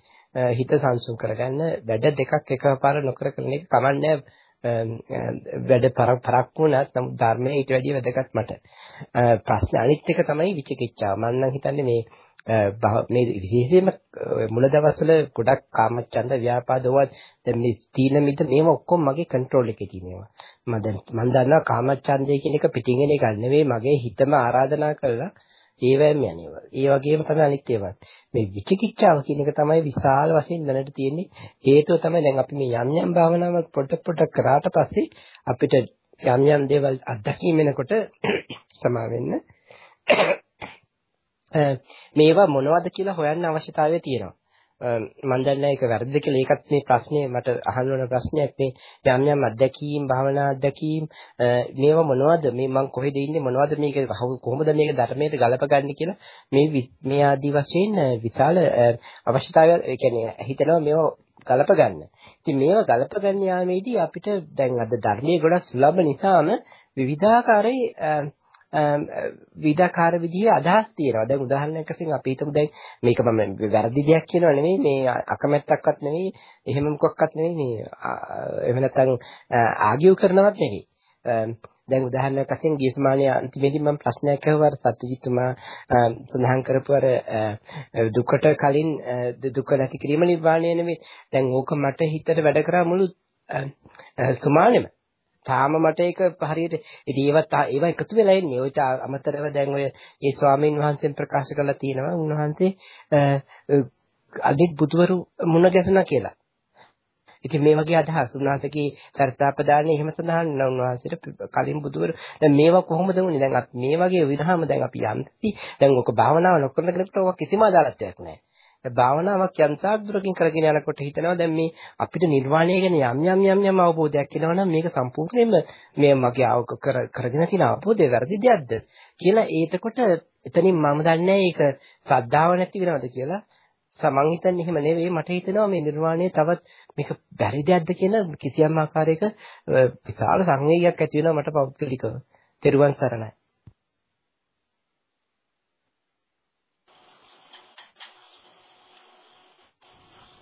හිත සංසුන් කරගන්න වැඩ දෙකක් එකපාර නොකර කරන එක කමන්නේ වැඩ පරක් වුණත් නමුත් ධර්මයේ ඊට වැඩිය වැදගත් මට. ප්‍රශ්න අනිත් එක තමයි විචිකිච්ඡාව. මම නම් හිතන්නේ මේ මේ විශේෂයෙන්ම මුල දවස්වල ගොඩක් කාමච්ඡන්ද ව්‍යාපාදවත් දැන් මේ තීන මිද මේව ඔක්කොම මගේ කන්ට්‍රෝල් එකේ තියෙනවා. මම දැන් මම දන්නවා කාමච්ඡන්දය කියන එක පිටින් එන එකක් නෙවෙයි මගේ හිතම ආරාධනා කරලා ඒවැම යනවා. ඒ වගේම තමයි අනිත් ඒවා. මේ විචිකිච්ඡාව කියන එක තමයි විශාල වශයෙන් දැනට තියෙන්නේ. හේතුව තමයි දැන් අපි මේ යම් යම් භාවනාවක් පොඩ පොඩ කරාට පස්සේ අපිට යම් යම් දේවල් අත්දැකීම් වෙනකොට සමා වෙන්න මේවා මොනවද කියලා හොයන්න අවශ්‍යතාවය තියෙනවා. මම දන්නේ ඒක වැරදිද කියලා. ඒකත් මේ ප්‍රශ්නේ මට අහන්න ඕන ප්‍රශ්නයක් මේ යම් යම් අත්දැකීම් භාවනා අත්දැකීම් මේව මොනවද? මේ මං කොහෙද ඉන්නේ? මොනවද මේක? කොහොමද මේක ධර්මයට ගලපගන්නේ කියලා මේ මේ ආදි වශයෙන් විශාල අවශ්‍යතාවය ඒ කියන්නේ හිතනවා මේව ගලප ගන්න. ඉතින් මේව ගලප ගන්න යාමේදී අපිට දැන් අද ධර්මයේ ගොඩක් සුලභ නිසාම විවිධාකාරයේ විවිධාකාර විදිහේ අදහස් තියෙනවා. දැන් උදාහරණයක් වශයෙන් අපි හිතමු දැන් මේක මම වැරදි දෙයක් කියනවා නෙමෙයි මේ අකමැත්තක්වත් නෙමෙයි එහෙම මොකක්වත් නෙමෙයි මේ එහෙම නැත්නම් ආගියු කරනවත් නෙමෙයි. දැන් උදාහරණයක් වශයෙන් ගිය සමානයේ අන්තිමේදී මම ප්‍රශ්නයක් අහුවා සත්‍යජිත්තුමා සඳහන් කරපු අර දුකට කලින් දුක නැති කිරීම නිර්වාණය නෙමෙයි. දැන් ඕක මට හිතට වැඩ කරා මුළු සමානෙම. තාම මට ඒක හරියට ඉතින් ඒවත් ඒවා එකතු වෙලා ඉන්නේ. ඔයිට අමතරව දැන් ඔය ඒ ස්වාමීන් වහන්සේන් ප්‍රකාශ කරලා තියෙනවා උන්වහන්සේ අදිත් බුදුවරු මුණ ගැසුණා කියලා. ඉතින් මේ වගේ අදහස් උන්වහන්සේගේ චරිතාපදානයේ එහෙම සඳහන් වෙනවා උන්වහන්සේට කලින් බුදුවරු දැන් මේවා කොහොමද වුනේ දැන් අපි මේ වගේ විනහම දැන් අපි යන්ති දැන් ඔක භාවනාව නොකරන කෙනෙකුට ඔක කිසිම අදාළත්වයක් නැහැ භාවනාවක් යන්තාක් දුරකින් කරගෙන යනකොට හිතනවා දැන් මේ අපිට නිර්වාණය ගැන යම් යම් යම් යම් අවබෝධයක් එනවනම් මේක සම්පූර්ණයෙන්ම මේ මගේ අවක කරගෙන තියෙන අවබෝධය වැරදි දෙයක්ද කියලා ඒතකොට එතනින් මම දන්නේ ඒක ශ්‍රද්ධාව නැති වෙනවද කියලා සමන් හිතන්නේ එහෙම නෙවෙයි මට හිතෙනවා මේ නිර්වාණය තවත් මේක බැරි දෙයක්ද කියන කිසියම් ආකාරයක විශාල සංවේගයක් ඇති වෙනවා මට පෞද්ගලිකව. තෙරුවන් සරණයි.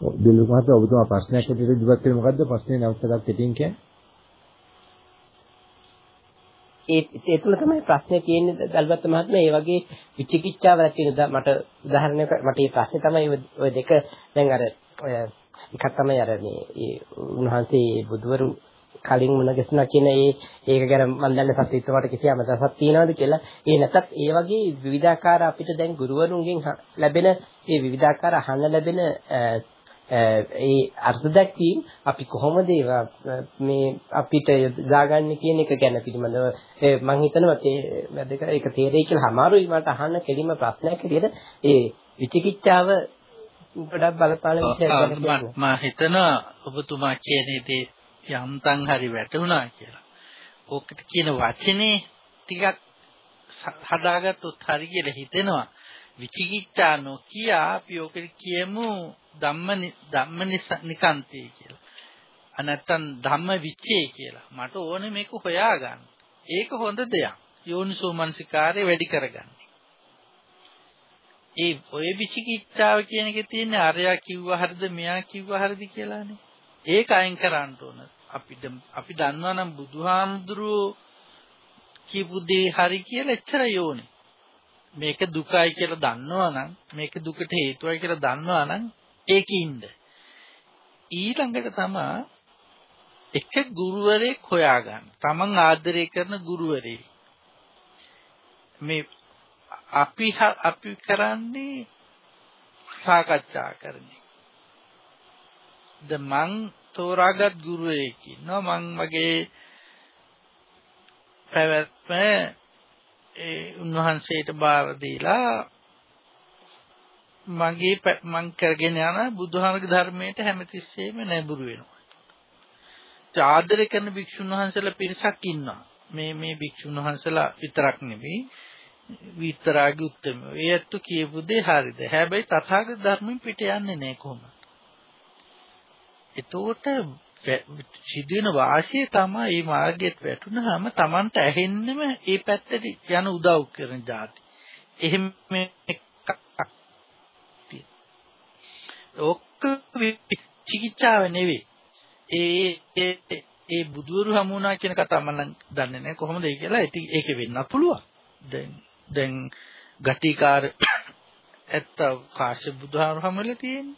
දිලුක මහත්තයා ඔබතුමා ප්‍රශ්නයක් ඇටියට ඉදිරිපත් කළේ මොකද්ද? ප්‍රශ්නේ නැවතත් කෙටියෙන් කියන්නේ. ඒ ඒ තුල තමයි ප්‍රශ්නේ තියෙන්නේ දල්වත් මහත්මයා ඒ වගේ විචිකිච්ඡාවක් තියෙන මට උදාහරණයක් මට මේ ප්‍රශ්නේ තමයි ඔය දෙක දැන් අර ඔය එකක් තමයි අර මේ ඒ උන්වහන්සේ බුදවරු කලින් මුණ ගැසුණා කියන ඒ ඒක ගැන මම දන්නේ සත්‍යත්වයට කිසියම් අදහසක් තියනවද කියලා. ඒ නැත්නම් ඒ වගේ විවිධාකාර අපිට දැන් ගුරුවරුන්ගෙන් ලැබෙන ඒ විවිධාකාර අහන්න ලැබෙන ඒ අර්ථ දැක්වීම අපි කොහොමද ඒවා මේ අපිට දාගන්නේ කියන එක ගැන පිළිබඳව මම හිතනවා ඒ වැදගත් ඒක තේරෙයි කියලා අමාරුයි මට අහන්න කෙලිම ප්‍රශ්නයක් විදිහට ඒ විචිකිච්ඡාව ගොඩක් බලපාන විදිහට මම හිතනවා ඔබතුමා කියන දේ යම්තන් හරි වැටුණා කියලා. ඕකට කියන වචනේ ටිකක් හදාගත්තොත් හරි කියලා හිතෙනවා. විචිකිච්ඡා නොකිය අපි ඔකට කියමු ධම්ම ධම්ම නිකාන්තේ කියලා. අනත්තම් ධම්ම විචේ කියලා. මට ඕනේ මේක හොයාගන්න. ඒක හොඳ දෙයක්. යෝනිසෝ මනසිකාරය වැඩි කරගන්න. ඒ ඔය විචිකිච්ඡාව කියන එකේ තියෙන්නේ අරයා කිව්වා හරිද මෙයා කිව්වා හරිද කියලානේ. ඒක අයින් කරන්න ඕන. අපිට අපි දන්නවා නම් බුදුහාමුදුරුවෝ කියපු දේ හරි කියලා එච්චර යෝනේ. මේක දුකයි කියලා දන්නවනම් මේක දුකට හේතුවයි කියලා දන්නවනම් ඒකේ ඉන්න. ඊළඟට තමයි එක ගුරුවරයෙක් හොයාගන්න. Taman ආදරය කරන ගුරුවරයෙක්. මේ අපි අපි කරන්නේ සාකච්ඡා කරන්නේ. ද මං තෝරාගත් ගුරුවරයෙක් ඉන්නවා මං වගේ පැවැත්ම ඒ උන්වහන්සේට බාර දීලා මගේ මං කරගෙන යන බුදුහාමගේ ධර්මයට හැමතිස්සෙම නැඹුරු වෙනවා. ආදරය කරන භික්ෂුන් වහන්සේලා පිරිසක් ඉන්නවා. මේ මේ භික්ෂුන් වහන්සේලා විතරක් නෙවෙයි විතරාගේ උත්තරම. ඒ ඇත්ත කියපු දේ හරිද? හැබැයි තථාගත ධර්මෙන් පිට යන්නේ නැහැ කොහොමද? එතකොට සිදුවෙන වාසිය තමයි මේ මාර්ගයට වැටුනහම Tamanට ඇහෙන්නෙම ඒ පැත්තට යන උදව් කරන જાති. එහෙම ඔක්ක චිකිත්සාව නෙවෙයි. ඒ ඒ ඒ බුදුරු හමුණා කියන කතාව මම දන්නේ නැහැ කොහොමද ඒ කියලා ඒක වෙන්න පුළුවන්. දැන් දැන් ගටිකාර ඇත්ත කාශ්‍ය බුදුහාමරහමල තියෙන්නේ.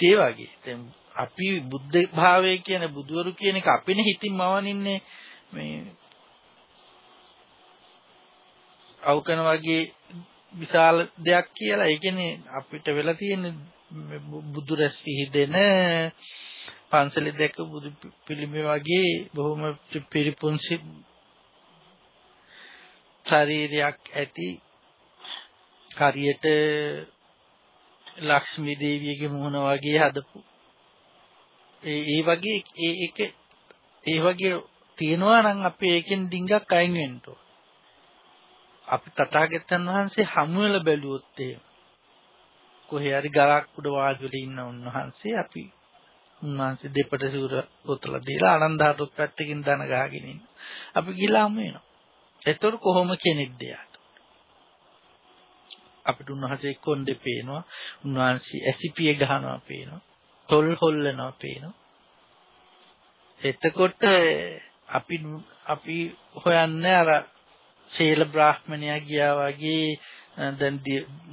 ඒ වගේ. දැන් අපි බුද්ධ භාවය කියන බුදවරු කියන එක අපිනේ හිතින් මවනින්නේ මේ අවකන වගේ විශාල දෙයක් කියලා. ඒ කියන්නේ අපිට වෙලා තියෙන බුදු රැස් පිහිදෙන පන්සලේ දැක බුදු පිළිමේ වගේ බොහොම පිරිපුන්සි ශරීරයක් ඇති හරියට ලක්ෂ්මී දේවියගේ මුහුණ වගේ හදපු. ඒ ඒ වගේ ඒ එක ඒ වගේ තියනවා නම් අපි ඒකෙන් ඩිංගක් අයින් වෙන්න අපි තථාගතයන් වහන්සේ හමු වෙලා බැලුවොත් එහෙම කොහේ හරි ගලක් උඩ වාඩි වෙලා ඉන්න උන්වහන්සේ අපි උන්වහන්සේ දෙපට සිවුර පොතලා දීලා ආනන්දහතුත් පැත්තකින් දන ගහගෙන ඉන්න. අපි ගිහලා හමු වෙනවා. ඒතර කොහොම කෙනෙක්ද යාට? අපිට උන්වහන්සේ කොණ්ඩේ පේනවා. උන්වහන්සේ ඇසිපිය ගහනවා පේනවා. තොල් හොල්ලනවා පේනවා. එතකොට අපි අපි හොයන්නේ අර ශීල බ්‍රාහ්මණයා ගියා වගේ දැන්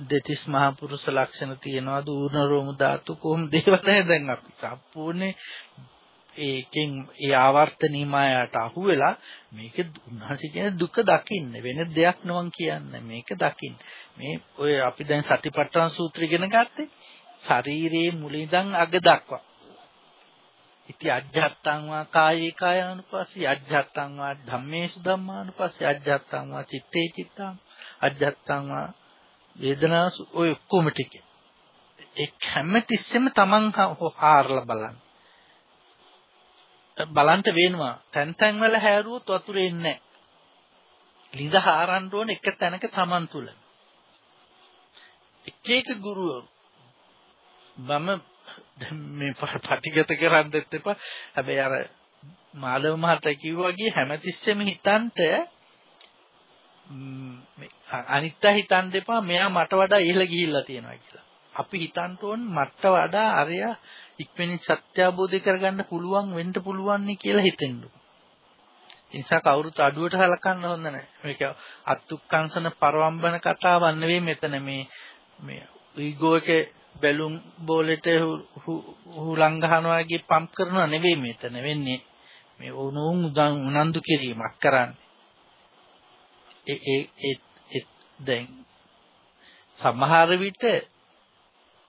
දෙතිස් මහා පුරුෂ ලක්ෂණ තියනවා. දූර්ණ රෝම ධාතු කොහොම දේවල් දැන් අපි සම්පූර්ණේ ඒකෙන් ඒ ආවර්තනීය මායට අහු වෙලා මේක උන්වහන්සේ කියන දුක දකින්න. වෙන දෙයක් නවන් කියන්නේ. මේක දකින්න. මේ ඔය අපි දැන් සතිපට්ඨාන සූත්‍රය ඉගෙන ගත්තේ ශරීරයේ මුලින්දන් අග දක්වා. ඉති අජ්ජත්තං වා කායේ කායානුපස්සී අජ්ජත්තං වා ධම්මේසු ධම්මානුපස්සී අජ්ජත්තං වා චිත්තේ චිත්තං අජ්ජත්තං වා වේදනාසු ඔය ඔක්කොම ටික. ඒ හැම තිස්සෙම Taman හාරලා බලන්න. බලන්න වෙනවා. තැන් තැන් වල හැරුවොත් වතුර එන්නේ නැහැ. ලිඳ හාරන්න ඕන එක තැනක Taman තුල. එක එක ගුරුවරු මම මේ පටිගත කරන්නත් එපා. හැබැයි අර මාධව මහතා කිව්වා වගේ හැමතිස්සෙම හිතන්ට අනිත්‍ය හිතන්න එපා මෙයා මට වඩා ඉහළ ගිහිල්ලා තියෙනවා කියලා. අපි හිතන්න ඕන මට වඩා අරයා ඉක්මනින් සත්‍ය අවබෝධ කරගන්න පුළුවන් වෙන්න පුළුවන් නේ කියලා හිතෙන්න. ඒ නිසා කවුරුත් අඩුවට හලකන්න හොඳ නැහැ. මේක අත්ුක්කංශන පරවම්බන කතාවක් නෙවෙයි මෙතන මේ මේ ඊගෝ එකේ බැලුම් බෝලෙට හුලං ගහනවා වගේ පම්ප් කරනවා නෙවෙයි මෙතන වෙන්නේ මේ උණුන් උනන්දු කිරීමක් කරන්නේ. ඒ ඒ ඒ දැන් සමහර විට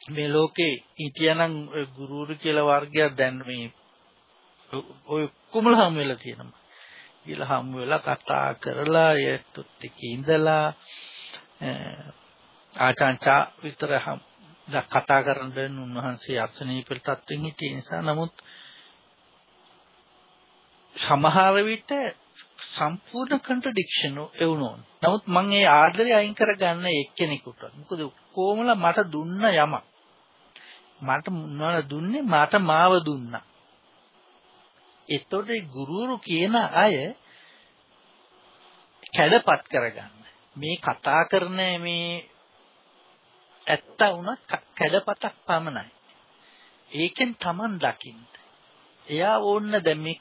මේ ලෝකේ හිටියනම් ගුරුුරු කියලා වර්ගයක් දැන් මේ ඔය කුමල හම් වෙලා තියෙනවා. කියලා හම් වෙලා කතා කරලා ඒත් එක්ක ඉඳලා ආචාන්චා විතර හම් කතා කරන්න බැරි උන්වහන්සේ අසනීප තත්ත්වෙන් හිටිය නිසා. නමුත් සමහර විට සම්පූර්ණ කන්ට්‍රඩික්ෂන් එවුනොත්. නමුත් මම ඒ ආදරය අයින් කරගන්න එක්කෙනෙකුට. මොකද කොහොමලා මට දුන්න යමක්? මට මොනවද දුන්නේ? මට මාව දුන්නා. එතකොට ගුරුවරු කියන අය කැඩපත් කරගන්න. මේ කතා කරන මේ ඇත්ත වුණත් කැඩපතක් පමණයි. ඒකෙන් Taman දකින්න. එයා ඕන්න දැන් මේ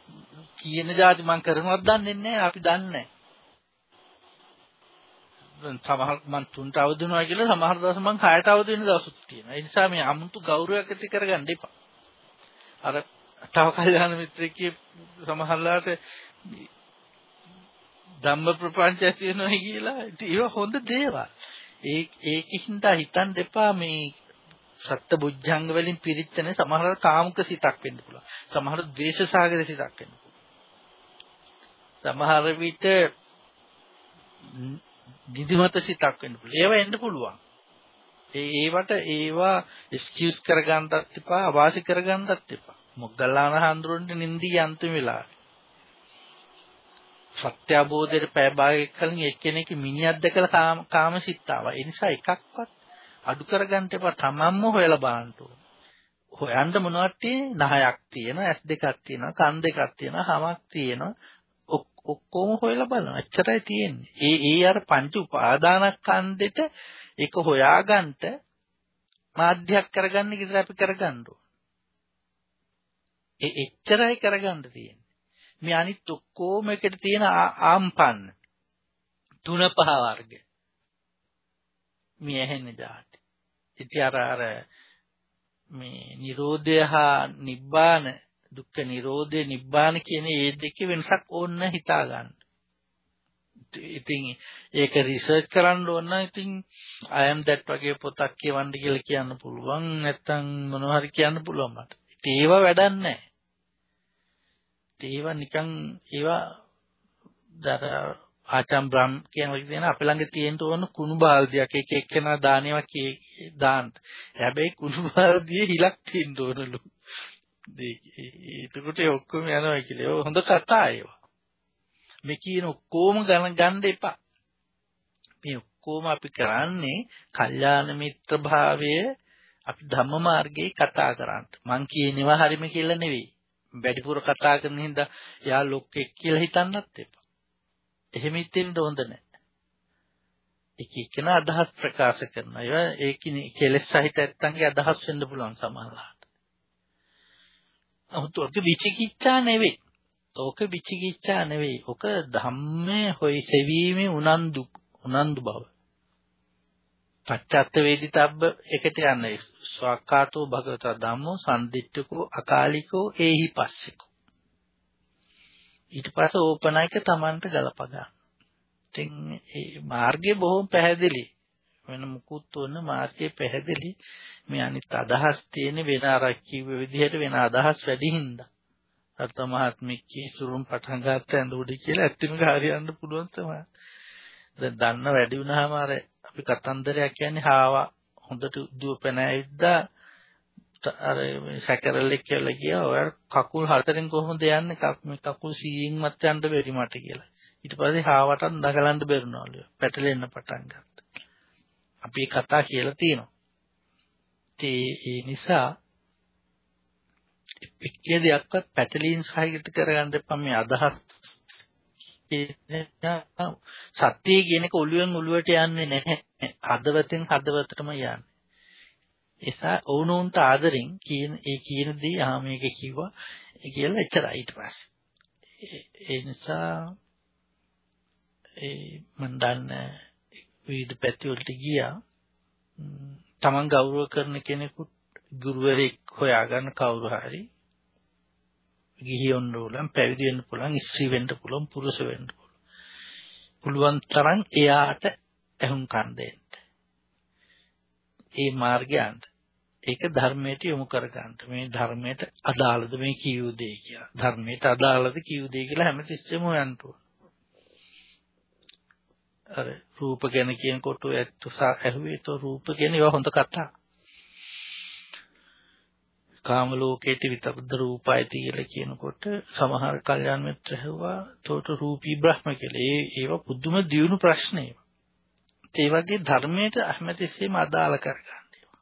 කියන જાති මම කරනවත් දන්නේ නැහැ අපි දන්නේ සමහර මං තුන්ට අවදි වෙනවා කියලා සමහර දවස් මං හයට අවදි වෙන දවසුත් තියෙනවා. ඒ නිසා මේ අමුතු ගෞරවයක් ඇති කරගන්න එපා. අර තව කල්යාණ මිත්‍රෙක් සමහරලාට ධම්ම ප්‍රපංචය තියෙනවා කියලා ඒක හොඳ දේවල්. ඒ ඒකින්ද හිතන්න එපා මේ සත්‍ය බුද්ධංග වලින් පිරිච්චන සමහර කාමුක සිතක් වෙන්න පුළුවන්. සමහර ද්වේෂසාගර සිතක් වෙන්න පුළුවන්. සමහර විට නිදිමත සිතක් වෙන්න පුළුවන්. ඒවා එන්න පුළුවන්. ඒ ඒවට ඒවා එක්ස්කියුස් කරගන්නත් එපා, අවාසි කරගන්නත් එපා. මොග්ගල්ලාන හඳුරන්න නින්දී අන්තිම වෙලාවේ. සත්‍ය අවබෝධයට පය භාගයක් කලින් එක්කෙනෙක් මිනිහක් දැකලා කාම සිත් ආවා. ඒ නිසා එකක්වත් අඩු කරගන්න එපා. තමන්ම හොයලා බලන්න ඕන. හොයන්න මොනවද තියෙන්නේ? නහයක් තියෙනවා, ඇස් දෙකක් තියෙනවා, කන් දෙකක් තියෙනවා, හමක් තියෙනවා. ඔක්කොම හොයලා බලනවා. එච්චරයි තියෙන්නේ. ඒ ඒ අර පංච උපාදානස්කන්ධෙට ඒක හොයාගන්න මාධ්‍යයක් කරගන්න විතර අපි කරගන්න ඕන. ඒ එච්චරයි කරගන්න තියෙන්නේ. මේ අනිත් ඔක්කොම එකට තියෙන ආම්පන්න තුන පහ වර්ග මේ ඇහෙන જાති. ඉතින් අර අර මේ Nirodha හා Nibbana දුක්ඛ Nirodha Nibbana කියන මේ දෙකේ වෙනසක් ඕන්න හිතා ගන්න. ඉතින් ඒක රිසර්ච් කරන්න ඕන නම් ඉතින් I am that වගේ පොතක් කියවන්න කියලා කියන්න පුළුවන් නැත්නම් මොනවා හරි කියන්න පුළුවන් මට. ඒව වැඩක් නැහැ. ඒවා නිකන් ඒවා දර ආචම් බ්‍රම් කියන වගේ දෙන අපේ ළඟ තියෙන තෝරන කුණු බාල්දියක් එක එක්කෙනා දානේවා දාන්න. හැබැයි කුණු බාරදියේ හිලක් තියෙන්න ඕනලු. ඒකට ඔක්කොම යනවා කියලා. ඒක හොඳ කතා ඒවා. මේ කියන ඔක්කොම ගණන් ගන්න එපා. මේ ඔක්කොම අපි කරන්නේ කල්යාණ මිත්‍ර භාවය අපි ධම්ම මාර්ගයේ කතා කරන්නේ. මං කියනවා හරිම කියලා නෙවෙයි. වැඩිපුර කතා කරන හින්දා යා ලොක්ෙක් කියලා හිතන්නත් එපා. එහෙම හිතෙන්න හොඳ නැහැ. එක එකන අදහස් ප්‍රකාශ කරනවා. ඒවා ඒකිනේ කෙලෙස් සහිත නැත්තන්ගේ අදහස් වෙන්න පුළුවන් සමහරවිට. නමුත් ඔක විචිකිච්ඡා නෙවෙයි. ඕක විචිකිච්ඡා නෙවෙයි. ඔක ධම්මේ හොයි සෙවීමේ උනන්දු උනන්දු බව. පච්චත්ත වේදිතබ්බ එකට යන්නේ. ස්වක්කාතෝ භගවත ධම්මෝ සම්දිට්ඨකෝ අකාලිකෝ ඒහි පස්සිකෝ. ඊට පස්සේ ඕපනයික Tamanට ගලප ගන්න. ඉතින් මේ මාර්ගය බොහොම පැහැදිලි. වෙන මුකුත් වුණ මාර්ගය පැහැදිලි. මේ අනිත් අදහස් තියෙන වෙන අර කිව්ව විදිහට වෙන අදහස් වැඩි හින්දා. අර්ථ මහත්මිකී සුරුම් පටන් ගන්න ඇඳුඩි කියලා ඇත්තම හරියන්න පුළුවන් තමයි. දැන් දන්න වැඩි වුණාම අර අපි කතන්දරයක් කියන්නේ හාවා හොඳට දුවපැන ඇවිද්දා අර සැකරල්ලෙක් කියලා ගියා ඔය කකුල් හතරෙන් කොහොමද යන්නේ මේ කකුල් 100න් මත් යන්න බැරි මට කියලා. ඊට පස්සේ හාවට නගලන්න බැරිනවලු. පැටලෙන්න පටන් ගත්තා. අපි කතා කියලා තියෙනවා. ඒ නිසා එක්කේ දෙයක්වත් පැටලීම් සහිත කරගන්න එපා මේ අදහස් සත්‍යය කියන එක ඔළුවෙන් ඔළුවට යන්නේ නැහැ. හදවතෙන් හදවතටම යන්නේ. එසා ඕනෝන්ට ආදරෙන් කියන ඒ කියන දේ ආ මේක කිව්වා කියලා එච්චරයි ඊට පස්සේ. ඒ නිසා ඒ මන් දන්න විවිධ පැති වලට ගියා. තමන් ගෞරව කරන කෙනෙකුට ගුරුවරයෙක් හොයාගන්න කවුරු හරි ගිහි වෙන්න පුළුවන් පැවිදි වෙන්න පුළුවන් ස්ත්‍රී වෙන්න පුළුවන් පුරුෂ වෙන්න පුළුවන්. පුළුවන් තරම් එයාට එහුම්කන් දෙන්න. ඒ මාර්ගයන්ට ඒක ධර්මයට යොමු කරගන්න. මේ ධර්මයට අදාළද මේ කියූ දේ කියලා. ධර්මයට අදාළද කියූ දේ කියලා හැමතිස්සෙම හොයන්න ඕන. අර රූප ගැන කියනකොට ඇත්ත ඇහුවේ તો රූප ගැන ඒවා හොඳ කතා. කාම ලෝකේට විතබ්ද රූපයිති කියලා කියනකොට සමහර කල්යාණ මිත්‍ර හැවුවා තෝට රූපී බ්‍රහ්ම කියලා. ඒ ඒවා පුදුම දියුණු ප්‍රශ්න ඒවා. ඒ වගේ ධර්මයට හැමතිස්සෙම අදාළ කරගන්න ඒවා.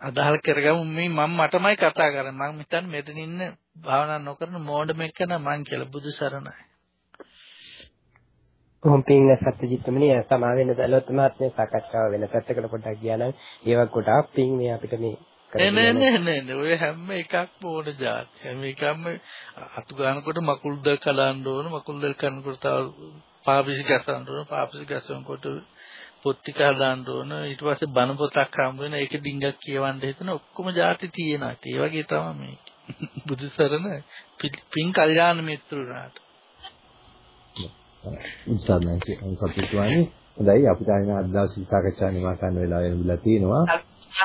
අදාළ කරගමු මේ මම මටමයි කතා කරන්නේ. මම හිතන්නේ මෙතන ඉන්න භාවනා නොකරන මෝඩ මෙක්කන මං කියලා බුදු සරණයි. කොහොම පින්න සත්‍යජිත්තුමනි සමාවෙන්න දලොත් මාත්මේ සාකච්ඡාව වෙන පැත්තකට පොඩ්ඩක් ගියා නම් ඒවා ගොඩාක් පින් මේ අපිට මේ නෑ නෑ නෑ නෑ ඔය හැම එකක්ම ඕන જાති. හැම එකක්ම අතු ගන්නකොට මකුල් දල් කලන්න ඕන මකුල් දල් කරනකොට තව පාපිසි ගසන්න ඕන පාපිසි ගසනකොට පොත් ටික හදාන්න ඕන ඊට පස්සේ බණ පොතක් හම්බ වෙන ඒක ඩිංගක් කියවන්න හිතන ඔක්කොම જાති තියෙනවා. ඒ වගේ තමයි මේක. බුදුසරණ පින් කල්යාණ මිත්‍රුණාට. උත්සාහයෙන් සතුටුවන්නේ. හොඳයි අපිට අද දවසේ සාකච්ඡා නිමා කරන්න වෙලාව ලැබිලා තියෙනවා.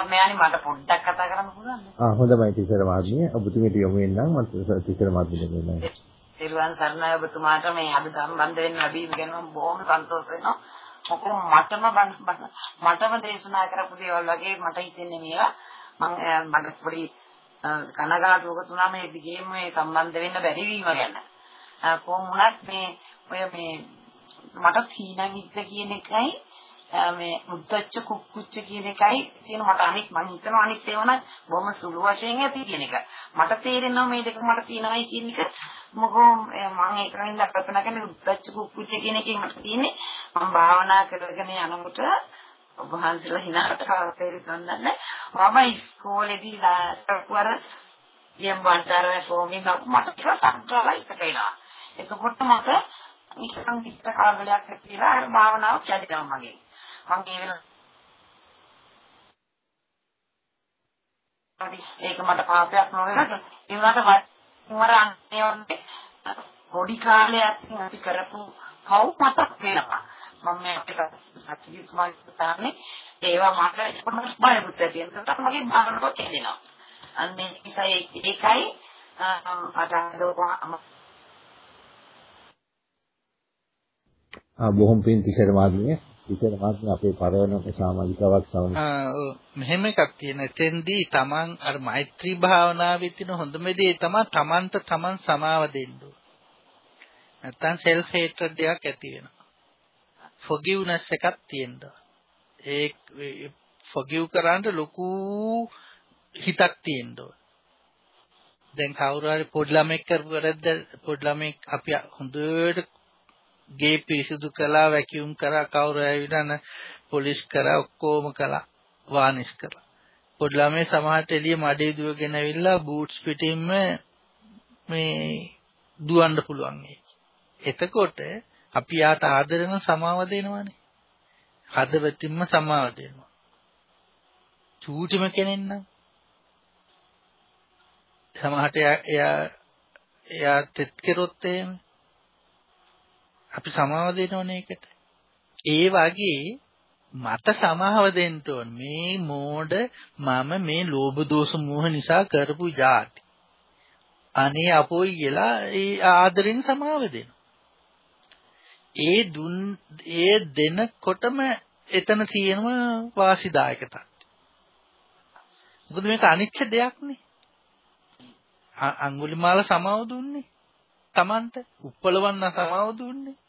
මෙයානි මට පොඩ්ඩක් කතා කරන්න පුළුවන්ද? ආ හොඳයි ටීචර් මහත්මිය. ඔබතුමීට යොමු වෙන්නම් මම ටීචර් මහත්මියට දෙන්නම්. තිරුවන් සරණයි ඔබතුමාට මේ අද සම්බන්ධ වෙන්න ලැබීම ගැන මම බොහොම සන්තෝෂ වෙනවා. මොකද මටම මටම දේශනා කරපු දේවල් වගේ මට හිතෙන්නේ මේවා. මම මට පොඩි කනගාටුවක තුනම මේ දිගේම මේ සම්බන්ධ වෙන්න බැරි වීම ගැන. කොහොම වුණත් මේ ඔය මේ මට තීනමිද්ද කියන එකයි මේ මුද්දච්ච කුක්කුච්ච කියන එකයි තියෙන මට අනිත් මම හිතනවා අනිත් ඒවා නම් බොහොම සුළු වශයෙන් ඇති කියන එක. මට තේරෙනවා මේ දෙක මට තියෙනවයි කියන එක. මොකෝ මම ඒකෙන්ද කල්පනා කරන්නේ මුද්දච්ච කුක්කුච්ච කියන එකේ මට තියෙන්නේ මම භාවනා කරගෙන යනකොට ඔබ වහන්සේලා හිනාට තේරෙන්නේ මම ඉස්කෝලේදී ලාකුවර යම් වන්තර ෆෝමි මට ටිකක් එකට එනවා. එතකොට මට නිකන් හිත කාර්යයක් ඇතිලා අර භාවනාව කැඩෙනවා මගේ. මම ඒ වෙලාවට ඒක මට පාපයක් නොවෙනක ඒ වුණාට වරන්නේ පොඩි කාලයක් අපි කරපු කව් මතක් වෙනවා. මම මේක සත්‍යීත් මම තාන්නේ ඒවා මට පොඩ්ඩක් බයමුත් තියෙනවා තමයි මගේ බාරකට එනවා අන්නේ නිසා ඒකයි අට දෝපම ආ බොහොම පින් තිසර මාත්මිය විතර මාත්ම අපේ පරවන සමාජිකවක් සමන මෙහෙම එකක් තියෙන. එතෙන්දී Taman අර මෛත්‍රී භාවනාවේ තියෙන හොඳම දේ තමයි Tamanට Taman සමාව දෙන්න ඕන. නැත්තම් self hatred එකක් ඇති වෙනවා. forgiveness එකක් තියෙනවා. ඒ forgive කරන්න ලොකු හිතක් තියෙන්න ඕන. දැන් කවුරු හරි පොඩි ළමෙක් කරපු වැරද්ද පොඩි ළමෙක් අපි හොඳට ගේ පිරිසිදු කළා වැකියුම් කරා කවුරු ඇවිල්ලා පොලිස් කරා ඔක්කොම කළා වානිස් කරා පොඩි ළමයි සමහරට එළිය මඩේ දුවගෙන ඇවිල්ලා බූට්ස් පිටින්ම මේ දුවන්න පුළුවන් එතකොට අපි යාට ආදරෙන සමාව දෙනවනේ. හදවතින්ම සමාව දෙනවා. චූටිම කෙනෙක් නම්. සමහරට එයා එයා තෙත් කෙරොත් එහෙම. අපි සමාව දෙනවනේ ඒකට. ඒ වගේ මට සමාව දෙන්න ඕන මේ මෝඩ මම මේ ලෝභ දෝෂ මෝහ නිසා කරපු જાති. අනේ අපෝයි කියලා ඒ ආදරෙන් සමාව දෙනවා. ඒ දුන් ඒ දෙනකොටම එතන තියෙනම වාසිදායක තත්ත්වය. මොකද මේක අනිච්ච දෙයක් නේ. අඟුලිමාල සමාව දුන්නේ. Tamanta උප්පලවන්න සමාව දුන්නේ.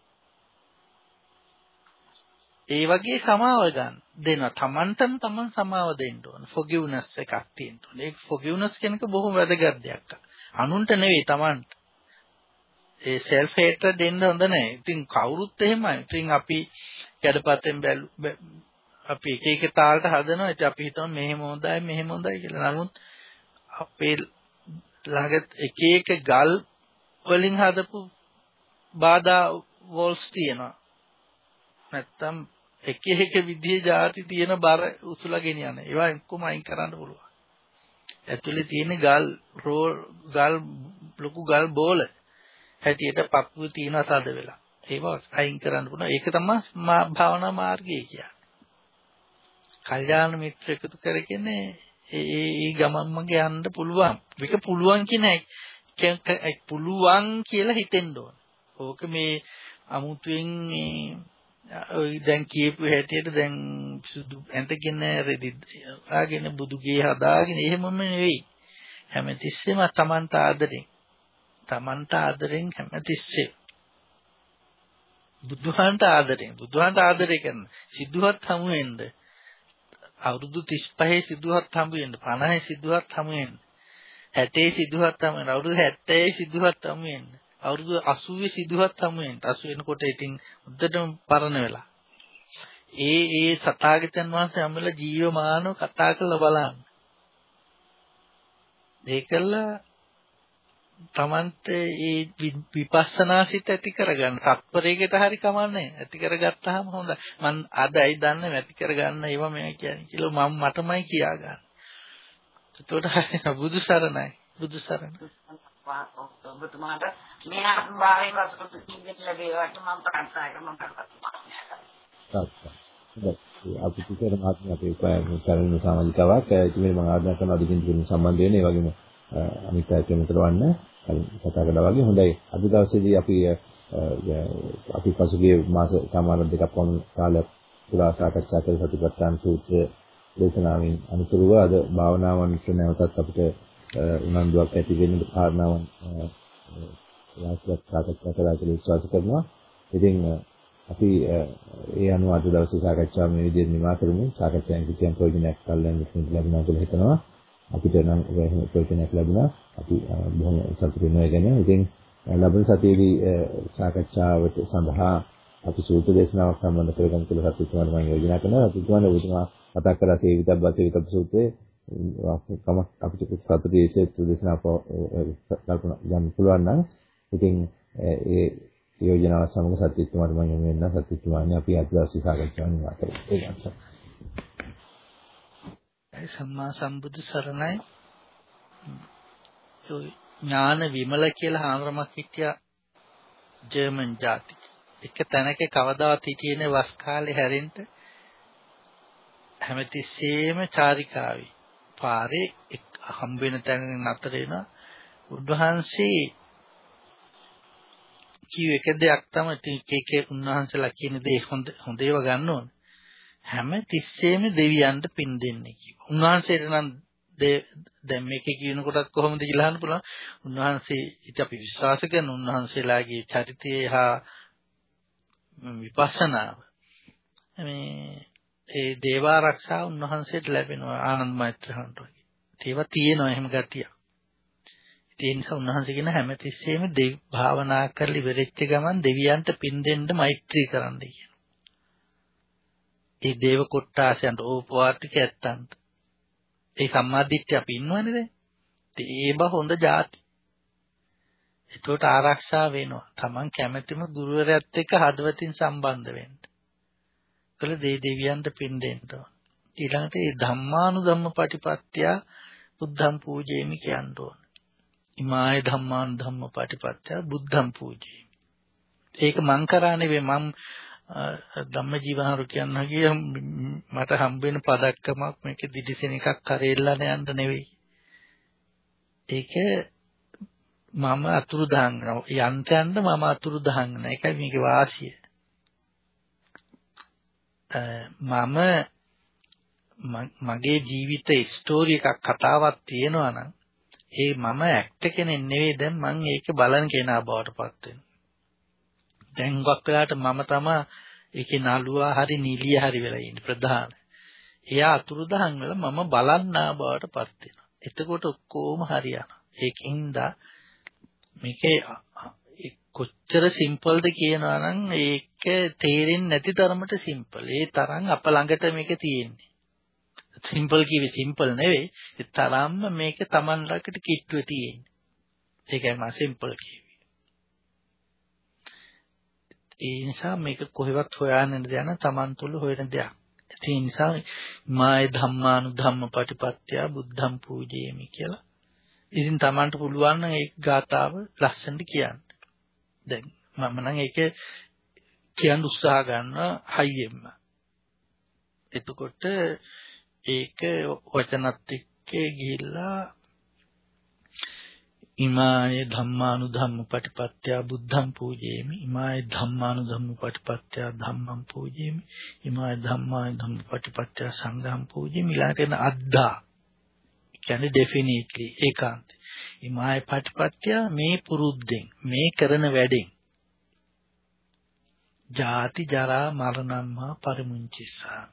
ඒ වගේ සමාව ගන්න දෙනවා. Tamanටම Taman සමාව දෙන්න ඕන. forgiveness එකක් තියෙන්න ඕන. ඒ forgiveness කියන එක බොහොම වැදගත් දෙයක්. අනුන්ට නෙවෙයි Tamanට. ඒ self hatred දෙන්න හොඳ නැහැ. ඉතින් කවුරුත් එහෙමයි. ඉතින් අපි ගැඩපතෙන් බැලු අපි එක එක තාලට හදනවා. ඉතින් අපි හිතනවා මෙහෙම හොඳයි මෙහෙම හොඳයි කියලා. නමුත් අපේ ළඟ එක එක ගල් වලින් හදපු බාධා වෝල්ස් තියෙනවා. නැත්තම් එක එක විදිහේ ಜಾති තියෙන බර උසුලා ගෙනියන. ඒවා එක්කම අයින් කරන්න පුළුවන්. ඇතුලේ තියෙන ගල් රෝල් ගල් ලොකු ගල් බෝල හැටියට පපුව තියෙන තද වෙලා. ඒවා අයින් කරන්න පුළුවන්. ඒක තමයි භාවනා මාර්ගය කියන්නේ. කල්යාණ මිත්‍ර එකතු කරගෙන ඒ ඒ ගමන්ම යන්න පුළුවන්. මේක පුළුවන් කියන පුළුවන් කියලා හිතෙන්න ඕන. ඕක මේ අමුතුවෙන් මේ ඔය දැන් කියපු හැටියට දැන් සුදු ඇඳගෙන රෙදි ආගෙන බුදුගේ හදාගෙන එහෙමම නෙවෙයි. හැමතිස්සෙම තමන්ට ආදරෙන්. තමන්ට ආදරෙන් හැමතිස්සෙම. බුදුහන්ට ආදරෙන්. බුදුහන්ට ආදරය කරන. සිද්ධාත් හමු වෙන්න. අවුරුදු 35 සිද්ධාත් හමු වෙන්න. 50 සිද්ධාත් හමු වෙන්න. 60 සිද්ධාත් හමු වෙන්න. අවුරුදු 70 සිද්ධාත් හමු වෙන්න. අවුරුදු 80 සිදුවත් හමු වෙන 80 වෙනකොට ඉතින් උද්දටම පරණ වෙලා. ඒ ඒ සතාගතයන් වහන්සේ හැමල ජීවමානව කතා කරලා බලන්න. ඒකල තමන්ට ඒ විපස්සනා සිත ඇති කරගන්න. සත්පරයකට හරි කමන්නේ. ඇති කරගත්තාම හොඳයි. මං අදයි දන්නේ ඇති කරගන්න ඒවා මේ කියන්නේ කියලා මම මටමයි කියා ගන්න. එතකොට බුදු සරණයි. බුදු සරණයි. ඔබතුමාට මේ ආත්මභාවයෙන් වසුතු සිද්ධියක් ලැබේවට මම ප්‍රාර්ථනා කරනවා. අපි කිසියම් මාත්‍රි අපේ කරුණු සමාජිකාවක් ඉතින් මම ආරාධනා කරන අදින් දින සම්බන්ධ වෙන ඒ වගේම අනිත් අය කෙනෙක් කරවන්න කතා කළා වගේ හොඳයි අද දවසේදී අපි අපි පසුගිය මාස සමාන දෙකක් වුණ කාලයක් පුරා සාකච්ඡා කළ සතිපට්ඨාන සූත්‍රය දේශනාවෙන් අනුතරව අද භාවනාවන් නැවතත් අපිට උනන්දුවක් ඇති වෙන කාරණාවන් වාස්තුවක් සාකච්ඡා කරලා කියලා විශ්වාස කරනවා. ඉතින් අපි ඒ අනුව අද දවසේ සාකච්ඡාව මේ විදිහට නිමා කරමු. සාකච්ඡාවෙන් කිසියම් ප්‍රයෝජනයක් ගන්න ලැබුණා කියලා හිතනවා. අපිට නම් එහෙම ප්‍රයෝජනයක් ලැබුණා. අපි බොහොම සතුටු වෙනවා ගැන. ඉතින් ලබන සතියේදී සාකච්ඡාවට සඳහා අපි සූත්‍ර දේශනාවක් සම්බන්ධ කරගන්න කියලා සතුටුමත් මම යෝජනා කරනවා. සතුටුමත් ඔබතුමා මතක් කරලා සේවිතබ්බ සේවිතබ්බ සූත්‍රයේ කමක් අපිට සතුටේ හේතු දේශනා කල්පනා ගන්න පුළුවන් නම් ඉතින් ඒ යෝජනාව සමග සත්‍යත්වයට මම යොමු වෙනවා සත්‍යත්වයන් අපි අද දවසේ සාකච්ඡා කරනවා ඒක අත්ත. ඒ සම්මා සම්බුදු සරණයි. ඥාන විමල කියලා හාමුදුරමක් හිටියා ජර්මන් ජාති. එක තැනක කවදාවත් හිටියේ වස් කාලේ හැරෙන්න හැමතිස්සෙම චාරිකාවේ පාරේ හම්බ වෙන තැන නතර වෙනවා. උන්වහන්සේ කිව් එක දෙයක් තමයි ටික එක උන්වහන්සේලා කියන දේ හොඳ හොඳ ඒවා ගන්න ඕනේ. හැම තිස්සෙම දෙවියන්ට පින් දෙන්නේ කිව්වා. උන්වහන්සේට නම් දැන් මේක කියනකොටත් කොහොමද කියලා අහන්න පුළුවන්. උන්වහන්සේ ඉත අපි විශ්වාස කරන උන්වහන්සේලාගේ චරිතය හා විපස්සනාව මේ ඒ දේව ආරක්ෂා උන්වහන්සේට ලැබෙනවා ආනන්ද මෛත්‍රහන්ට වගේ. ඒවා තියෙනවා එහෙම ගතිය. ඒ නිසා උන්වහන්සේ කියන හැමතිස්සෙම දෙව් භාවනා කරලා ඉවරෙච්ච ගමන් දෙවියන්ට පින් දෙන්න මෛත්‍රී කරන්න කියන. ඒ දේව කොට්ටාසයන්ට ඕපවාටික ඇත්තන්ට. ඒ සම්මාදිට්ඨිය අපි ඉන්නවනේ දැන්. ඒ බහ හොඳ જાති. ඒකට ආරක්ෂා වෙනවා. Taman කැමැතිම ගුරුවරයාත් එක්ක හදවතින් සම්බන්ධ වෙන්න. කළ දේ දෙවියන්ට පින් දෙන්න ඕන. ඊළඟට මේ ධම්මානුධම්ම පටිපත්‍ය බුද්ධං පූජේමි කියන්න ඕන. ඉමාය ධම්මානුධම්ම පටිපත්‍ය බුද්ධං පූජේමි. ඒක මං කරා නෙවෙයි මම ධම්මජීවහරු කියන්න ගිය මට හම්බ වෙන පදක්කමක් මේක දිදිසෙන එකක් කරෙල්ලන යන්න නෙවෙයි. ඒක මම අතුරු දහන් යන්තයන්ද මම අතුරු දහන් නෑ. ඒකයි මේකේ වාසිය. මම මගේ ජීවිත ස්ටෝරි එකක් කතාවක් තියෙනවා නම් ඒ මම ඇක්ටර් කෙනෙක් නෙවෙයි දැන් මම ඒක බලන කෙනා බවට පත් වෙනවා. දැන් හුඟක් වෙලාට මම තමයි ඒකේ නළුවා හරි නිලිය හරි වෙලා ඉන්නේ ප්‍රධාන. එයා අතුරුදහන් වල මම බලන්නා බවට පත් වෙනවා. එතකොට ඔක්කොම හරියනවා. ඒකින්ද මේකේ කොච්චර සිම්පල්ද කියනවා නම් ඒක තේරෙන්නේ නැති තරමට සිම්පල්. ඒ තරම් අප ළඟට මේක තියෙන්නේ. සිම්පල් කිවි සිම්පල් නෙවෙයි. ඒ තරම්ම මේක Taman ළඟට කිට්ටුවේ තියෙන්නේ. ඒකයි මා සිම්පල් කිව්වේ. ඒ නිසා මේක කොහෙවත් හොයන්න දෙයක් නෑ Taman තුල හොයන දෙයක්. ඒ නිසා මාය ධම්මානු ධම්ම පටිපත්‍ය බුද්ධම් පූජේමි කියලා. ඉතින් Tamanට පුළුවන් නම් ඒ ගාතාව ලස්සනට කියන්න. දැන් මම නම් ඒක කියන්න උත්සාහ ගන්නවා හයියෙන්ම. එතකොට ඒක වචනත් එක්ක ගිහිල්ලා ඉමාය ධම්මානුධම්ම පටිපත්‍ය බුද්ධං පූජේමි. ඉමාය ධම්මානුධම්ම පටිපත්‍ය ධම්මං පූජේමි. ඉමාය ධම්මාය ධම්ම පටිපත්‍ය සංඝං පූජේමි. ඊළඟට අද්දා කියන්නේ ඩෙෆිනිට්ලි ඒකාන්ත. ඉමාය පටිපත්‍ය මේ පුරුද්දෙන් මේ කරන වැඩෙන්. ජාති ජරා මරණම්මා පරිමුංචිස්සාම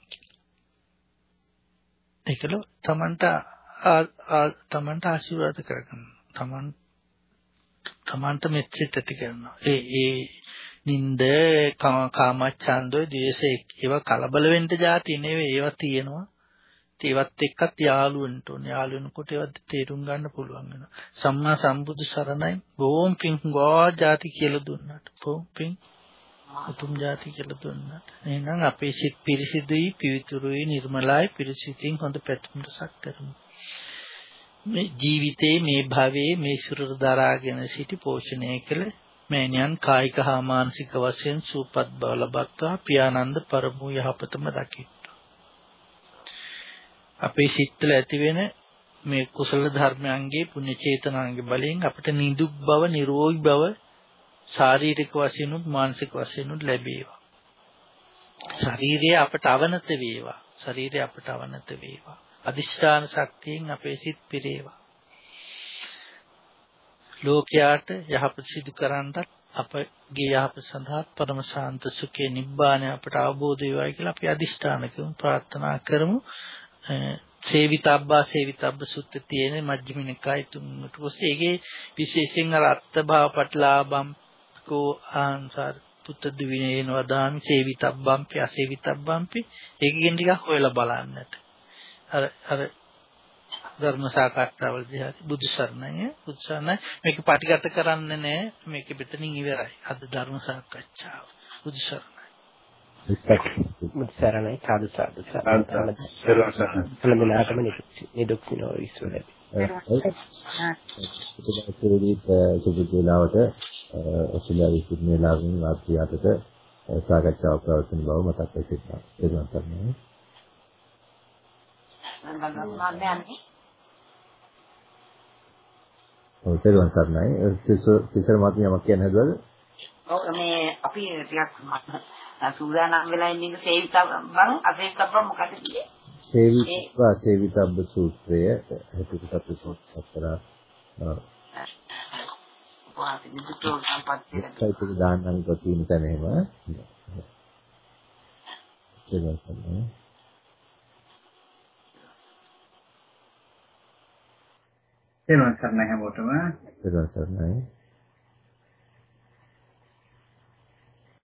ඒකල තමන්ට තමන්ට ආශිර්වාද කරගන්න තමන් තමන්ට මෙච්චෙත් ඇති කරනවා. ඒ ඒ නින්ද කාමච්ඡන්දෝ ද්වේෂේ ඒවා කලබල වෙන්න જાති නෙවෙයි ඒවා තියෙනවා. ඒවත් එක්කත් යාළු වෙන්න ඕනේ. යාළු වෙනකොට ඒවත් තේරුම් ගන්න පුළුවන් වෙනවා. සම්මා සම්බුදු සරණයි බොම් පිං ගෝ જાති කියලා දුන්නාට. බොම් පිං උතුම් જાති කියලා දුන්නාට. එහෙනම් අපේ සිත් පිරිසිදුයි, පිවිතුරුයි, නිර්මලයි, පිරිසිතින් හොඳ පැතුමක් කරමු. මේ ජීවිතේ මේ භවයේ මේ සුරර දරාගෙන සිටි පෝෂණය කළ මෑණියන් කායික හා මානසික වශයෙන් සූපත් බව ලබත්වා පියානන්ද පරමු යහපතම දකිත්වා. අපේ සිත්වල ඇතිවෙන මේ කුසල ධර්මයන්ගේ පුණ්‍ය චේතනාන්ගේ බලයෙන් අපට නිදුක් බව නිරෝගී බව ශාරීරික වශයෙන් උත් මානසික වශයෙන් උත් ලැබේවා. ශරීරය අපට අවනත වේවා. ශරීරය අපට අවනත වේවා. අදිෂ්ඨාන ශක්තියෙන් අපේ සිත් පිරේවා. ලෝකයාට යහපත සිදු කරන්නත් අපගේ යහපත සඳහා පරම ශාන්ත සුඛේ නිබ්බාණය අපට අවබෝධ වේවායි කියලා අපි අදිෂ්ඨාන කරමු ප්‍රාර්ථනා කරමු. සේවිතබ්බා සේවිතබ්බ සුත්ත තියෙන මජ්ක්‍ධිම නිකාය තුනට පස්සේ ඒකේ විශේෂයෙන් අර අත්ථභාව පටලාභම් කෝ ආන්සාර පුත්ත දිවිනේන වදාමි සේවිතබ්බම්පි අසේවිතබ්බම්පි. ඒකෙන් ටිකක් හොයලා බලන්නට. අර අර ධර්ම සාකච්ඡාවලදී හරි බුදු සරණයි බුදු සරණයි. මේක පටිගත කරන්නේ නැහැ මේක පිටින් ඉවරයි. අද ධර්ම සාකච්ඡාව. බුදු සරණයි. බුදු සරණයි. සාදු සාදු. සරණයි නිදුක් නිරෝගී ඉස්සරහ ඒකත් සුබ වේලාවට ඔස්ට්‍රේලියාවේ සිටින වෙලාවෙන් රාත්‍රී 8ට සාකච්ඡාවක් පවත්වන බව මතක් කර සිටිනවා. ඒක තමයි යන්නේ. ඔව් තේරුවන් සරණයි. තිසර මාත්මියමක් කියන්න හදුවද? ඔව් මේ අපි ටිකක් සූදානම් වෙලා ඉන්න එක සේවිතබ්බන් අසේවිතබ්බන් මොකද කියේ? සේවිතබ්බ සේවිතබ්බ සූත්‍රය හේතුක සත්‍ය සූත්‍රය වාසික දුක්ඛ සම්පත්තිය. ඒකයි දාන්නම් කොටින් තැන එහෙම. ඒක තමයි. තෙරුවන් සරණයි හැමෝටම. තෙරුවන් සරණයි.